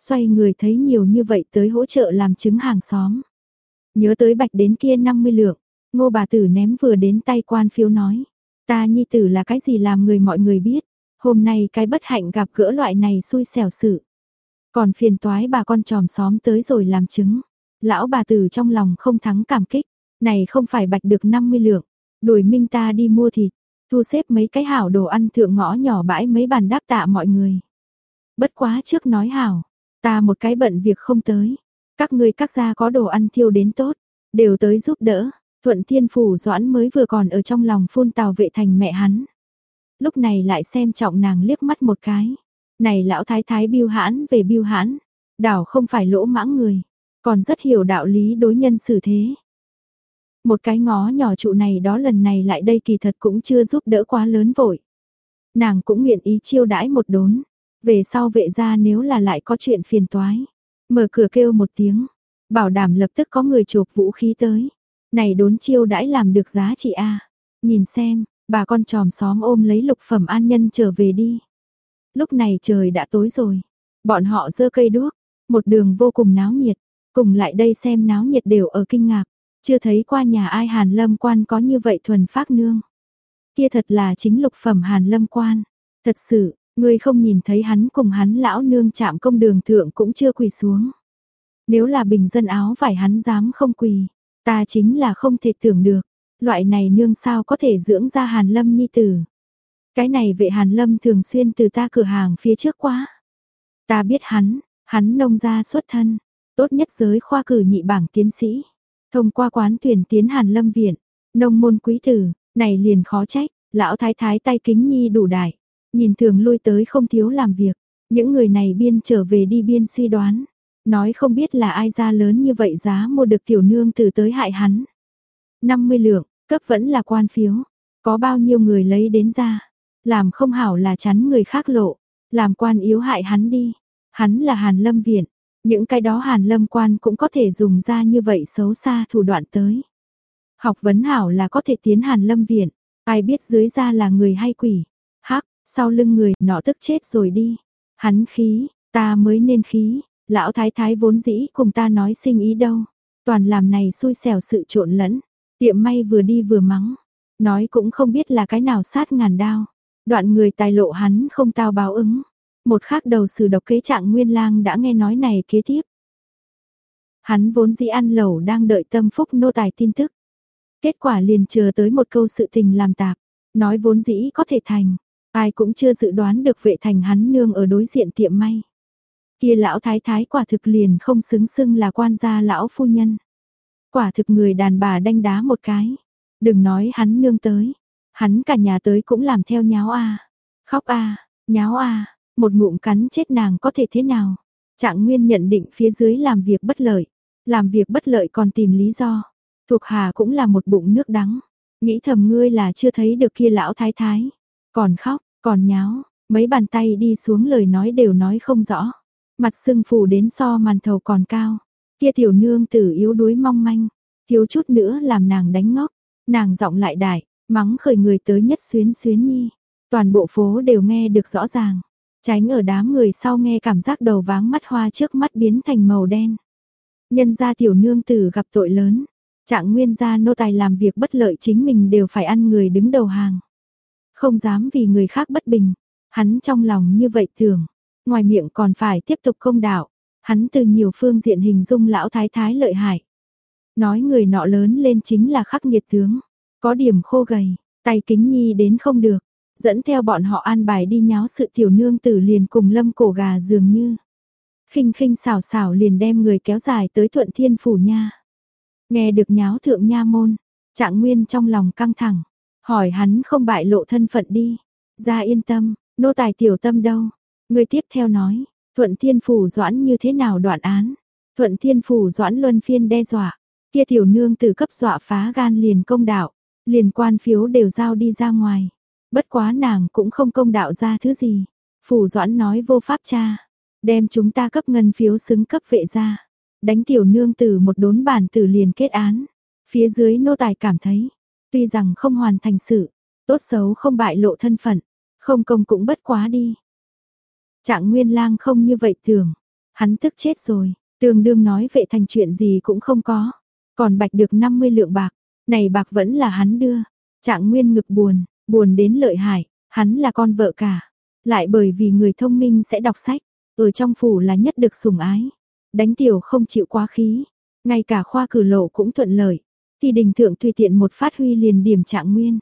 Xoay người thấy nhiều như vậy tới hỗ trợ làm chứng hàng xóm. Nhớ tới bạch đến kia 50 lượng, ngô bà tử ném vừa đến tay quan phiếu nói. Ta nhi tử là cái gì làm người mọi người biết. Hôm nay cái bất hạnh gặp gỡ loại này xui xẻo sự. Còn phiền toái bà con tròm xóm tới rồi làm chứng. Lão bà tử trong lòng không thắng cảm kích. Này không phải bạch được 50 lượng. Đuổi minh ta đi mua thịt. Thu xếp mấy cái hảo đồ ăn thượng ngõ nhỏ bãi mấy bàn đáp tạ mọi người. Bất quá trước nói hảo. Ta một cái bận việc không tới. Các ngươi, các gia có đồ ăn thiêu đến tốt. Đều tới giúp đỡ. Thuận Thiên Phủ Doãn mới vừa còn ở trong lòng phun tào vệ thành mẹ hắn. Lúc này lại xem trọng nàng liếc mắt một cái. Này lão thái thái biêu hãn, về biêu hãn. Đảo không phải lỗ mãng người. Còn rất hiểu đạo lý đối nhân xử thế. Một cái ngó nhỏ trụ này đó lần này lại đây kỳ thật cũng chưa giúp đỡ quá lớn vội. Nàng cũng nguyện ý chiêu đãi một đốn. Về sau vệ ra nếu là lại có chuyện phiền toái. Mở cửa kêu một tiếng. Bảo đảm lập tức có người chộp vũ khí tới. Này đốn chiêu đãi làm được giá trị A. Nhìn xem, bà con tròm xóm ôm lấy lục phẩm an nhân trở về đi. Lúc này trời đã tối rồi. Bọn họ dơ cây đuốc. Một đường vô cùng náo nhiệt. Cùng lại đây xem náo nhiệt đều ở kinh ngạc. Chưa thấy qua nhà ai Hàn Lâm Quan có như vậy thuần phác nương. Kia thật là chính lục phẩm Hàn Lâm Quan. Thật sự, ngươi không nhìn thấy hắn cùng hắn lão nương chạm công đường thượng cũng chưa quỳ xuống. Nếu là bình dân áo vải hắn dám không quỳ, ta chính là không thể tưởng được, loại này nương sao có thể dưỡng ra Hàn Lâm nhi tử. Cái này vệ Hàn Lâm thường xuyên từ ta cửa hàng phía trước quá. Ta biết hắn, hắn nông gia xuất thân, tốt nhất giới khoa cử nhị bảng tiến sĩ. Thông qua quán tuyển tiến Hàn Lâm viện, nông môn quý tử, này liền khó trách, lão thái thái tay kính nhi đủ đại, nhìn thường lui tới không thiếu làm việc, những người này biên trở về đi biên suy đoán, nói không biết là ai ra lớn như vậy giá mua được tiểu nương từ tới hại hắn. 50 lượng, cấp vẫn là quan phiếu, có bao nhiêu người lấy đến ra, làm không hảo là chắn người khác lộ, làm quan yếu hại hắn đi, hắn là Hàn Lâm viện, những cái đó hàn lâm quan cũng có thể dùng ra như vậy xấu xa thủ đoạn tới. Học vấn hảo là có thể tiến hàn lâm viện, ai biết dưới ra là người hay quỷ. Sau lưng người nọ tức chết rồi đi. Hắn khí, ta mới nên khí, lão thái thái vốn dĩ cùng ta nói sinh ý đâu. Toàn làm này xui xẻo sự trộn lẫn, tiệm may vừa đi vừa mắng, nói cũng không biết là cái nào sát ngàn đao. Đoạn người tài lộ hắn không tao báo ứng. Một khác đầu sử độc kế trạng nguyên lang đã nghe nói này kế tiếp. Hắn vốn dĩ ăn lẩu đang đợi tâm phúc nô tài tin tức. Kết quả liền chờ tới một câu sự tình làm tạp, nói vốn dĩ có thể thành, ai cũng chưa dự đoán được vệ thành hắn nương ở đối diện tiệm may. Kia lão thái thái quả thực liền không xứng xưng là quan gia lão phu nhân. Quả thực người đàn bà đanh đá một cái, đừng nói hắn nương tới, hắn cả nhà tới cũng làm theo nháo a, khóc a, nháo a, một ngụm cắn chết nàng có thể thế nào? Trạng Nguyên nhận định phía dưới làm việc bất lợi, làm việc bất lợi còn tìm lý do. Thuộc Hà cũng là một bụng nước đắng, nghĩ thầm ngươi là chưa thấy được kia lão thái thái, còn khóc, còn nháo, mấy bàn tay đi xuống lời nói đều nói không rõ. Mặt sưng phù đến so màn thầu còn cao, kia tiểu nương tử yếu đuối mong manh, thiếu chút nữa làm nàng đánh ngốc, nàng giọng lại đại, mắng khởi người tới nhất xuyến xuyến nhi, toàn bộ phố đều nghe được rõ ràng. Tránh ở đám người sau nghe cảm giác đầu váng mắt hoa trước mắt biến thành màu đen. Nhân gia tiểu nương tử gặp tội lớn, trạng nguyên gia nô tài làm việc bất lợi chính mình đều phải ăn người đứng đầu hàng. Không dám vì người khác bất bình, hắn trong lòng như vậy tưởng, ngoài miệng còn phải tiếp tục công đạo, hắn từ nhiều phương diện hình dung lão thái thái lợi hại. Nói người nọ lớn lên chính là khắc nghiệt tướng, có điểm khô gầy, tay kính nhi đến không được, dẫn theo bọn họ an bài đi nháo sự tiểu nương tử liền cùng lâm cổ gà dường như. khinh khinh xảo xảo liền đem người kéo dài tới thuận thiên phủ nha. Nghe được nháo thượng nha môn, trạng nguyên trong lòng căng thẳng, hỏi hắn không bại lộ thân phận đi. Ra yên tâm, nô tài tiểu tâm đâu. Người tiếp theo nói, thuận thiên phủ doãn như thế nào đoạn án. Thuận thiên phủ doãn luân phiên đe dọa, kia tiểu nương tử cấp dọa phá gan liền công đạo, liền quan phiếu đều giao đi ra ngoài. Bất quá nàng cũng không công đạo ra thứ gì. Phủ Doãn nói vô pháp cha, đem chúng ta cấp ngân phiếu xứng cấp vệ ra. Đánh tiểu nương tử một đốn bản tử liền kết án. Phía dưới nô tài cảm thấy, tuy rằng không hoàn thành sự, tốt xấu không bại lộ thân phận, không công cũng bất quá đi. Trạng Nguyên Lang không như vậy tưởng, hắn tức chết rồi, tương đương nói vệ thành chuyện gì cũng không có, còn bạch được 50 lượng bạc, này bạc vẫn là hắn đưa. Trạng Nguyên ngực buồn, Buồn đến lợi hại, hắn là con vợ cả, lại bởi vì người thông minh sẽ đọc sách, ở trong phủ là nhất được sủng ái. Đánh tiểu không chịu quá khí, ngay cả khoa cử lộ cũng thuận lợi, thì đình thượng tùy tiện một phát huy liền điểm trạng nguyên.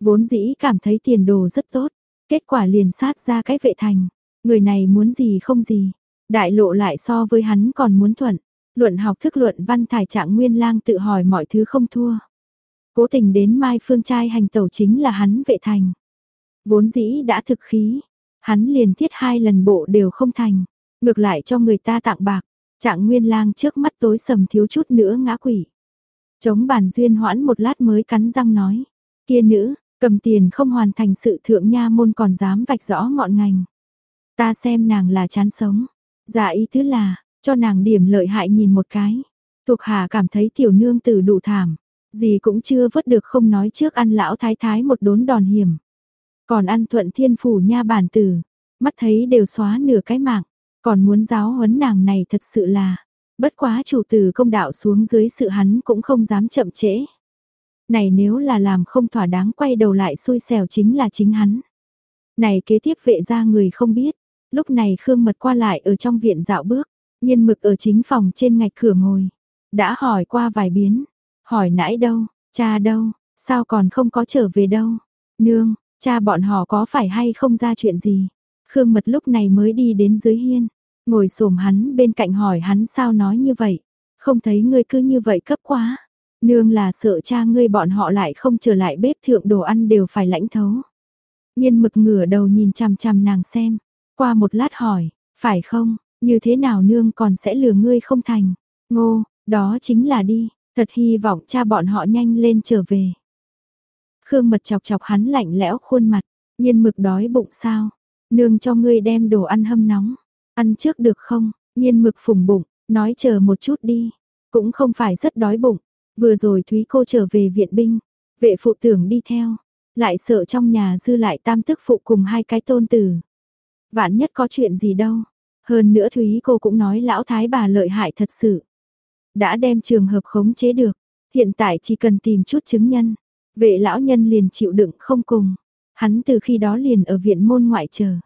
Vốn dĩ cảm thấy tiền đồ rất tốt, kết quả liền sát ra cái vệ thành, người này muốn gì không gì, đại lộ lại so với hắn còn muốn thuận. Luận học thức luận văn thải trạng nguyên lang tự hỏi mọi thứ không thua. Cố tình đến Mai Phương trai hành tẩu chính là hắn vệ thành. Vốn dĩ đã thực khí, hắn liền thiết hai lần bộ đều không thành, ngược lại cho người ta tặng bạc, trạng nguyên lang trước mắt tối sầm thiếu chút nữa ngã quỷ. Chống bàn duyên hoãn một lát mới cắn răng nói, kia nữ, cầm tiền không hoàn thành sự thượng nha môn còn dám vạch rõ ngọn ngành. Ta xem nàng là chán sống, dạ ý thứ là, cho nàng điểm lợi hại nhìn một cái. Thuộc hạ cảm thấy tiểu nương tử đủ thảm, gì cũng chưa vớt được không nói trước ăn lão thái thái một đốn đòn hiểm. Còn ăn thuận thiên phủ nha bản tử, mắt thấy đều xóa nửa cái mạng, còn muốn giáo huấn nàng này thật sự là, bất quá chủ tử công đạo xuống dưới sự hắn cũng không dám chậm trễ. Này nếu là làm không thỏa đáng quay đầu lại xui xẻo chính là chính hắn. Này kế tiếp vệ ra người không biết, lúc này Khương Mật qua lại ở trong viện dạo bước, nhiên mực ở chính phòng trên ngạch cửa ngồi. Đã hỏi qua vài biến, Hỏi nãy đâu, cha đâu, sao còn không có trở về đâu? Nương, cha bọn họ có phải hay không ra chuyện gì? Khương Mật lúc này mới đi đến dưới hiên, ngồi xổm hắn bên cạnh hỏi hắn sao nói như vậy? Không thấy ngươi cứ như vậy cấp quá. Nương là sợ cha ngươi bọn họ lại không trở lại bếp thượng đồ ăn đều phải lãnh thấu. Nhiên mực ngửa đầu nhìn chằm chằm nàng xem, qua một lát hỏi, phải không, như thế nào nương còn sẽ lừa ngươi không thành? Ngô, đó chính là đi, Thật hy vọng cha bọn họ nhanh lên trở về. Khương mật chọc chọc hắn lạnh lẽo khuôn mặt, nhiên mực đói bụng sao? Nương cho ngươi đem đồ ăn hâm nóng, ăn trước được không? Nhiên mực phùng bụng, nói chờ một chút đi, cũng không phải rất đói bụng. Vừa rồi Thúy cô trở về viện binh, vệ phụ tưởng đi theo, lại sợ trong nhà dư lại tam tức phụ cùng hai cái tôn tử. Vạn nhất có chuyện gì đâu, hơn nữa Thúy cô cũng nói lão thái bà lợi hại thật sự. đã đem trường hợp khống chế được, hiện tại chỉ cần tìm chút chứng nhân, vệ lão nhân liền chịu đựng không cùng. Hắn từ khi đó liền ở viện môn ngoại chờ,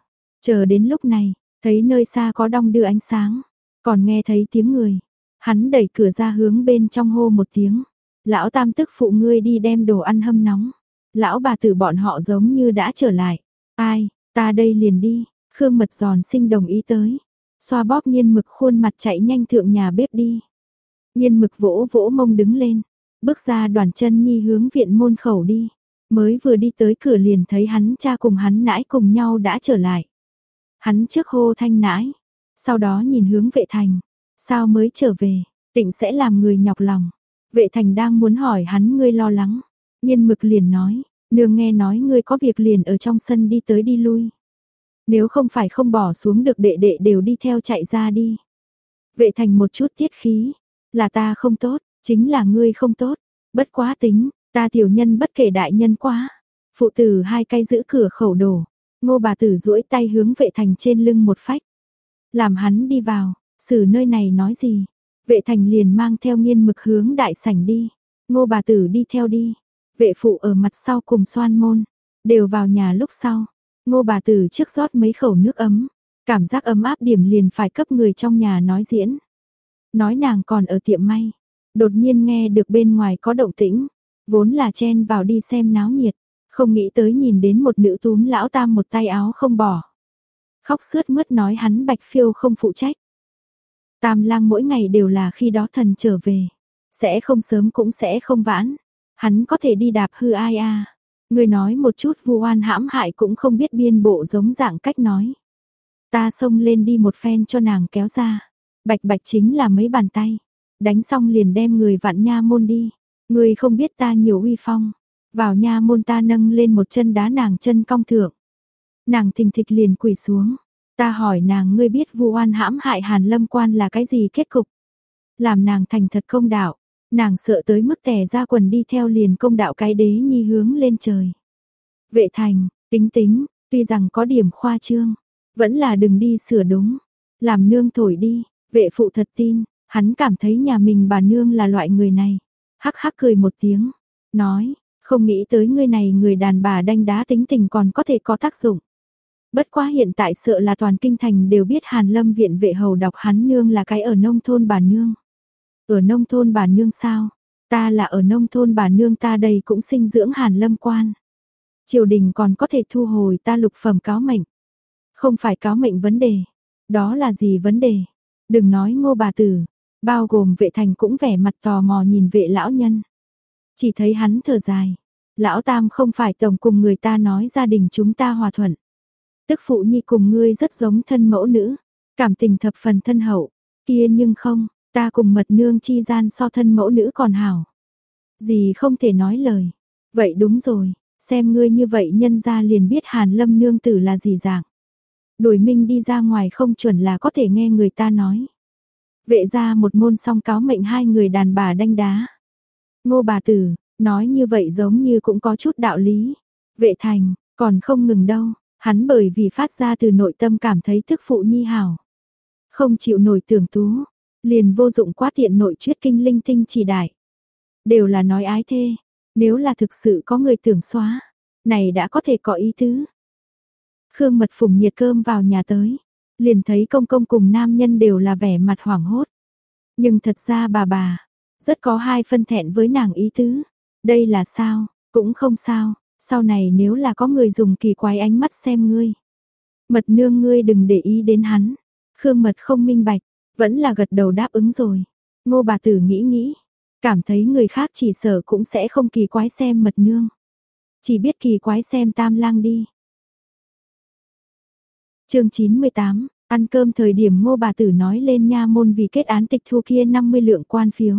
chờ đến lúc này, thấy nơi xa có đong đưa ánh sáng, còn nghe thấy tiếng người. Hắn đẩy cửa ra hướng bên trong hô một tiếng. Lão tam tức phụ ngươi đi đem đồ ăn hâm nóng. Lão bà tử bọn họ giống như đã trở lại. Ai, ta đây liền đi. Khương mật giòn sinh đồng ý tới. Xoa bóp nhiên mực khuôn mặt chạy nhanh thượng nhà bếp đi. Nhiên mực vỗ vỗ mông đứng lên. Bước ra đoàn chân nhi hướng viện môn khẩu đi. Mới vừa đi tới cửa liền thấy hắn cha cùng hắn nãi cùng nhau đã trở lại. Hắn trước hô thanh nãi. Sau đó nhìn hướng vệ thành. Sao mới trở về, tịnh sẽ làm người nhọc lòng. Vệ thành đang muốn hỏi hắn ngươi lo lắng. Nhiên mực liền nói, nương nghe nói ngươi có việc liền ở trong sân đi tới đi lui. Nếu không phải không bỏ xuống được đệ đệ đều đi theo chạy ra đi. Vệ thành một chút tiết khí, là ta không tốt, chính là ngươi không tốt, bất quá tính, ta tiểu nhân bất kể đại nhân quá. Phụ tử hai cây giữ cửa khẩu đổ, ngô bà tử duỗi tay hướng vệ thành trên lưng một phách. Làm hắn đi vào, Sử nơi này nói gì? Vệ thành liền mang theo nghiên mực hướng đại sảnh đi. Ngô bà tử đi theo đi. Vệ phụ ở mặt sau cùng xoan môn. Đều vào nhà lúc sau. Ngô bà tử trước rót mấy khẩu nước ấm. Cảm giác ấm áp điểm liền phải cấp người trong nhà nói diễn. Nói nàng còn ở tiệm may. Đột nhiên nghe được bên ngoài có động tĩnh. Vốn là chen vào đi xem náo nhiệt. Không nghĩ tới nhìn đến một nữ túm lão tam một tay áo không bỏ. Khóc sướt mướt nói hắn bạch phiêu không phụ trách. Tam lang mỗi ngày đều là khi đó thần trở về. Sẽ không sớm cũng sẽ không vãn. Hắn có thể đi đạp hư ai a Người nói một chút vu oan hãm hại cũng không biết biên bộ giống dạng cách nói. Ta xông lên đi một phen cho nàng kéo ra. Bạch bạch chính là mấy bàn tay. Đánh xong liền đem người vạn nha môn đi. Người không biết ta nhiều uy phong. Vào nha môn ta nâng lên một chân đá nàng chân cong thượng. Nàng thình thịch liền quỳ xuống. Ta hỏi nàng ngươi biết vu oan hãm hại Hàn Lâm Quan là cái gì kết cục? Làm nàng thành thật không đạo, nàng sợ tới mức tè ra quần đi theo liền công đạo cái đế nhi hướng lên trời. Vệ thành, tính tính, tuy rằng có điểm khoa trương, vẫn là đừng đi sửa đúng, làm nương thổi đi, vệ phụ thật tin, hắn cảm thấy nhà mình bà nương là loại người này. Hắc hắc cười một tiếng, nói, không nghĩ tới ngươi này người đàn bà đanh đá tính tình còn có thể có tác dụng. Bất quá hiện tại sợ là toàn kinh thành đều biết Hàn Lâm viện vệ hầu đọc hắn nương là cái ở nông thôn bà nương. Ở nông thôn bà nương sao? Ta là ở nông thôn bà nương ta đây cũng sinh dưỡng Hàn Lâm quan. Triều đình còn có thể thu hồi ta lục phẩm cáo mệnh. Không phải cáo mệnh vấn đề. Đó là gì vấn đề? Đừng nói ngô bà tử. Bao gồm vệ thành cũng vẻ mặt tò mò nhìn vệ lão nhân. Chỉ thấy hắn thở dài. Lão Tam không phải tổng cùng người ta nói gia đình chúng ta hòa thuận. Tức phụ nhi cùng ngươi rất giống thân mẫu nữ, cảm tình thập phần thân hậu, kia nhưng không, ta cùng mật nương chi gian so thân mẫu nữ còn hảo. Gì không thể nói lời. Vậy đúng rồi, xem ngươi như vậy nhân ra liền biết Hàn Lâm nương tử là gì dạng. Đổi minh đi ra ngoài không chuẩn là có thể nghe người ta nói. Vệ ra một môn song cáo mệnh hai người đàn bà đanh đá. Ngô bà tử, nói như vậy giống như cũng có chút đạo lý. Vệ thành, còn không ngừng đâu, Hắn bởi vì phát ra từ nội tâm cảm thấy thức phụ nhi hảo. Không chịu nổi tưởng tú, liền vô dụng quá tiện nội chuyết kinh linh tinh chỉ đại. Đều là nói ái thê, nếu là thực sự có người tưởng xóa, này đã có thể có ý tứ. Khương mật phùng nhiệt cơm vào nhà tới, liền thấy công công cùng nam nhân đều là vẻ mặt hoảng hốt. Nhưng thật ra bà bà, rất có hai phân thẹn với nàng ý tứ. Đây là sao, cũng không sao, sau này nếu là có người dùng kỳ quái ánh mắt xem ngươi. Mật nương ngươi đừng để ý đến hắn. Khương mật không minh bạch, vẫn là gật đầu đáp ứng rồi. Ngô bà tử nghĩ nghĩ, cảm thấy người khác chỉ sợ cũng sẽ không kỳ quái xem mật nương. Chỉ biết kỳ quái xem tam lang đi. chương 98, ăn cơm thời điểm ngô bà tử nói lên nha môn vì kết án tịch thu kia 50 lượng quan phiếu.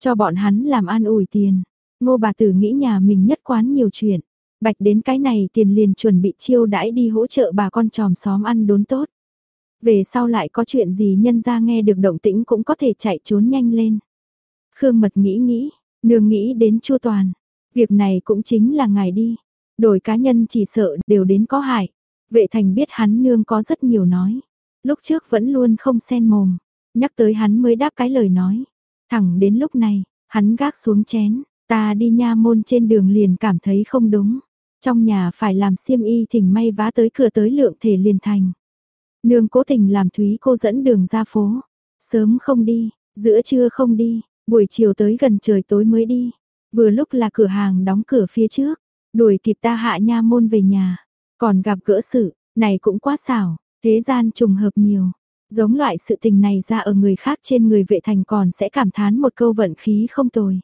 Cho bọn hắn làm an ủi tiền. Ngô bà tử nghĩ nhà mình nhất quán nhiều chuyện, bạch đến cái này tiền liền chuẩn bị chiêu đãi đi hỗ trợ bà con tròm xóm ăn đốn tốt. Về sau lại có chuyện gì nhân ra nghe được động tĩnh cũng có thể chạy trốn nhanh lên. Khương mật nghĩ nghĩ, nương nghĩ đến chua toàn. Việc này cũng chính là ngài đi. Đổi cá nhân chỉ sợ đều đến có hại. Vệ thành biết hắn nương có rất nhiều nói. Lúc trước vẫn luôn không xen mồm. Nhắc tới hắn mới đáp cái lời nói. Thẳng đến lúc này, hắn gác xuống chén, ta đi nha môn trên đường liền cảm thấy không đúng. Trong nhà phải làm xiêm y thỉnh may vá tới cửa tới lượng thể liền thành. Nương cố tình làm Thúy cô dẫn đường ra phố. Sớm không đi, giữa trưa không đi, buổi chiều tới gần trời tối mới đi. Vừa lúc là cửa hàng đóng cửa phía trước, đuổi kịp ta hạ nha môn về nhà. Còn gặp gỡ sự, này cũng quá xảo, thế gian trùng hợp nhiều. Giống loại sự tình này ra ở người khác trên người vệ thành còn sẽ cảm thán một câu vận khí không tồi.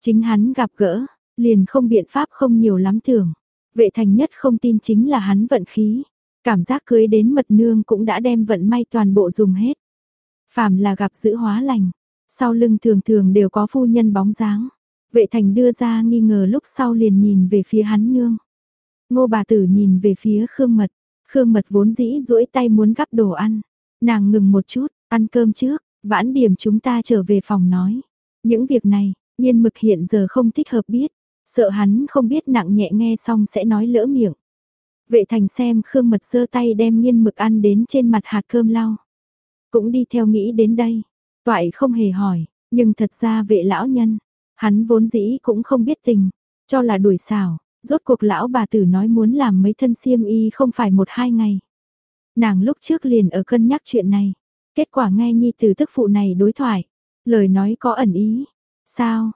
Chính hắn gặp gỡ, liền không biện pháp không nhiều lắm tưởng. Vệ thành nhất không tin chính là hắn vận khí. Cảm giác cưới đến mật nương cũng đã đem vận may toàn bộ dùng hết. Phàm là gặp giữ hóa lành, sau lưng thường thường đều có phu nhân bóng dáng. Vệ thành đưa ra nghi ngờ lúc sau liền nhìn về phía hắn nương. Ngô bà tử nhìn về phía Khương Mật, Khương Mật vốn dĩ duỗi tay muốn gắp đồ ăn. Nàng ngừng một chút, ăn cơm trước, vãn điểm chúng ta trở về phòng nói. Những việc này, nhiên mực hiện giờ không thích hợp biết, sợ hắn không biết nặng nhẹ nghe xong sẽ nói lỡ miệng. Vệ thành xem Khương Mật giơ tay đem nhiên mực ăn đến trên mặt hạt cơm lau. Cũng đi theo nghĩ đến đây, toại không hề hỏi, nhưng thật ra vệ lão nhân, hắn vốn dĩ cũng không biết tình, cho là đuổi xảo, rốt cuộc lão bà tử nói muốn làm mấy thân xiêm y không phải một hai ngày. Nàng lúc trước liền ở cân nhắc chuyện này, kết quả nghe nhi từ tức phụ này đối thoại, lời nói có ẩn ý. Sao?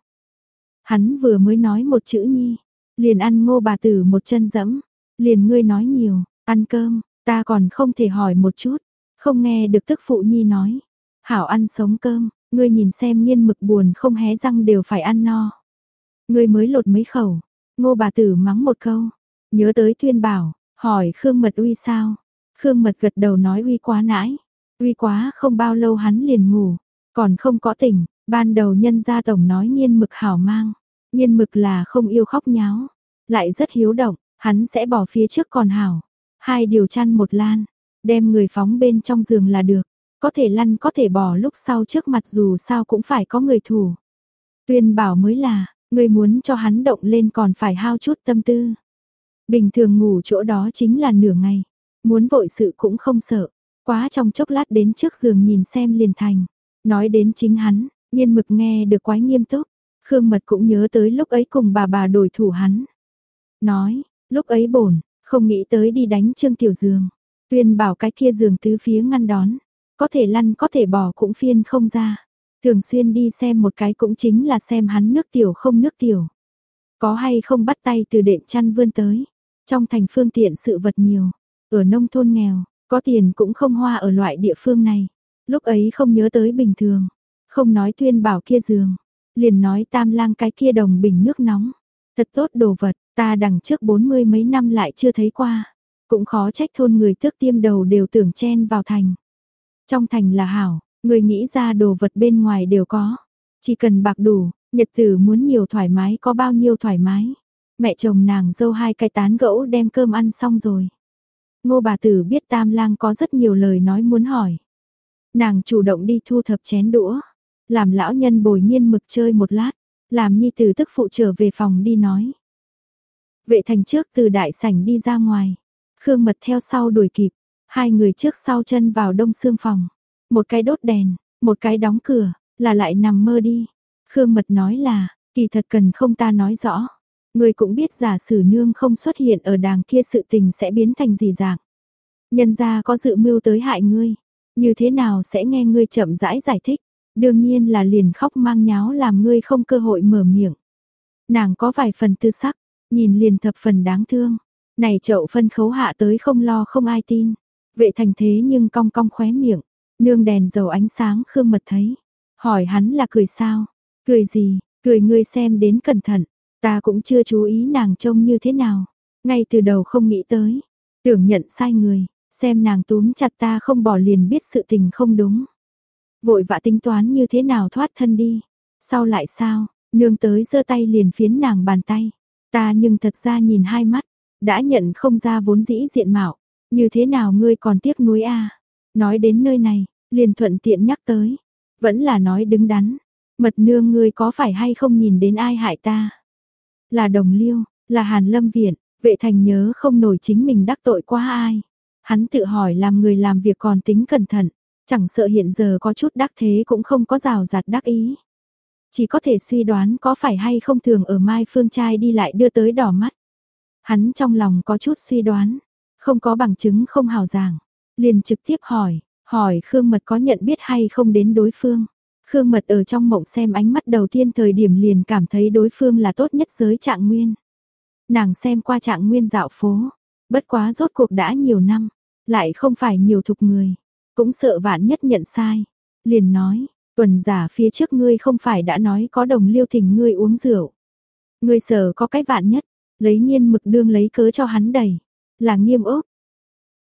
Hắn vừa mới nói một chữ nhi, liền ăn ngô bà tử một chân dẫm, liền ngươi nói nhiều, ăn cơm, ta còn không thể hỏi một chút, không nghe được tức phụ nhi nói. Hảo ăn sống cơm, ngươi nhìn xem nghiên mực buồn không hé răng đều phải ăn no. Ngươi mới lột mấy khẩu, ngô bà tử mắng một câu, nhớ tới tuyên bảo, hỏi Khương Mật uy sao, Khương Mật gật đầu nói uy quá nãi. Uy quá không bao lâu hắn liền ngủ, còn không có tỉnh, ban đầu nhân gia tổng nói nhiên mực hảo mang. Nhiên mực là không yêu khóc nháo, lại rất hiếu động, hắn sẽ bỏ phía trước còn hảo. Hai điều chăn một lan, đem người phóng bên trong giường là được. Có thể lăn có thể bỏ lúc sau trước mặt dù sao cũng phải có người thủ. Tuyên bảo mới là, người muốn cho hắn động lên còn phải hao chút tâm tư. Bình thường ngủ chỗ đó chính là nửa ngày, Muốn vội sự cũng không sợ, quá trong chốc lát đến trước giường nhìn xem liền thành. Nói đến chính hắn, nhiên mực nghe được quái nghiêm túc, Khương Mật cũng nhớ tới lúc ấy cùng bà bà đổi thủ hắn. Nói, lúc ấy bổn, không nghĩ tới đi đánh Trương Tiểu Giường. Tuyên bảo cái kia giường tứ phía ngăn đón, có thể lăn có thể bỏ cũng phiên không ra. Thường xuyên đi xem một cái cũng chính là xem hắn nước tiểu không nước tiểu. Có hay không bắt tay từ đệm chăn vươn tới. Trong thành phương tiện sự vật nhiều, ở nông thôn nghèo, có tiền cũng không hoa ở loại địa phương này. Lúc ấy không nhớ tới bình thường, không nói tuyên bảo kia giường, liền nói tam lang cái kia đồng bình nước nóng. Thật tốt đồ vật, ta đằng trước bốn mươi mấy năm lại chưa thấy qua. Cũng khó trách thôn người tước tiêm đầu đều tưởng chen vào thành. Trong thành là hảo, người nghĩ ra đồ vật bên ngoài đều có. Chỉ cần bạc đủ, nhật tử muốn nhiều thoải mái có bao nhiêu thoải mái. Mẹ chồng nàng dâu hai cái tán gẫu đem cơm ăn xong rồi. Ngô bà tử biết Tam Lang có rất nhiều lời nói muốn hỏi. Nàng chủ động đi thu thập chén đũa, làm lão nhân bồi nhiên mực chơi một lát, làm nhi tử tức phụ trở về phòng đi nói. Vệ thành trước từ đại sảnh đi ra ngoài, Khương Mật theo sau đuổi kịp, hai người trước sau chân vào đông xương phòng, một cái đốt đèn, một cái đóng cửa, là lại nằm mơ đi. Khương Mật nói là, kỳ thật cần không ta nói rõ. Người cũng biết giả sử nương không xuất hiện ở đàng kia sự tình sẽ biến thành gì dạng. Nhân gia có dự mưu tới hại ngươi, như thế nào sẽ nghe ngươi chậm rãi giải thích, đương nhiên là liền khóc mang nháo làm ngươi không cơ hội mở miệng. Nàng có vài phần tư sắc, nhìn liền thập phần đáng thương, này chậu phân khấu hạ tới không lo không ai tin, vệ thành thế nhưng cong cong khóe miệng, nương đèn dầu ánh sáng khương mật thấy, hỏi hắn là cười sao, cười gì, cười ngươi xem đến cẩn thận, Ta cũng chưa chú ý nàng trông như thế nào, ngay từ đầu không nghĩ tới, tưởng nhận sai người, xem nàng túm chặt ta không bỏ liền biết sự tình không đúng. Vội vã tính toán như thế nào thoát thân đi, sau lại sao, nương tới giơ tay liền phiến nàng bàn tay, ta nhưng thật ra nhìn hai mắt, đã nhận không ra vốn dĩ diện mạo, như thế nào ngươi còn tiếc nuối a? Nói đến nơi này, liền thuận tiện nhắc tới, vẫn là nói đứng đắn, mật nương ngươi có phải hay không nhìn đến ai hại ta? Là đồng liêu, là hàn lâm viện, vệ thành nhớ không nổi chính mình đắc tội quá ai. Hắn tự hỏi làm người làm việc còn tính cẩn thận, chẳng sợ hiện giờ có chút đắc thế cũng không có rào rạt đắc ý. chỉ có thể suy đoán có phải hay không thường ở Mai Phương trai đi lại đưa tới đỏ mắt. Hắn trong lòng có chút suy đoán, không có bằng chứng không hào giảng, liền trực tiếp hỏi, hỏi Khương Mật có nhận biết hay không đến đối phương. Khương Mật ở trong mộng xem ánh mắt đầu tiên thời điểm liền cảm thấy đối phương là tốt nhất giới trạng nguyên. Nàng xem qua trạng nguyên dạo phố, bất quá rốt cuộc đã nhiều năm, lại không phải nhiều thục người, cũng sợ vạn nhất nhận sai. Liền nói, tuần giả phía trước ngươi không phải đã nói có đồng liêu thỉnh ngươi uống rượu. Ngươi sợ có cái vạn nhất, lấy nhiên mực đương lấy cớ cho hắn đầy, là nghiêm ốc.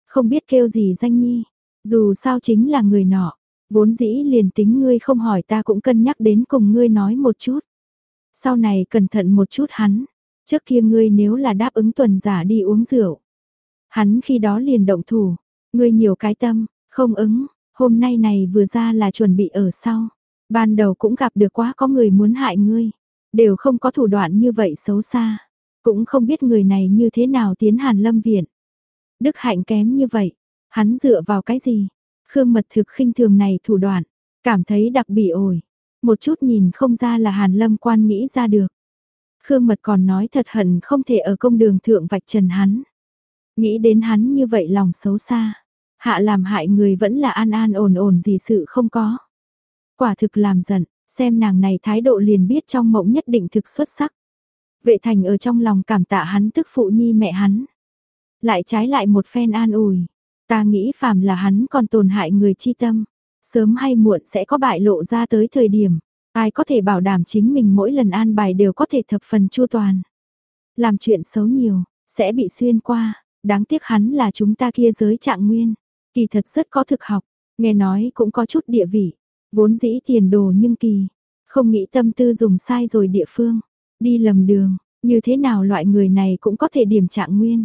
Không biết kêu gì danh nhi, dù sao chính là người nọ, vốn dĩ liền tính ngươi không hỏi ta cũng cân nhắc đến cùng ngươi nói một chút. Sau này cẩn thận một chút hắn, trước kia ngươi nếu là đáp ứng tuần giả đi uống rượu. Hắn khi đó liền động thủ, ngươi nhiều cái tâm, không ứng, hôm nay này vừa ra là chuẩn bị ở sau. Ban đầu cũng gặp được quá có người muốn hại ngươi, đều không có thủ đoạn như vậy xấu xa, cũng không biết người này như thế nào tiến Hàn Lâm viện. Đức hạnh kém như vậy, hắn dựa vào cái gì? Khương Mật thực khinh thường này thủ đoạn, cảm thấy đặc bị ổi, một chút nhìn không ra là Hàn Lâm quan nghĩ ra được. Khương Mật còn nói thật hận không thể ở công đường thượng vạch trần hắn. Nghĩ đến hắn như vậy lòng xấu xa, hạ làm hại người vẫn là an an ổn ổn gì sự không có. Quả thực làm giận, xem nàng này thái độ liền biết trong mộng nhất định thực xuất sắc. Vệ thành ở trong lòng cảm tạ hắn tức phụ nhi mẹ hắn. Lại trái lại một phen an ủi. Ta nghĩ phàm là hắn còn tổn hại người chi tâm. Sớm hay muộn sẽ có bại lộ ra tới thời điểm. Ai có thể bảo đảm chính mình mỗi lần an bài đều có thể thập phần chu toàn. Làm chuyện xấu nhiều, sẽ bị xuyên qua. Đáng tiếc hắn là chúng ta kia giới trạng nguyên. Kỳ thật rất có thực học, nghe nói cũng có chút địa vị. Vốn dĩ tiền đồ nhưng kỳ. Không nghĩ tâm tư dùng sai rồi địa phương. Đi lầm đường, như thế nào loại người này cũng có thể điểm trạng nguyên.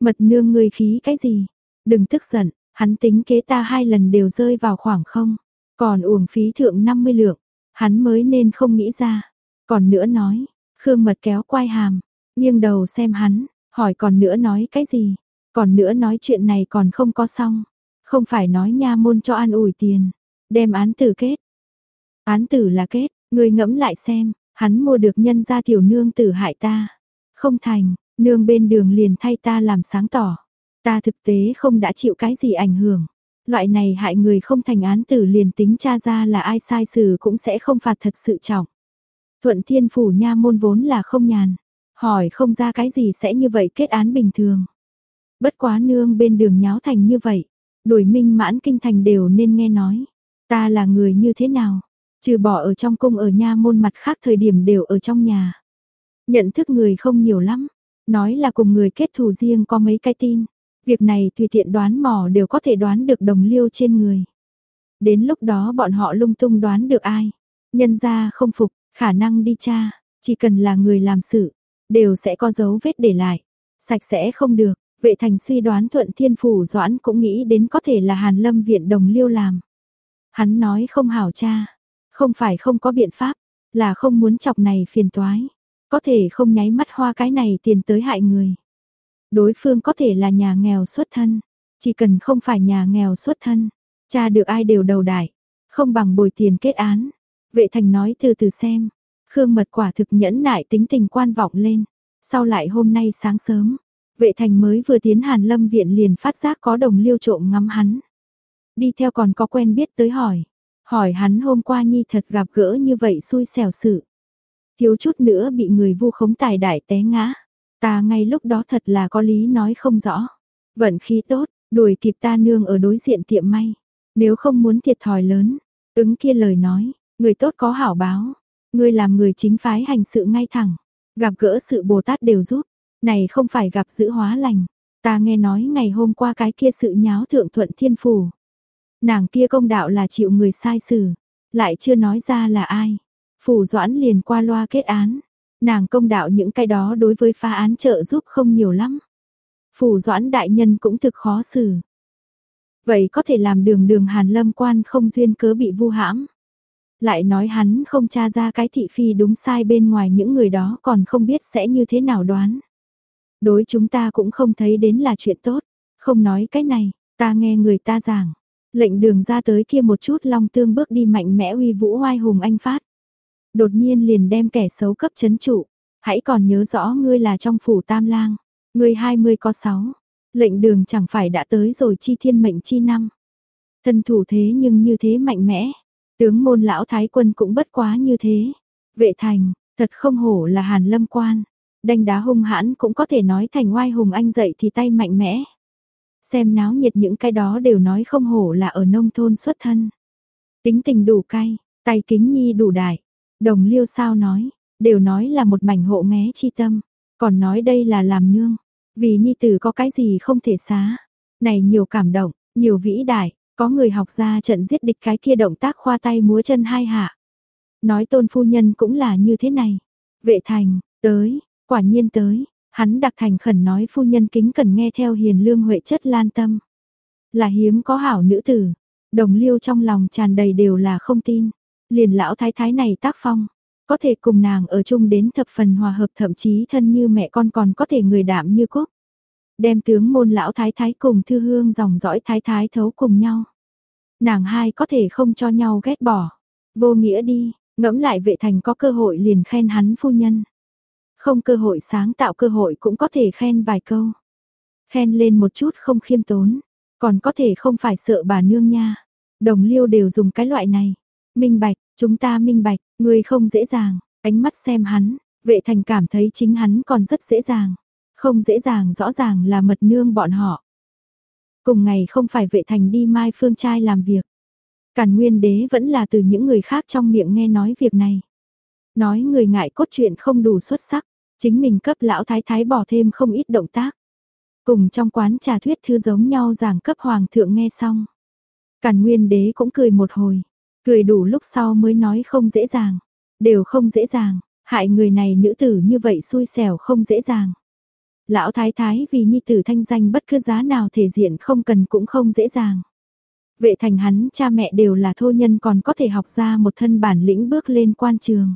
Mật nương người khí cái gì? Đừng tức giận, hắn tính kế ta hai lần đều rơi vào khoảng không. Còn uổng phí thượng 50 lượng, hắn mới nên không nghĩ ra. Còn nữa nói, Khương Mật kéo quai hàm, nghiêng đầu xem hắn, hỏi còn nữa nói cái gì? Còn nữa nói chuyện này còn không có xong. Không phải nói nha môn cho an ủi tiền, đem án tử kết. Án tử là kết, người ngẫm lại xem, hắn mua được nhân gia tiểu nương tử hại ta. Không thành, nương bên đường liền thay ta làm sáng tỏ. Ta thực tế không đã chịu cái gì ảnh hưởng. Loại này hại người không thành án tử liền tính cha ra là ai sai xử cũng sẽ không phạt thật sự trọng. Thuận thiên phủ nha môn vốn là không nhàn. Hỏi không ra cái gì sẽ như vậy kết án bình thường. Bất quá nương bên đường nháo thành như vậy. Đuổi minh mãn kinh thành đều nên nghe nói. Ta là người như thế nào? Trừ bỏ ở trong cung ở nha môn mặt khác thời điểm đều ở trong nhà. Nhận thức người không nhiều lắm. Nói là cùng người kết thù riêng có mấy cái tin. Việc này tùy tiện đoán mò đều có thể đoán được đồng liêu trên người. Đến lúc đó bọn họ lung tung đoán được ai. Nhân ra không phục, khả năng đi cha, chỉ cần là người làm sự, đều sẽ có dấu vết để lại. Sạch sẽ không được, vệ thành suy đoán thuận thiên phủ doãn cũng nghĩ đến có thể là hàn lâm viện đồng liêu làm. Hắn nói không hảo cha, không phải không có biện pháp, là không muốn chọc này phiền toái. Có thể không nháy mắt hoa cái này tiền tới hại người. Đối phương có thể là nhà nghèo xuất thân, chỉ cần không phải nhà nghèo xuất thân, cha được ai đều đầu đại, không bằng bồi tiền kết án. Vệ thành nói từ từ xem, Khương mật quả thực nhẫn nại tính tình quan vọng lên. Sau lại hôm nay sáng sớm, vệ thành mới vừa tiến hàn lâm viện liền phát giác có đồng liêu trộm ngắm hắn. Đi theo còn có quen biết tới hỏi. Hỏi hắn hôm qua Nhi thật gặp gỡ như vậy xui xẻo sự. Thiếu chút nữa bị người vu khống tài đại té ngã. Ta ngay lúc đó thật là có lý nói không rõ. Vận khí tốt, đuổi kịp ta nương ở đối diện tiệm may. Nếu không muốn thiệt thòi lớn, ứng kia lời nói, người tốt có hảo báo. Ngươi làm người chính phái hành sự ngay thẳng. Gặp gỡ sự Bồ Tát đều giúp. Này không phải gặp giữ hóa lành. Ta nghe nói ngày hôm qua cái kia sự nháo thượng thuận thiên phủ. Nàng kia công đạo là chịu người sai xử, lại chưa nói ra là ai. Phủ Doãn liền qua loa kết án. Nàng công đạo những cái đó đối với phá án trợ giúp không nhiều lắm. Phủ Doãn đại nhân cũng thực khó xử. Vậy có thể làm đường đường Hàn Lâm quan không duyên cớ bị vu hãm. Lại nói hắn không tra ra cái thị phi đúng sai bên ngoài những người đó còn không biết sẽ như thế nào đoán. Đối chúng ta cũng không thấy đến là chuyện tốt. Không nói cái này, ta nghe người ta giảng. Lệnh đường ra tới kia một chút long tương bước đi mạnh mẽ uy vũ oai hùng anh phát đột nhiên liền đem kẻ xấu cấp chấn trụ. Hãy còn nhớ rõ ngươi là trong phủ tam lang, ngươi 20 có sáu. lệnh đường chẳng phải đã tới rồi chi thiên mệnh chi năm. Thân thủ thế nhưng như thế mạnh mẽ, tướng môn lão thái quân cũng bất quá như thế. Vệ thành, thật không hổ là hàn lâm quan, đanh đá hung hãn cũng có thể nói thành oai hùng anh dậy thì tay mạnh mẽ. Xem náo nhiệt những cái đó đều nói không hổ là ở nông thôn xuất thân. Tính tình đủ cay, tay kính nhi đủ đại. Đồng liêu sao nói, đều nói là một mảnh hộ nghé chi tâm, còn nói đây là làm nương. Vì nhi tử có cái gì không thể xá. Này nhiều cảm động, nhiều vĩ đại, có người học ra trận giết địch cái kia động tác khoa tay múa chân hai hạ. Nói tôn phu nhân cũng là như thế này. Vệ thành, tới, quả nhiên tới, hắn đặc thành khẩn nói phu nhân kính cần nghe theo hiền lương huệ chất lan tâm. Là hiếm có hảo nữ tử, đồng liêu trong lòng tràn đầy đều là không tin. Liền lão thái thái này tác phong, có thể cùng nàng ở chung đến thập phần hòa hợp thậm chí thân như mẹ con còn có thể người đảm như cúc. Đem tướng môn lão thái thái cùng thư hương dòng dõi thái thái thấu cùng nhau. Nàng hai có thể không cho nhau ghét bỏ. Vô nghĩa đi, ngẫm lại vệ thành có cơ hội liền khen hắn phu nhân. Không cơ hội sáng tạo cơ hội cũng có thể khen vài câu. Khen lên một chút không khiêm tốn, còn có thể không phải sợ bà nương nha. Đồng liêu đều dùng cái loại này. Minh bạch, chúng ta minh bạch, người không dễ dàng, ánh mắt xem hắn, vệ thành cảm thấy chính hắn còn rất dễ dàng. Không dễ dàng rõ ràng là mật nương bọn họ. Cùng ngày không phải vệ thành đi mai phương trai làm việc. Càn nguyên đế vẫn là từ những người khác trong miệng nghe nói việc này. Nói người ngại cốt truyện không đủ xuất sắc, chính mình cấp lão thái thái bỏ thêm không ít động tác. Cùng trong quán trà thuyết thư giống nhau giảng cấp hoàng thượng nghe xong. Càn nguyên đế cũng cười một hồi, cười đủ lúc sau mới nói không dễ dàng, đều không dễ dàng, hại người này nữ tử như vậy xui xẻo không dễ dàng. Lão thái thái vì nhi tử thanh danh bất cứ giá nào thể diện không cần cũng không dễ dàng. Vệ thành hắn cha mẹ đều là thô nhân còn có thể học ra một thân bản lĩnh bước lên quan trường.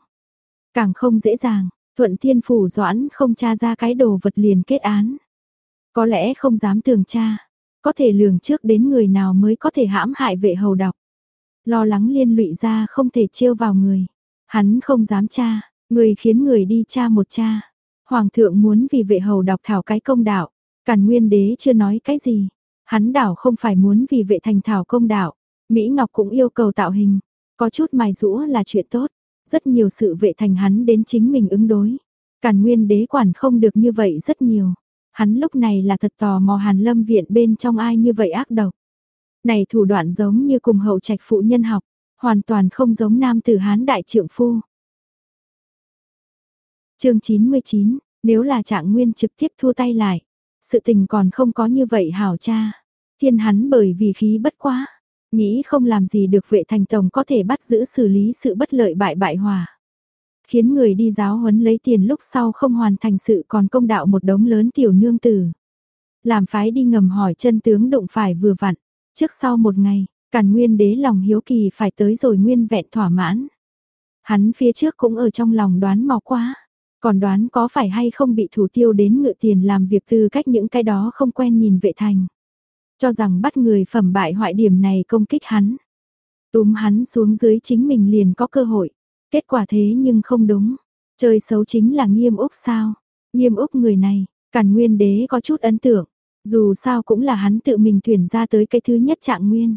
Càng không dễ dàng, thuận thiên phủ doãn không tra ra cái đồ vật liền kết án. Có lẽ không dám tường tra, có thể lường trước đến người nào mới có thể hãm hại vệ hầu đọc. Lo lắng liên lụy ra không thể trêu vào người. Hắn không dám tra, người khiến người đi tra một cha. Hoàng thượng muốn vì vệ hầu đọc thảo cái công đạo, Càn Nguyên đế chưa nói cái gì. Hắn đảo không phải muốn vì vệ thành thảo công đạo. Mỹ Ngọc cũng yêu cầu tạo hình, có chút mài rũa là chuyện tốt. Rất nhiều sự vệ thành hắn đến chính mình ứng đối. Càn Nguyên đế quản không được như vậy rất nhiều. Hắn lúc này là thật tò mò Hàn Lâm viện bên trong ai như vậy ác độc. Này thủ đoạn giống như cùng hậu trạch phụ nhân học, hoàn toàn không giống nam tử Hán đại trượng phu chương 99, nếu là trạng nguyên trực tiếp thua tay lại, sự tình còn không có như vậy hảo cha. Thiên hắn bởi vì khí bất quá, nghĩ không làm gì được vệ thành tổng có thể bắt giữ xử lý sự bất lợi bại bại hòa. Khiến người đi giáo huấn lấy tiền lúc sau không hoàn thành sự còn công đạo một đống lớn tiểu nương tử. Làm phái đi ngầm hỏi chân tướng đụng phải vừa vặn, trước sau một ngày, càn nguyên đế lòng hiếu kỳ phải tới rồi nguyên vẹn thỏa mãn. Hắn phía trước cũng ở trong lòng đoán mò quá còn đoán có phải hay không bị thủ tiêu đến ngựa tiền làm việc tư cách những cái đó không quen nhìn vệ thành. Cho rằng bắt người phẩm bại hoại điểm này công kích hắn. Túm hắn xuống dưới chính mình liền có cơ hội. Kết quả thế nhưng không đúng. Chơi xấu chính là nghiêm úc sao. Nghiêm úc người này, càn nguyên đế có chút ấn tượng. Dù sao cũng là hắn tự mình tuyển ra tới cái thứ nhất trạng nguyên.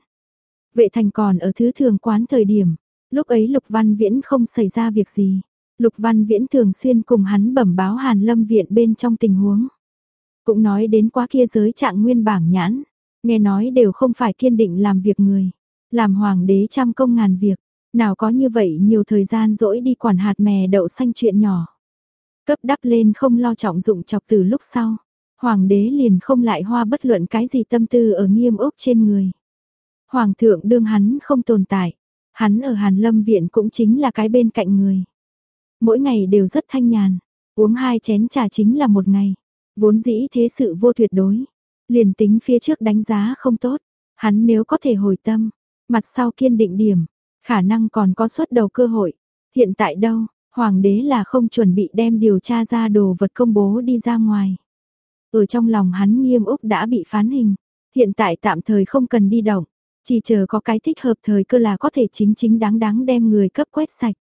Vệ thành còn ở thứ thường quán thời điểm. Lúc ấy Lục Văn Viễn không xảy ra việc gì. Lục Văn Viễn thường xuyên cùng hắn bẩm báo Hàn Lâm viện bên trong tình huống. Cũng nói đến quá kia giới trạng nguyên bảng nhãn, nghe nói đều không phải kiên định làm việc người, làm hoàng đế trăm công ngàn việc, nào có như vậy nhiều thời gian dỗi đi quản hạt mè đậu xanh chuyện nhỏ. Cấp đắp lên không lo trọng dụng chọc từ lúc sau, hoàng đế liền không lại hoa bất luận cái gì tâm tư ở nghiêm ốc trên người. Hoàng thượng đương hắn không tồn tại, hắn ở Hàn Lâm viện cũng chính là cái bên cạnh người. Mỗi ngày đều rất thanh nhàn, uống hai chén trà chính là một ngày, vốn dĩ thế sự vô tuyệt đối, liền tính phía trước đánh giá không tốt, hắn nếu có thể hồi tâm, mặt sau kiên định điểm, khả năng còn có xuất đầu cơ hội, hiện tại đâu, hoàng đế là không chuẩn bị đem điều tra ra đồ vật công bố đi ra ngoài. Ở trong lòng hắn nghiêm úc đã bị phán hình, hiện tại tạm thời không cần đi động, chỉ chờ có cái thích hợp thời cơ là có thể chính chính đáng đáng đem người cấp quét sạch.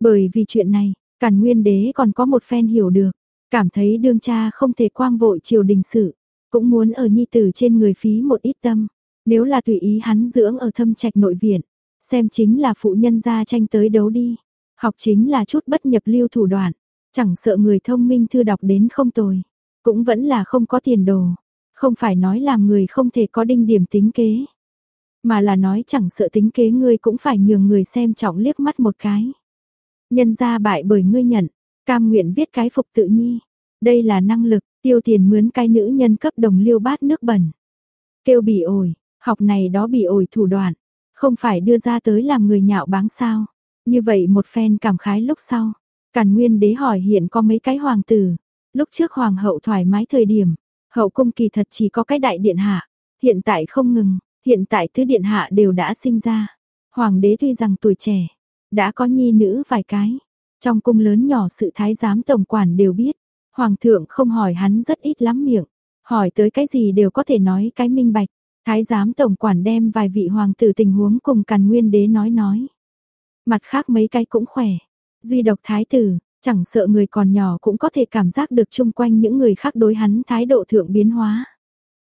Bởi vì chuyện này, Càn Nguyên Đế còn có một phen hiểu được, cảm thấy đương cha không thể quang vội triều đình sự, cũng muốn ở nhi tử trên người phí một ít tâm, nếu là tùy ý hắn dưỡng ở thâm trạch nội viện, xem chính là phụ nhân gia tranh tới đấu đi, học chính là chút bất nhập lưu thủ đoạn, chẳng sợ người thông minh thư đọc đến không tồi, cũng vẫn là không có tiền đồ, không phải nói làm người không thể có đinh điểm tính kế, mà là nói chẳng sợ tính kế ngươi cũng phải nhường người xem trọng liếc mắt một cái. Nhân ra bại bởi ngươi nhận, cam nguyện viết cái phục tự nhi. Đây là năng lực, tiêu tiền mướn cái nữ nhân cấp đồng liêu bát nước bẩn. Kêu bị ổi, học này đó bị ổi thủ đoạn, không phải đưa ra tới làm người nhạo báng sao. Như vậy một phen cảm khái lúc sau, Càn Nguyên đế hỏi hiện có mấy cái hoàng tử. Lúc trước hoàng hậu thoải mái thời điểm, hậu cung kỳ thật chỉ có cái đại điện hạ, hiện tại không ngừng, hiện tại tứ điện hạ đều đã sinh ra. Hoàng đế tuy rằng tuổi trẻ, đã có nhi nữ vài cái, trong cung lớn nhỏ sự thái giám tổng quản đều biết, hoàng thượng không hỏi hắn rất ít lắm miệng, hỏi tới cái gì đều có thể nói cái minh bạch. Thái giám tổng quản đem vài vị hoàng tử tình huống cùng Càn Nguyên đế nói nói. Mặt khác mấy cái cũng khỏe, duy độc thái tử, chẳng sợ người còn nhỏ cũng có thể cảm giác được chung quanh những người khác đối hắn thái độ thượng biến hóa.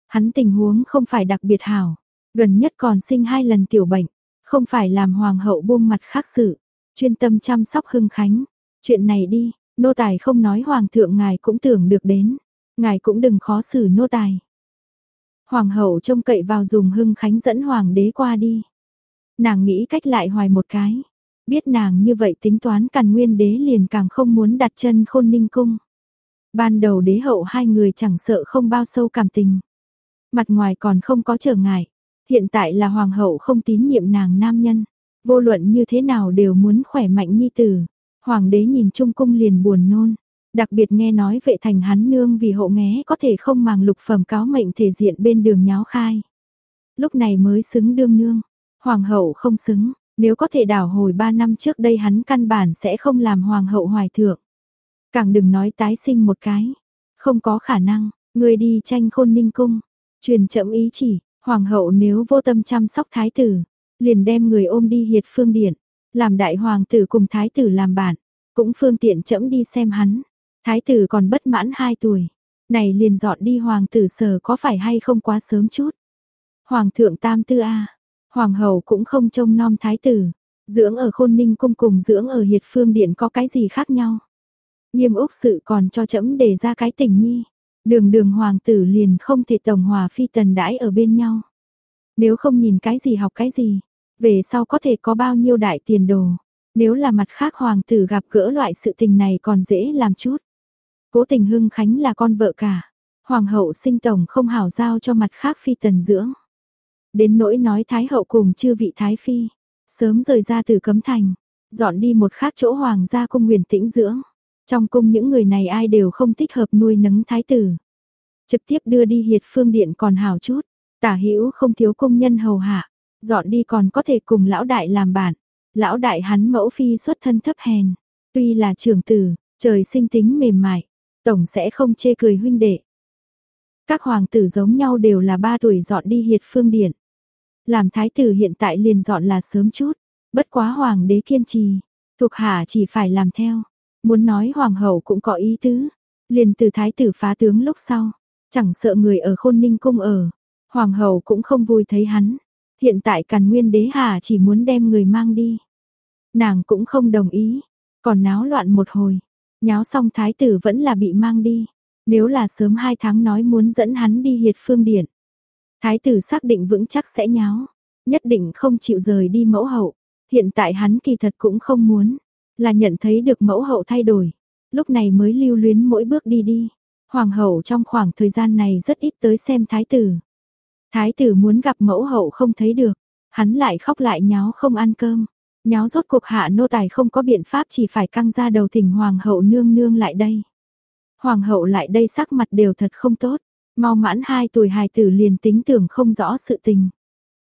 Hắn tình huống không phải đặc biệt hảo, gần nhất còn sinh hai lần tiểu bệnh, không phải làm hoàng hậu buông mặt khác sự, chuyên tâm chăm sóc hưng khánh. Chuyện này đi, nô tài không nói hoàng thượng ngài cũng tưởng được đến, ngài cũng đừng khó xử nô tài. Hoàng hậu trông cậy vào dùng hưng khánh dẫn hoàng đế qua đi. Nàng nghĩ cách lại hoài một cái, biết nàng như vậy tính toán càn nguyên đế liền càng không muốn đặt chân khôn ninh cung. Ban đầu đế hậu hai người chẳng sợ không bao sâu cảm tình. Mặt ngoài còn không có trở ngại, Hiện tại là hoàng hậu không tín nhiệm nàng nam nhân, vô luận như thế nào đều muốn khỏe mạnh nhi tử. Hoàng đế nhìn trung cung liền buồn nôn, đặc biệt nghe nói vệ thành hắn nương vì hộ nghé có thể không màng lục phẩm cáo mệnh thể diện bên đường nháo khai. Lúc này mới xứng đương nương, hoàng hậu không xứng, nếu có thể đảo hồi ba năm trước đây hắn căn bản sẽ không làm hoàng hậu hoài thượng. Càng đừng nói tái sinh một cái, không có khả năng, người đi tranh khôn ninh cung, truyền chậm ý chỉ, Hoàng hậu nếu vô tâm chăm sóc thái tử, liền đem người ôm đi hiệt phương điện, làm đại hoàng tử cùng thái tử làm bạn, cũng phương tiện chậm đi xem hắn. Thái tử còn bất mãn 2 tuổi, này liền dọn đi hoàng tử sở có phải hay không quá sớm chút. Hoàng thượng tam tư a, hoàng hậu cũng không trông nom thái tử, dưỡng ở khôn ninh cung cùng dưỡng ở hiệt phương điện có cái gì khác nhau. Nghiêm úc sự còn cho chấm đề ra cái tình nhi. Đường đường hoàng tử liền không thể tổng hòa phi tần đãi ở bên nhau. Nếu không nhìn cái gì học cái gì, về sau có thể có bao nhiêu đại tiền đồ. Nếu là mặt khác hoàng tử gặp gỡ loại sự tình này còn dễ làm chút. Cố tình hưng khánh là con vợ cả. Hoàng hậu sinh tổng không hảo giao cho mặt khác phi tần dưỡng. Đến nỗi nói thái hậu cùng chư vị thái phi. Sớm rời ra từ cấm thành. Dọn đi một khác chỗ hoàng gia cung nguyền tĩnh dưỡng. Trong cung những người này ai đều không thích hợp nuôi nấng thái tử. Trực tiếp đưa đi hiệt phương điện còn hảo chút, tả hữu không thiếu công nhân hầu hạ, dọn đi còn có thể cùng lão đại làm bạn. Lão đại hắn mẫu phi xuất thân thấp hèn, tuy là trưởng tử, trời sinh tính mềm mại, tổng sẽ không chê cười huynh đệ. Các hoàng tử giống nhau đều là ba tuổi dọn đi hiệt phương điện. Làm thái tử hiện tại liền dọn là sớm chút, bất quá hoàng đế kiên trì, thuộc hạ chỉ phải làm theo. Muốn nói hoàng hậu cũng có ý tứ, liền từ thái tử phá tướng lúc sau, chẳng sợ người ở khôn ninh cung ở, hoàng hậu cũng không vui thấy hắn. Hiện tại càn nguyên đế hà chỉ muốn đem người mang đi. Nàng cũng không đồng ý, còn náo loạn một hồi, nháo xong thái tử vẫn là bị mang đi. Nếu là sớm hai tháng nói muốn dẫn hắn đi hiệt phương điện. Thái tử xác định vững chắc sẽ nháo, nhất định không chịu rời đi mẫu hậu. Hiện tại hắn kỳ thật cũng không muốn, là nhận thấy được mẫu hậu thay đổi, lúc này mới lưu luyến mỗi bước đi đi. Hoàng hậu trong khoảng thời gian này rất ít tới xem thái tử. Thái tử muốn gặp mẫu hậu không thấy được, hắn lại khóc lại nháo không ăn cơm. Nháo rốt cuộc hạ nô tài không có biện pháp chỉ phải căng ra đầu thỉnh hoàng hậu nương nương lại đây. Hoàng hậu lại đây sắc mặt đều thật không tốt, mau mãn hai tuổi hài tử liền tính tưởng không rõ sự tình.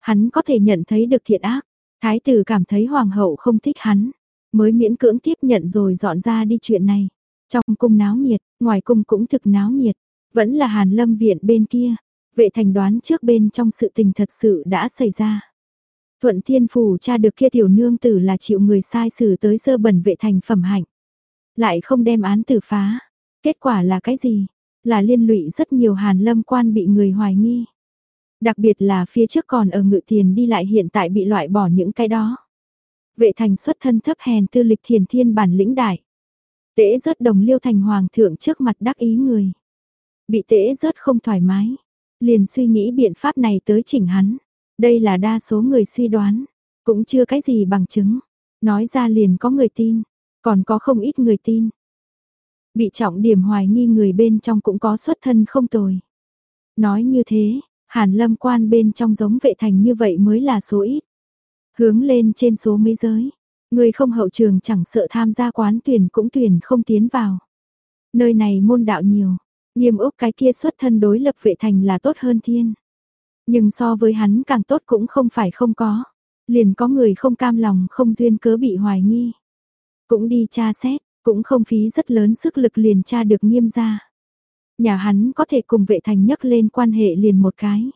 Hắn có thể nhận thấy được thiện ác, thái tử cảm thấy hoàng hậu không thích hắn, mới miễn cưỡng tiếp nhận rồi dọn ra đi chuyện này. Trong cung náo nhiệt, ngoài cung cũng thực náo nhiệt, vẫn là Hàn Lâm viện bên kia, vệ thành đoán trước bên trong sự tình thật sự đã xảy ra. Thuận Thiên Phủ cha được kia tiểu nương tử là chịu người sai xử tới sơ bẩn vệ thành phẩm hạnh. Lại không đem án tử phá. Kết quả là cái gì? Là liên lụy rất nhiều hàn lâm quan bị người hoài nghi. Đặc biệt là phía trước còn ở ngự tiền đi lại hiện tại bị loại bỏ những cái đó. Vệ thành xuất thân thấp hèn tư lịch thiền thiên bản lĩnh đại. Tễ rớt đồng liêu thành hoàng thượng trước mặt đắc ý người. Bị tễ rớt không thoải mái. Liền suy nghĩ biện pháp này tới chỉnh hắn. Đây là đa số người suy đoán. Cũng chưa cái gì bằng chứng. Nói ra liền có người tin. Còn có không ít người tin. Bị trọng điểm hoài nghi người bên trong cũng có xuất thân không tồi. Nói như thế, Hàn lâm quan bên trong giống vệ thành như vậy mới là số ít. Hướng lên trên số mấy giới. Người không hậu trường chẳng sợ tham gia quán tuyển cũng tuyển không tiến vào. Nơi này môn đạo nhiều. Nghiêm úc cái kia xuất thân đối lập vệ thành là tốt hơn thiên. Nhưng so với hắn càng tốt cũng không phải không có. Liền có người không cam lòng không duyên cớ bị hoài nghi. Cũng đi tra xét, cũng không phí rất lớn sức lực liền tra được nghiêm ra. Nhà hắn có thể cùng vệ thành nhấc lên quan hệ liền một cái.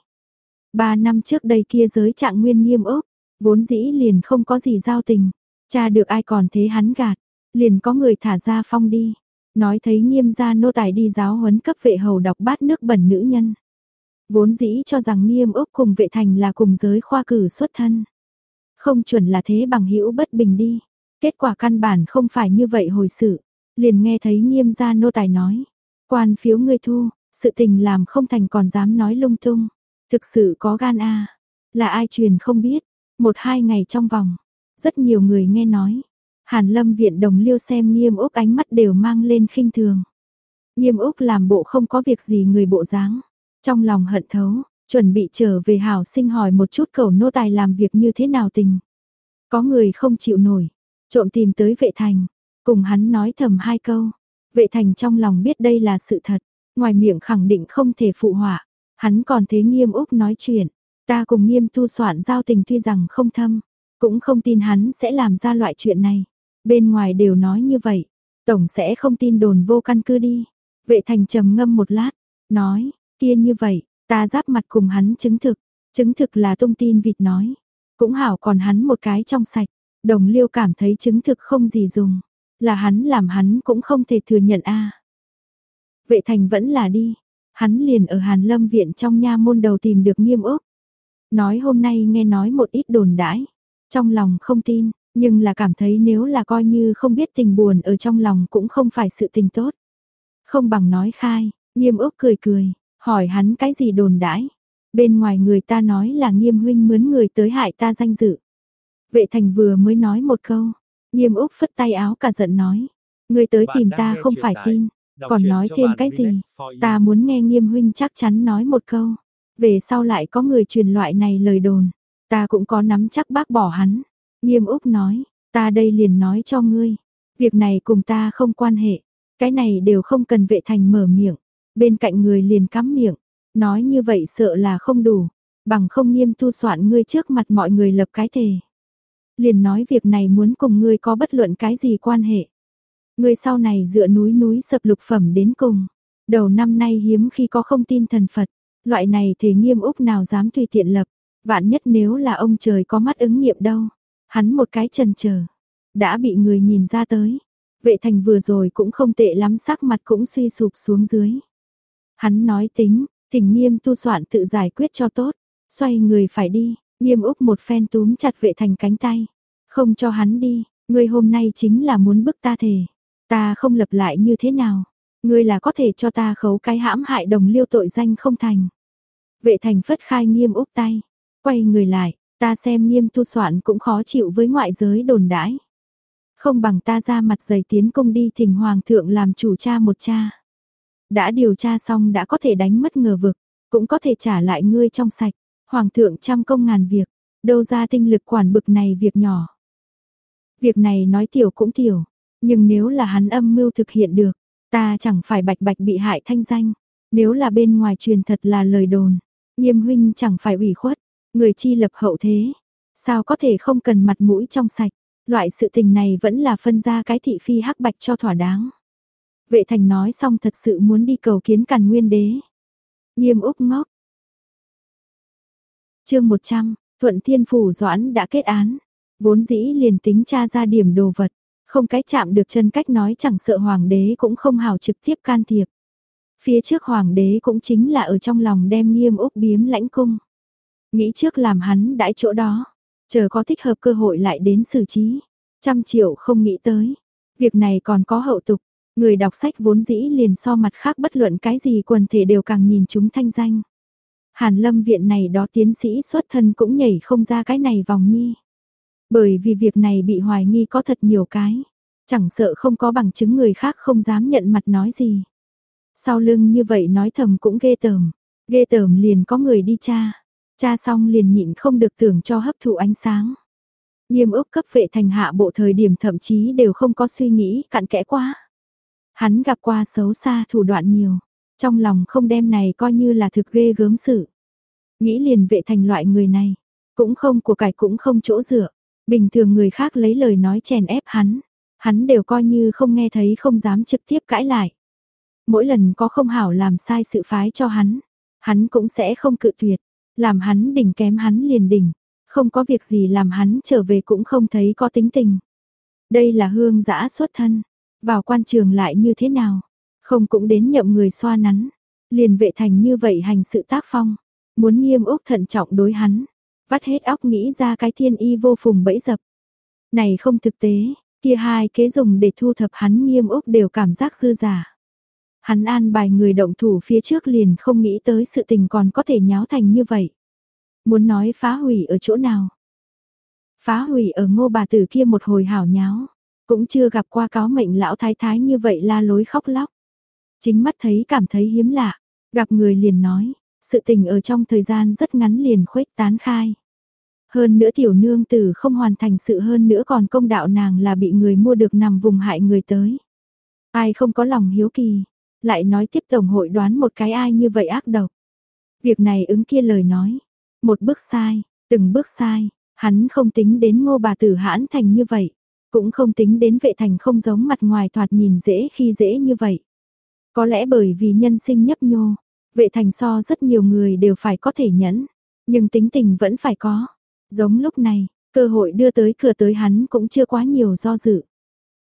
Ba năm trước đây kia giới trạng nguyên nghiêm ốc, vốn dĩ liền không có gì giao tình. Cha được ai còn thế hắn gạt, liền có người thả ra phong đi. Nói thấy nghiêm gia nô tài đi giáo huấn cấp vệ hầu đọc bát nước bẩn nữ nhân. Vốn dĩ cho rằng nghiêm ốc cùng vệ thành là cùng giới khoa cử xuất thân. Không chuẩn là thế bằng hữu bất bình đi. Kết quả căn bản không phải như vậy hồi sự. Liền nghe thấy nghiêm gia nô tài nói. Quan phiếu ngươi thu, sự tình làm không thành còn dám nói lung tung. Thực sự có gan a Là ai truyền không biết. Một hai ngày trong vòng. Rất nhiều người nghe nói. Hàn lâm viện đồng liêu xem nghiêm úc ánh mắt đều mang lên khinh thường. Nghiêm úc làm bộ không có việc gì người bộ dáng. Trong lòng hận thấu, chuẩn bị trở về hảo sinh hỏi một chút cầu nô tài làm việc như thế nào tình. Có người không chịu nổi, trộm tìm tới vệ thành, cùng hắn nói thầm hai câu. Vệ thành trong lòng biết đây là sự thật, ngoài miệng khẳng định không thể phụ họa. Hắn còn thế nghiêm úc nói chuyện, ta cùng nghiêm tu soạn giao tình tuy rằng không thâm, cũng không tin hắn sẽ làm ra loại chuyện này. Bên ngoài đều nói như vậy, tổng sẽ không tin đồn vô căn cứ đi. Vệ thành trầm ngâm một lát, nói, kia như vậy, ta giáp mặt cùng hắn chứng thực, chứng thực là thông tin vịt nói. Cũng hảo còn hắn một cái trong sạch, đồng liêu cảm thấy chứng thực không gì dùng. Là hắn làm hắn cũng không thể thừa nhận a. Vệ thành vẫn là đi, hắn liền ở Hàn Lâm viện trong nha môn đầu tìm được Nghiêm ước Nói hôm nay nghe nói một ít đồn đãi, trong lòng không tin, nhưng là cảm thấy nếu là coi như không biết tình buồn ở trong lòng cũng không phải sự tình tốt. Không bằng nói khai, Nghiêm ước cười cười, hỏi hắn cái gì đồn đãi. Bên ngoài người ta nói là Nghiêm huynh mướn người tới hại ta danh dự. Vệ thành vừa mới nói một câu, Nghiêm Úc phất tay áo cả giận nói, ngươi tới tìm ta không phải tin, còn nói thêm cái gì, ta muốn nghe Nghiêm huynh chắc chắn nói một câu, về sau lại có người truyền loại này lời đồn, ta cũng có nắm chắc bác bỏ hắn. Nghiêm Úc nói, ta đây liền nói cho ngươi, việc này cùng ta không quan hệ, cái này đều không cần vệ thành mở miệng, bên cạnh người liền cắm miệng, nói như vậy sợ là không đủ, bằng không nghiêm tu soạn ngươi trước mặt mọi người lập cái thề liền nói việc này muốn cùng ngươi có bất luận cái gì quan hệ. Ngươi sau này dựa núi núi sập lục phẩm đến cùng. Đầu năm nay hiếm khi có không tin thần Phật, loại này thể nghiêm úc nào dám tùy tiện lập, vạn nhất nếu là ông trời có mắt ứng nghiệm đâu. Hắn một cái trần chờ đã bị người nhìn ra tới. Vệ thành vừa rồi cũng không tệ lắm sắc mặt cũng suy sụp xuống dưới. Hắn nói tính, thỉnh nghiêm tu soạn tự giải quyết cho tốt, xoay người phải đi, Nghiêm Úc một phen túm chặt vệ thành cánh tay. Không cho hắn đi, ngươi hôm nay chính là muốn bức ta thề. Ta không lập lại như thế nào. Ngươi là có thể cho ta khấu cái hãm hại đồng liêu tội danh không thành. Vệ thành phất khai nghiêm Úc tay. Quay người lại, ta xem nghiêm tu soạn cũng khó chịu với ngoại giới đồn đãi. Không bằng ta ra mặt giày tiến công đi thỉnh hoàng thượng làm chủ cha một cha. Đã điều tra xong đã có thể đánh mất ngờ vực, cũng có thể trả lại ngươi trong sạch. Hoàng thượng trăm công ngàn việc, đâu ra tinh lực quản bực này việc nhỏ. Việc này nói tiểu cũng tiểu, nhưng nếu là hắn âm mưu thực hiện được, ta chẳng phải bạch bạch bị hại thanh danh. Nếu là bên ngoài truyền thật là lời đồn, nghiêm huynh chẳng phải ủy khuất, người chi lập hậu thế. Sao có thể không cần mặt mũi trong sạch, loại sự tình này vẫn là phân ra cái thị phi hắc bạch cho thỏa đáng. Vệ thành nói xong thật sự muốn đi cầu kiến càn nguyên đế. Nghiêm úc ngốc, chương 100, Thuận Thiên Phủ Doãn đã kết án, vốn dĩ liền tính tra ra điểm đồ vật, không cái chạm được chân cách nói chẳng sợ hoàng đế cũng không hào trực tiếp can thiệp. Phía trước hoàng đế cũng chính là ở trong lòng đem nghiêm úc biếm lãnh cung. Nghĩ trước làm hắn đãi chỗ đó, chờ có thích hợp cơ hội lại đến xử trí. Trăm triệu không nghĩ tới. Việc này còn có hậu tục, người đọc sách vốn dĩ liền so mặt khác bất luận cái gì quần thể đều càng nhìn chúng thanh danh. Hàn lâm viện này đó tiến sĩ xuất thân cũng nhảy không ra cái này vòng nhi. Bởi vì việc này bị hoài nghi có thật nhiều cái. Chẳng sợ không có bằng chứng người khác không dám nhận mặt nói gì. Sau lưng như vậy nói thầm cũng ghê tởm. Ghê tởm liền có người đi cha. Cha xong liền nhịn không được tưởng cho hấp thụ ánh sáng. Nghiêm ước cấp vệ thành hạ bộ thời điểm thậm chí đều không có suy nghĩ, cặn kẽ quá. Hắn gặp qua xấu xa thủ đoạn nhiều. Trong lòng không đem này coi như là thực ghê gớm sự. Nghĩ liền vệ thành loại người này. Cũng không của cải cũng không chỗ dựa. Bình thường người khác lấy lời nói chèn ép hắn. Hắn đều coi như không nghe thấy không dám trực tiếp cãi lại. Mỗi lần có không hảo làm sai sự phái cho hắn. Hắn cũng sẽ không cự tuyệt. Làm hắn đỉnh kém hắn liền đỉnh. Không có việc gì làm hắn trở về cũng không thấy có tính tình. Đây là hương giã xuất thân. Vào quan trường lại như thế nào? Không cũng đến nhậm người xoa nắn. Liền vệ thành như vậy hành sự tác phong. Muốn nghiêm ốc thận trọng đối hắn. Vắt hết óc nghĩ ra cái thiên y vô phùng bẫy dập. Này không thực tế, kia hai kế dùng để thu thập hắn nghiêm ốc đều cảm giác dư giả. Hắn an bài người động thủ phía trước liền không nghĩ tới sự tình còn có thể nháo thành như vậy. Muốn nói phá hủy ở chỗ nào? Phá hủy ở ngô bà tử kia một hồi hảo nháo. Cũng chưa gặp qua cáo mệnh lão thái thái như vậy la lối khóc lóc. Chính mắt thấy cảm thấy hiếm lạ. Gặp người liền nói, sự tình ở trong thời gian rất ngắn liền khuếch tán khai. Hơn nữa tiểu nương tử không hoàn thành sự hơn nữa còn công đạo nàng là bị người mua được nằm vùng hại người tới. Ai không có lòng hiếu kỳ, lại nói tiếp tổng hội đoán một cái ai như vậy ác độc. Việc này ứng kia lời nói, một bước sai, từng bước sai, hắn không tính đến ngô bà tử hãn thành như vậy, cũng không tính đến vệ thành không giống mặt ngoài thoạt nhìn dễ khi dễ như vậy. Có lẽ bởi vì nhân sinh nhấp nhô, vệ thành so rất nhiều người đều phải có thể nhẫn, nhưng tính tình vẫn phải có. Giống lúc này, cơ hội đưa tới cửa tới hắn cũng chưa quá nhiều do dự.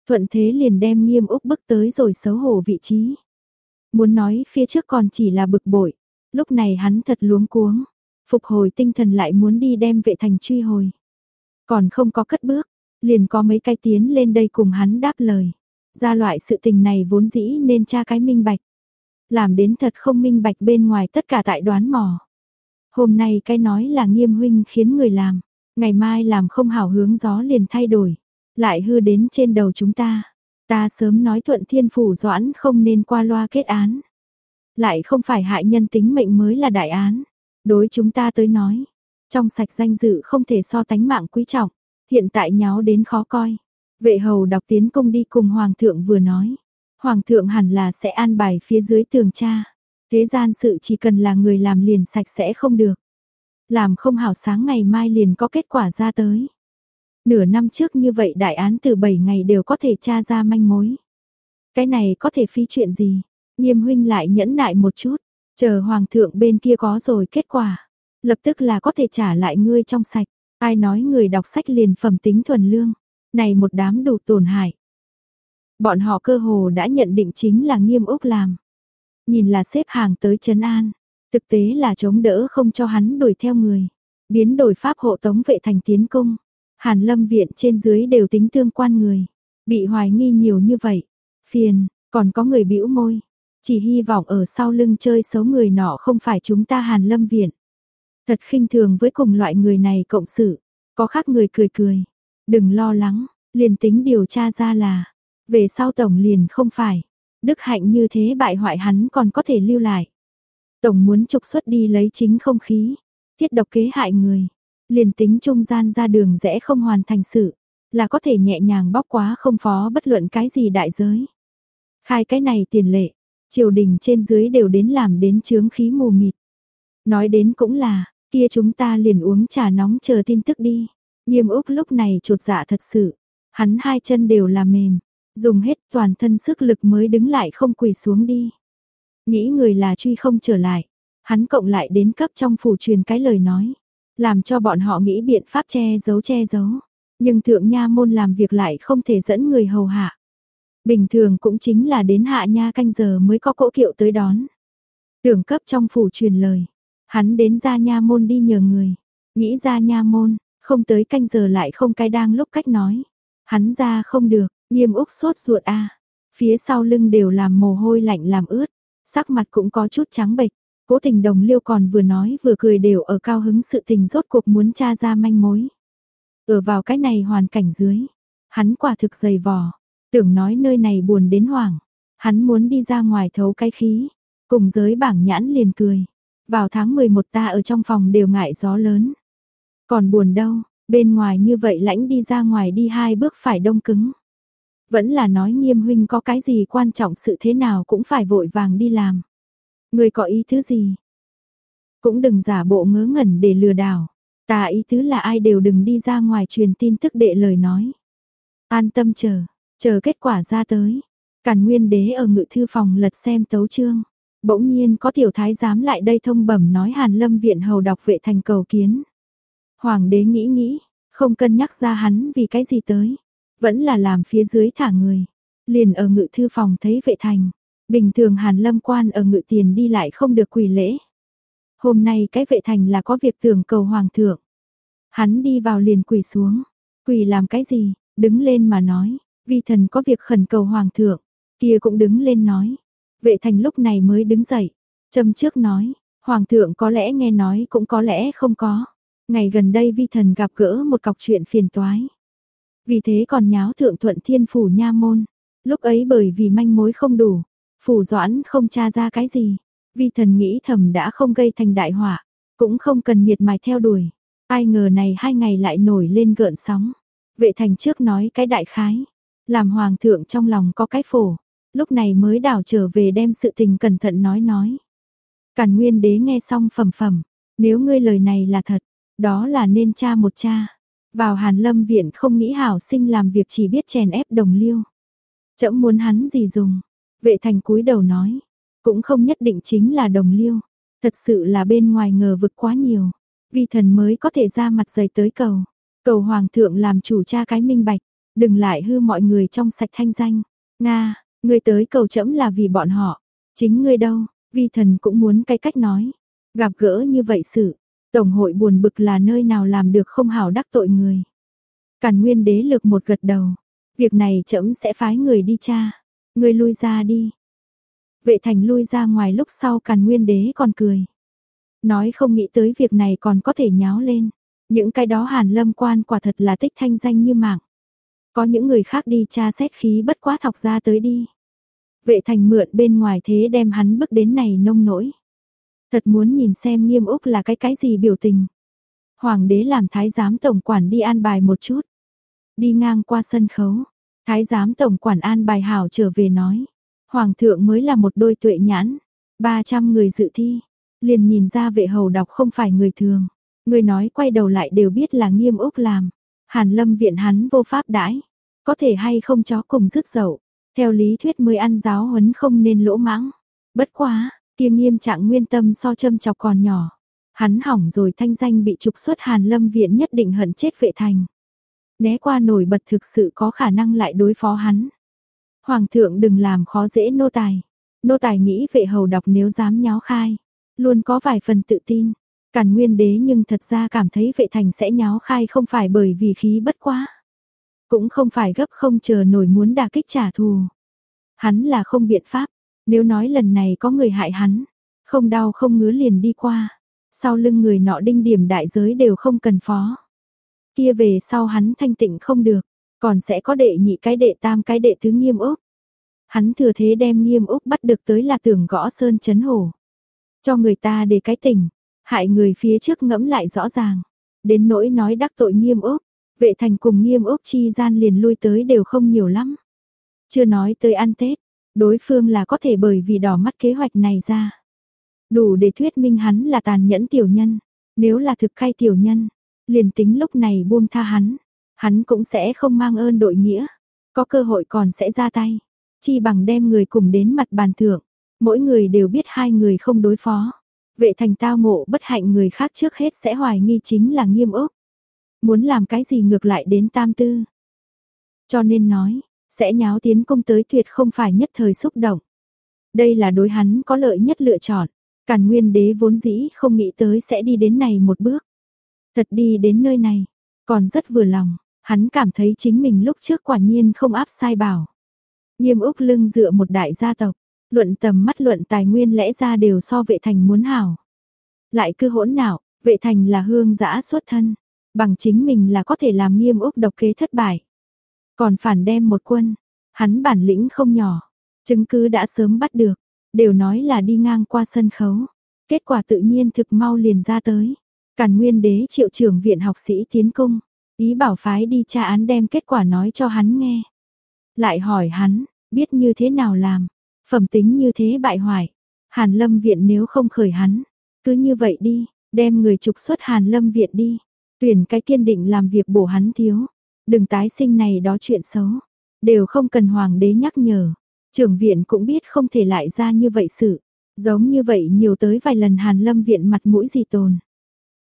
Thuận thế liền đem nghiêm úc bức tới rồi xấu hổ vị trí. Muốn nói phía trước còn chỉ là bực bội, lúc này hắn thật luống cuống, phục hồi tinh thần lại muốn đi đem vệ thành truy hồi. Còn không có cất bước, liền có mấy cái tiến lên đây cùng hắn đáp lời. Ra loại sự tình này vốn dĩ nên tra cái minh bạch. Làm đến thật không minh bạch bên ngoài tất cả tại đoán mò. Hôm nay cái nói là nghiêm huynh khiến người làm, ngày mai làm không hảo hướng gió liền thay đổi, lại hư đến trên đầu chúng ta. Ta sớm nói thuận thiên phủ doãn không nên qua loa kết án. Lại không phải hại nhân tính mệnh mới là đại án. Đối chúng ta tới nói, trong sạch danh dự không thể so tánh mạng quý trọng, hiện tại nháo đến khó coi. Vệ hầu đọc tiến công đi cùng hoàng thượng vừa nói. Hoàng thượng hẳn là sẽ an bài phía dưới tường cha. Thế gian sự chỉ cần là người làm liền sạch sẽ không được. Làm không hảo sáng ngày mai liền có kết quả ra tới. Nửa năm trước như vậy đại án từ 7 ngày đều có thể tra ra manh mối. Cái này có thể phi chuyện gì? Nghiêm huynh lại nhẫn nại một chút, chờ hoàng thượng bên kia có rồi kết quả. Lập tức là có thể trả lại ngươi trong sạch. Ai nói người đọc sách liền phẩm tính thuần lương. Này một đám đủ tổn hại. Bọn họ cơ hồ đã nhận định chính là nghiêm úc làm. Nhìn là xếp hàng tới Trấn An, thực tế là chống đỡ không cho hắn đuổi theo người. Biến đổi pháp hộ tống vệ thành tiến công. Hàn lâm viện trên dưới đều tính tương quan người. Bị hoài nghi nhiều như vậy. Phiền, còn có người bĩu môi. Chỉ hy vọng ở sau lưng chơi xấu người nọ không phải chúng ta hàn lâm viện. Thật khinh thường với cùng loại người này cộng sự. Có khác người cười cười. Đừng lo lắng, liền tính điều tra ra là. Về sau tổng liền không phải. Đức hạnh như thế bại hoại hắn còn có thể lưu lại. Tổng muốn trục xuất đi lấy chính không khí, thiết độc kế hại người, liền tính trung gian ra đường rẽ không hoàn thành sự, là có thể nhẹ nhàng bóc quá không phó bất luận cái gì đại giới. Khai cái này tiền lệ, triều đình trên dưới đều đến làm đến chướng khí mù mịt. Nói đến cũng là, kia chúng ta liền uống trà nóng chờ tin tức đi. Nghiêm Úc lúc này trột dạ thật sự, hắn hai chân đều là mềm, dùng hết toàn thân sức lực mới đứng lại không quỳ xuống đi. Nghĩ người là truy không trở lại, hắn cộng lại đến cấp trong phủ truyền cái lời nói, làm cho bọn họ nghĩ biện pháp che giấu che giấu. Nhưng thượng nha môn làm việc lại không thể dẫn người hầu hạ. Bình thường cũng chính là đến hạ nha canh giờ mới có cỗ kiệu tới đón. Tưởng cấp trong phủ truyền lời, hắn đến ra nha môn đi nhờ người, nghĩ ra nha môn, không tới canh giờ lại không cái đang lúc cách nói. Hắn ra không được, nghiêm úc sốt ruột a phía sau lưng đều làm mồ hôi lạnh làm ướt, sắc mặt cũng có chút trắng bệch. Cố tình đồng liêu còn vừa nói vừa cười đều ở cao hứng sự tình rốt cuộc muốn tra ra manh mối. Ở vào cái này hoàn cảnh dưới, hắn quả thực dày vò, tưởng nói nơi này buồn đến hoảng, hắn muốn đi ra ngoài thấu cái khí, cùng giới bảng nhãn liền cười. Vào tháng 11 ta ở trong phòng đều ngại gió lớn. Còn buồn đâu, bên ngoài như vậy lãnh đi ra ngoài đi hai bước phải đông cứng. Vẫn là nói nghiêm huynh có cái gì quan trọng sự thế nào cũng phải vội vàng đi làm. Người có ý thứ gì? Cũng đừng giả bộ ngớ ngẩn để lừa đảo. Ta ý thứ là ai đều đừng đi ra ngoài truyền tin tức đệ lời nói. An tâm chờ, chờ kết quả ra tới. Càn nguyên đế ở ngự thư phòng lật xem tấu chương. Bỗng nhiên có tiểu thái giám lại đây thông bẩm nói Hàn Lâm viện hầu đọc vệ thành cầu kiến. Hoàng đế nghĩ nghĩ, không cân nhắc ra hắn vì cái gì tới. Vẫn là làm phía dưới thả người. Liền ở ngự thư phòng thấy vệ thành. Bình thường Hàn Lâm quan ở ngự tiền đi lại không được quỳ lễ. Hôm nay cái vệ thành là có việc tưởng cầu hoàng thượng. Hắn đi vào liền quỳ xuống. Quỳ làm cái gì? Đứng lên mà nói. Vi thần có việc khẩn cầu hoàng thượng. Kia cũng đứng lên nói. Vệ thành lúc này mới đứng dậy. Châm trước nói. Hoàng thượng có lẽ nghe nói cũng có lẽ không có. Ngày gần đây vi thần gặp gỡ một cọc chuyện phiền toái. Vì thế còn nháo thượng thuận thiên phủ nha môn. Lúc ấy bởi vì manh mối không đủ, phủ doãn không tra ra cái gì. Vi thần nghĩ thầm đã không gây thành đại họa, cũng không cần miệt mài theo đuổi. Ai ngờ này hai ngày lại nổi lên gợn sóng. Vệ thành trước nói cái đại khái, làm hoàng thượng trong lòng có cái phổ, lúc này mới đảo trở về đem sự tình cẩn thận nói nói. Càn nguyên đế nghe xong phẩm phẩm, nếu ngươi lời này là thật, đó là nên cha một cha. Vào hàn lâm viện không nghĩ hảo sinh làm việc chỉ biết chèn ép đồng liêu. Chậm muốn hắn gì dùng, vệ thành cúi đầu nói, cũng không nhất định chính là đồng liêu, thật sự là bên ngoài ngờ vực quá nhiều, vì thần mới có thể ra mặt dày tới cầu, cầu hoàng thượng làm chủ cha cái minh bạch, đừng lại hư mọi người trong sạch thanh danh. Nga, người tới cầu chẫm là vì bọn họ, chính ngươi đâu, vi thần cũng muốn cái cách nói. Gặp gỡ như vậy sự, tổng hội buồn bực là nơi nào làm được không hảo đắc tội người. Càn Nguyên đế lực một gật đầu, việc này trẫm sẽ phái người đi tra, người lui ra đi. Vệ thành lui ra ngoài lúc sau Càn Nguyên đế còn cười. Nói không nghĩ tới việc này còn có thể nháo lên, những cái đó Hàn Lâm quan quả thật là tích thanh danh như mạng. Có những người khác đi tra xét khí bất quá thọc ra tới đi. Vệ thành mượn bên ngoài thế đem hắn bước đến này nông nỗi. Thật muốn nhìn xem nghiêm úc là cái cái gì biểu tình. Hoàng đế làm thái giám tổng quản đi an bài một chút. Đi ngang qua sân khấu. Thái giám tổng quản an bài hảo trở về nói. Hoàng thượng mới là một đôi tuệ nhãn. 300 người dự thi. Liền nhìn ra vệ hầu đọc không phải người thường. Người nói quay đầu lại đều biết là nghiêm úc làm. Hàn lâm viện hắn vô pháp đãi. Có thể hay không chó cùng rứt dậu. Theo lý thuyết mới ăn giáo huấn không nên lỗ mãng. Bất quá, kia nghiêm trạng nguyên tâm so châm chọc còn nhỏ. Hắn hỏng rồi thanh danh bị trục xuất Hàn Lâm viện nhất định hận chết vệ thành. Né qua nổi bật thực sự có khả năng lại đối phó hắn. Hoàng thượng đừng làm khó dễ nô tài. Nô tài nghĩ vệ hầu đọc nếu dám nháo khai. Luôn có vài phần tự tin. Càn nguyên đế nhưng thật ra cảm thấy vệ thành sẽ nháo khai không phải bởi vì khí bất quá. Cũng không phải gấp không chờ nổi muốn đả kích trả thù. Hắn là không biện pháp, nếu nói lần này có người hại hắn, không đau không ngứa liền đi qua, sau lưng người nọ đinh điểm đại giới đều không cần phó. Kia về sau hắn thanh tịnh không được, còn sẽ có đệ nhị cái đệ tam cái đệ thứ nghiêm ốc. Hắn thừa thế đem nghiêm ốc bắt được tới là tưởng gõ sơn chấn hổ. Cho người ta để cái tỉnh, hại người phía trước ngẫm lại rõ ràng. Đến nỗi nói đắc tội nghiêm ốc, vệ thành cùng nghiêm ốc chi gian liền lui tới đều không nhiều lắm. Chưa nói tới ăn Tết, đối phương là có thể bởi vì đỏ mắt kế hoạch này ra. Đủ để thuyết minh hắn là tàn nhẫn tiểu nhân, nếu là thực khai tiểu nhân, liền tính lúc này buông tha hắn, hắn cũng sẽ không mang ơn đội nghĩa, có cơ hội còn sẽ ra tay, chi bằng đem người cùng đến mặt bàn thượng, mỗi người đều biết hai người không đối phó. Vệ thành tao ngộ bất hạnh người khác trước hết sẽ hoài nghi chính là nghiêm ốc. Muốn làm cái gì ngược lại đến tam tư. Cho nên nói, sẽ nháo tiến công tới tuyệt không phải nhất thời xúc động. Đây là đối hắn có lợi nhất lựa chọn. Càn nguyên đế vốn dĩ không nghĩ tới sẽ đi đến này một bước. Thật đi đến nơi này, còn rất vừa lòng, hắn cảm thấy chính mình lúc trước quả nhiên không áp sai bảo. Nghiêm Úc lưng dựa một đại gia tộc, luận tầm mắt luận tài nguyên lẽ ra đều so vệ thành muốn hảo. Lại cứ hỗn nào, vệ thành là hương giã xuất thân, bằng chính mình là có thể làm Nghiêm Úc độc kế thất bại. Còn phản đem một quân, hắn bản lĩnh không nhỏ, chứng cứ đã sớm bắt được, đều nói là đi ngang qua sân khấu. Kết quả tự nhiên thực mau liền ra tới. Càn nguyên đế triệu trưởng viện học sĩ tiến công, ý bảo phái đi tra án đem kết quả nói cho hắn nghe. Lại hỏi hắn, biết như thế nào làm, phẩm tính như thế bại hoại. Hàn lâm viện nếu không khởi hắn, cứ như vậy đi, đem người trục xuất hàn lâm viện đi. Tuyển cái kiên định làm việc bổ hắn thiếu. Đừng tái sinh này đó chuyện xấu. Đều không cần hoàng đế nhắc nhở. Trưởng viện cũng biết không thể lại ra như vậy sự. Giống như vậy nhiều tới vài lần hàn lâm viện mặt mũi gì tồn.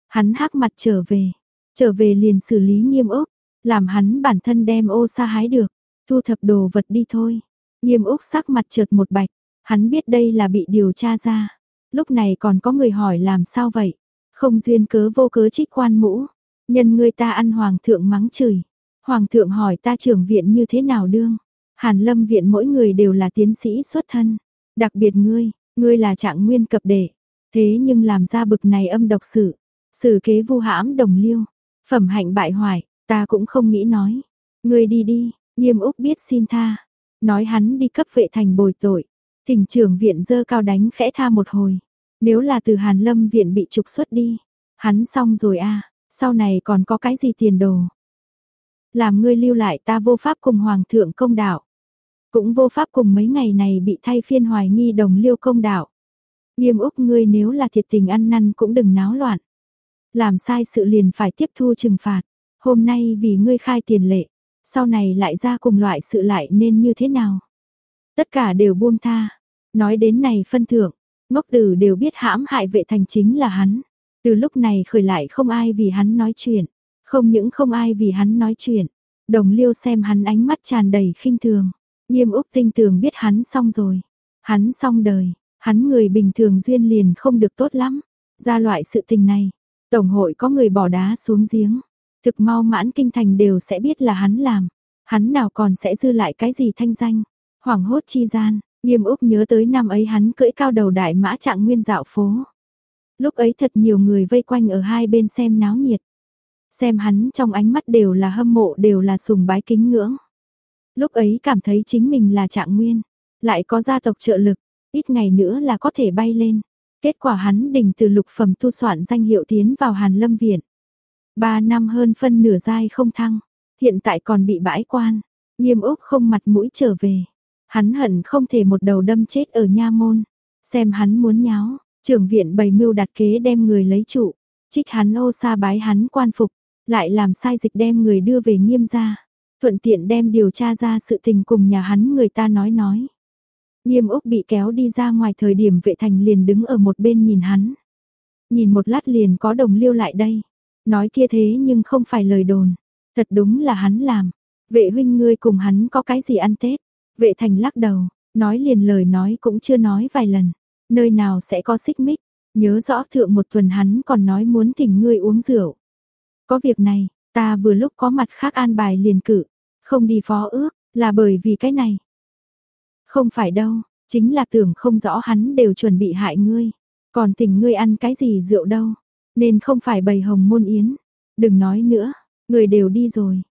Hắn hắc mặt trở về. Trở về liền xử lý nghiêm ốc, Làm hắn bản thân đem ô sa hái được. Thu thập đồ vật đi thôi. Nghiêm ốc sắc mặt chợt một bạch. Hắn biết đây là bị điều tra ra. Lúc này còn có người hỏi làm sao vậy. Không duyên cớ vô cớ trích quan mũ. Nhân người ta ăn hoàng thượng mắng chửi. Hoàng thượng hỏi ta trưởng viện như thế nào đương. Hàn lâm viện mỗi người đều là tiến sĩ xuất thân. Đặc biệt ngươi, ngươi là trạng nguyên cập đệ. Thế nhưng làm ra bực này âm độc sự. Sử kế vu hãm đồng liêu. Phẩm hạnh bại hoại, ta cũng không nghĩ nói. Ngươi đi đi, nghiêm úc biết xin tha. Nói hắn đi cấp vệ thành bồi tội. Thỉnh trưởng viện dơ cao đánh khẽ tha một hồi. Nếu là từ Hàn Lâm viện bị trục xuất đi, hắn xong rồi a, à, sau này còn có cái gì tiền đồ. Làm ngươi lưu lại ta vô pháp cùng hoàng thượng công đạo. Cũng vô pháp cùng mấy ngày này bị thay phiên hoài nghi đồng liêu công đạo. Nghiêm Úc ngươi nếu là thiệt tình ăn năn cũng đừng náo loạn. Làm sai sự liền phải tiếp thu trừng phạt. Hôm nay vì ngươi khai tiền lệ, sau này lại ra cùng loại sự lại nên như thế nào? Tất cả đều buông tha. Nói đến này phân thưởng, ngốc tử đều biết hãm hại vệ thành chính là hắn. Từ lúc này khởi lại không ai vì hắn nói chuyện. Không những không ai vì hắn nói chuyện. Đồng liêu xem hắn ánh mắt tràn đầy khinh thường. Nghiêm Úc tinh tường biết hắn xong rồi. Hắn xong đời, hắn người bình thường duyên liền không được tốt lắm. Ra loại sự tình này, Tổng hội có người bỏ đá xuống giếng. Thực mau mãn kinh thành đều sẽ biết là hắn làm. Hắn nào còn sẽ dư lại cái gì thanh danh. Hoàng hốt chi gian, nghiêm Úc nhớ tới năm ấy hắn cưỡi cao đầu đại mã trạng nguyên dạo phố. Lúc ấy thật nhiều người vây quanh ở hai bên xem náo nhiệt. Xem hắn trong ánh mắt đều là hâm mộ đều là sùng bái kính ngưỡng. Lúc ấy cảm thấy chính mình là trạng nguyên, lại có gia tộc trợ lực, ít ngày nữa là có thể bay lên. Kết quả hắn đỉnh từ lục phẩm tu soạn danh hiệu tiến vào Hàn Lâm Viện. Ba năm hơn phân nửa giai không thăng, hiện tại còn bị bãi quan, nghiêm úc không mặt mũi trở về. Hắn hận không thể một đầu đâm chết ở nha môn, xem hắn muốn nháo, trưởng viện bày mưu đặt kế đem người lấy trụ, trích hắn ô sa bái hắn quan phục, lại làm sai dịch đem người đưa về nghiêm gia thuận tiện đem điều tra ra sự tình cùng nhà hắn người ta nói nói. Nghiêm Úc bị kéo đi ra ngoài thời điểm vệ thành liền đứng ở một bên nhìn hắn. Nhìn một lát liền có đồng liêu lại đây. Nói kia thế nhưng không phải lời đồn. Thật đúng là hắn làm. Vệ huynh ngươi cùng hắn có cái gì ăn Tết. Vệ thành lắc đầu, nói liền lời nói cũng chưa nói vài lần. Nơi nào sẽ có xích mích. Nhớ rõ thượng một tuần hắn còn nói muốn thỉnh ngươi uống rượu. Có việc này, ta vừa lúc có mặt khác an bài liền cử. Không đi phó ước, là bởi vì cái này. Không phải đâu, chính là tưởng không rõ hắn đều chuẩn bị hại ngươi. Còn tình ngươi ăn cái gì rượu đâu. Nên không phải bày hồng môn yến. Đừng nói nữa, người đều đi rồi.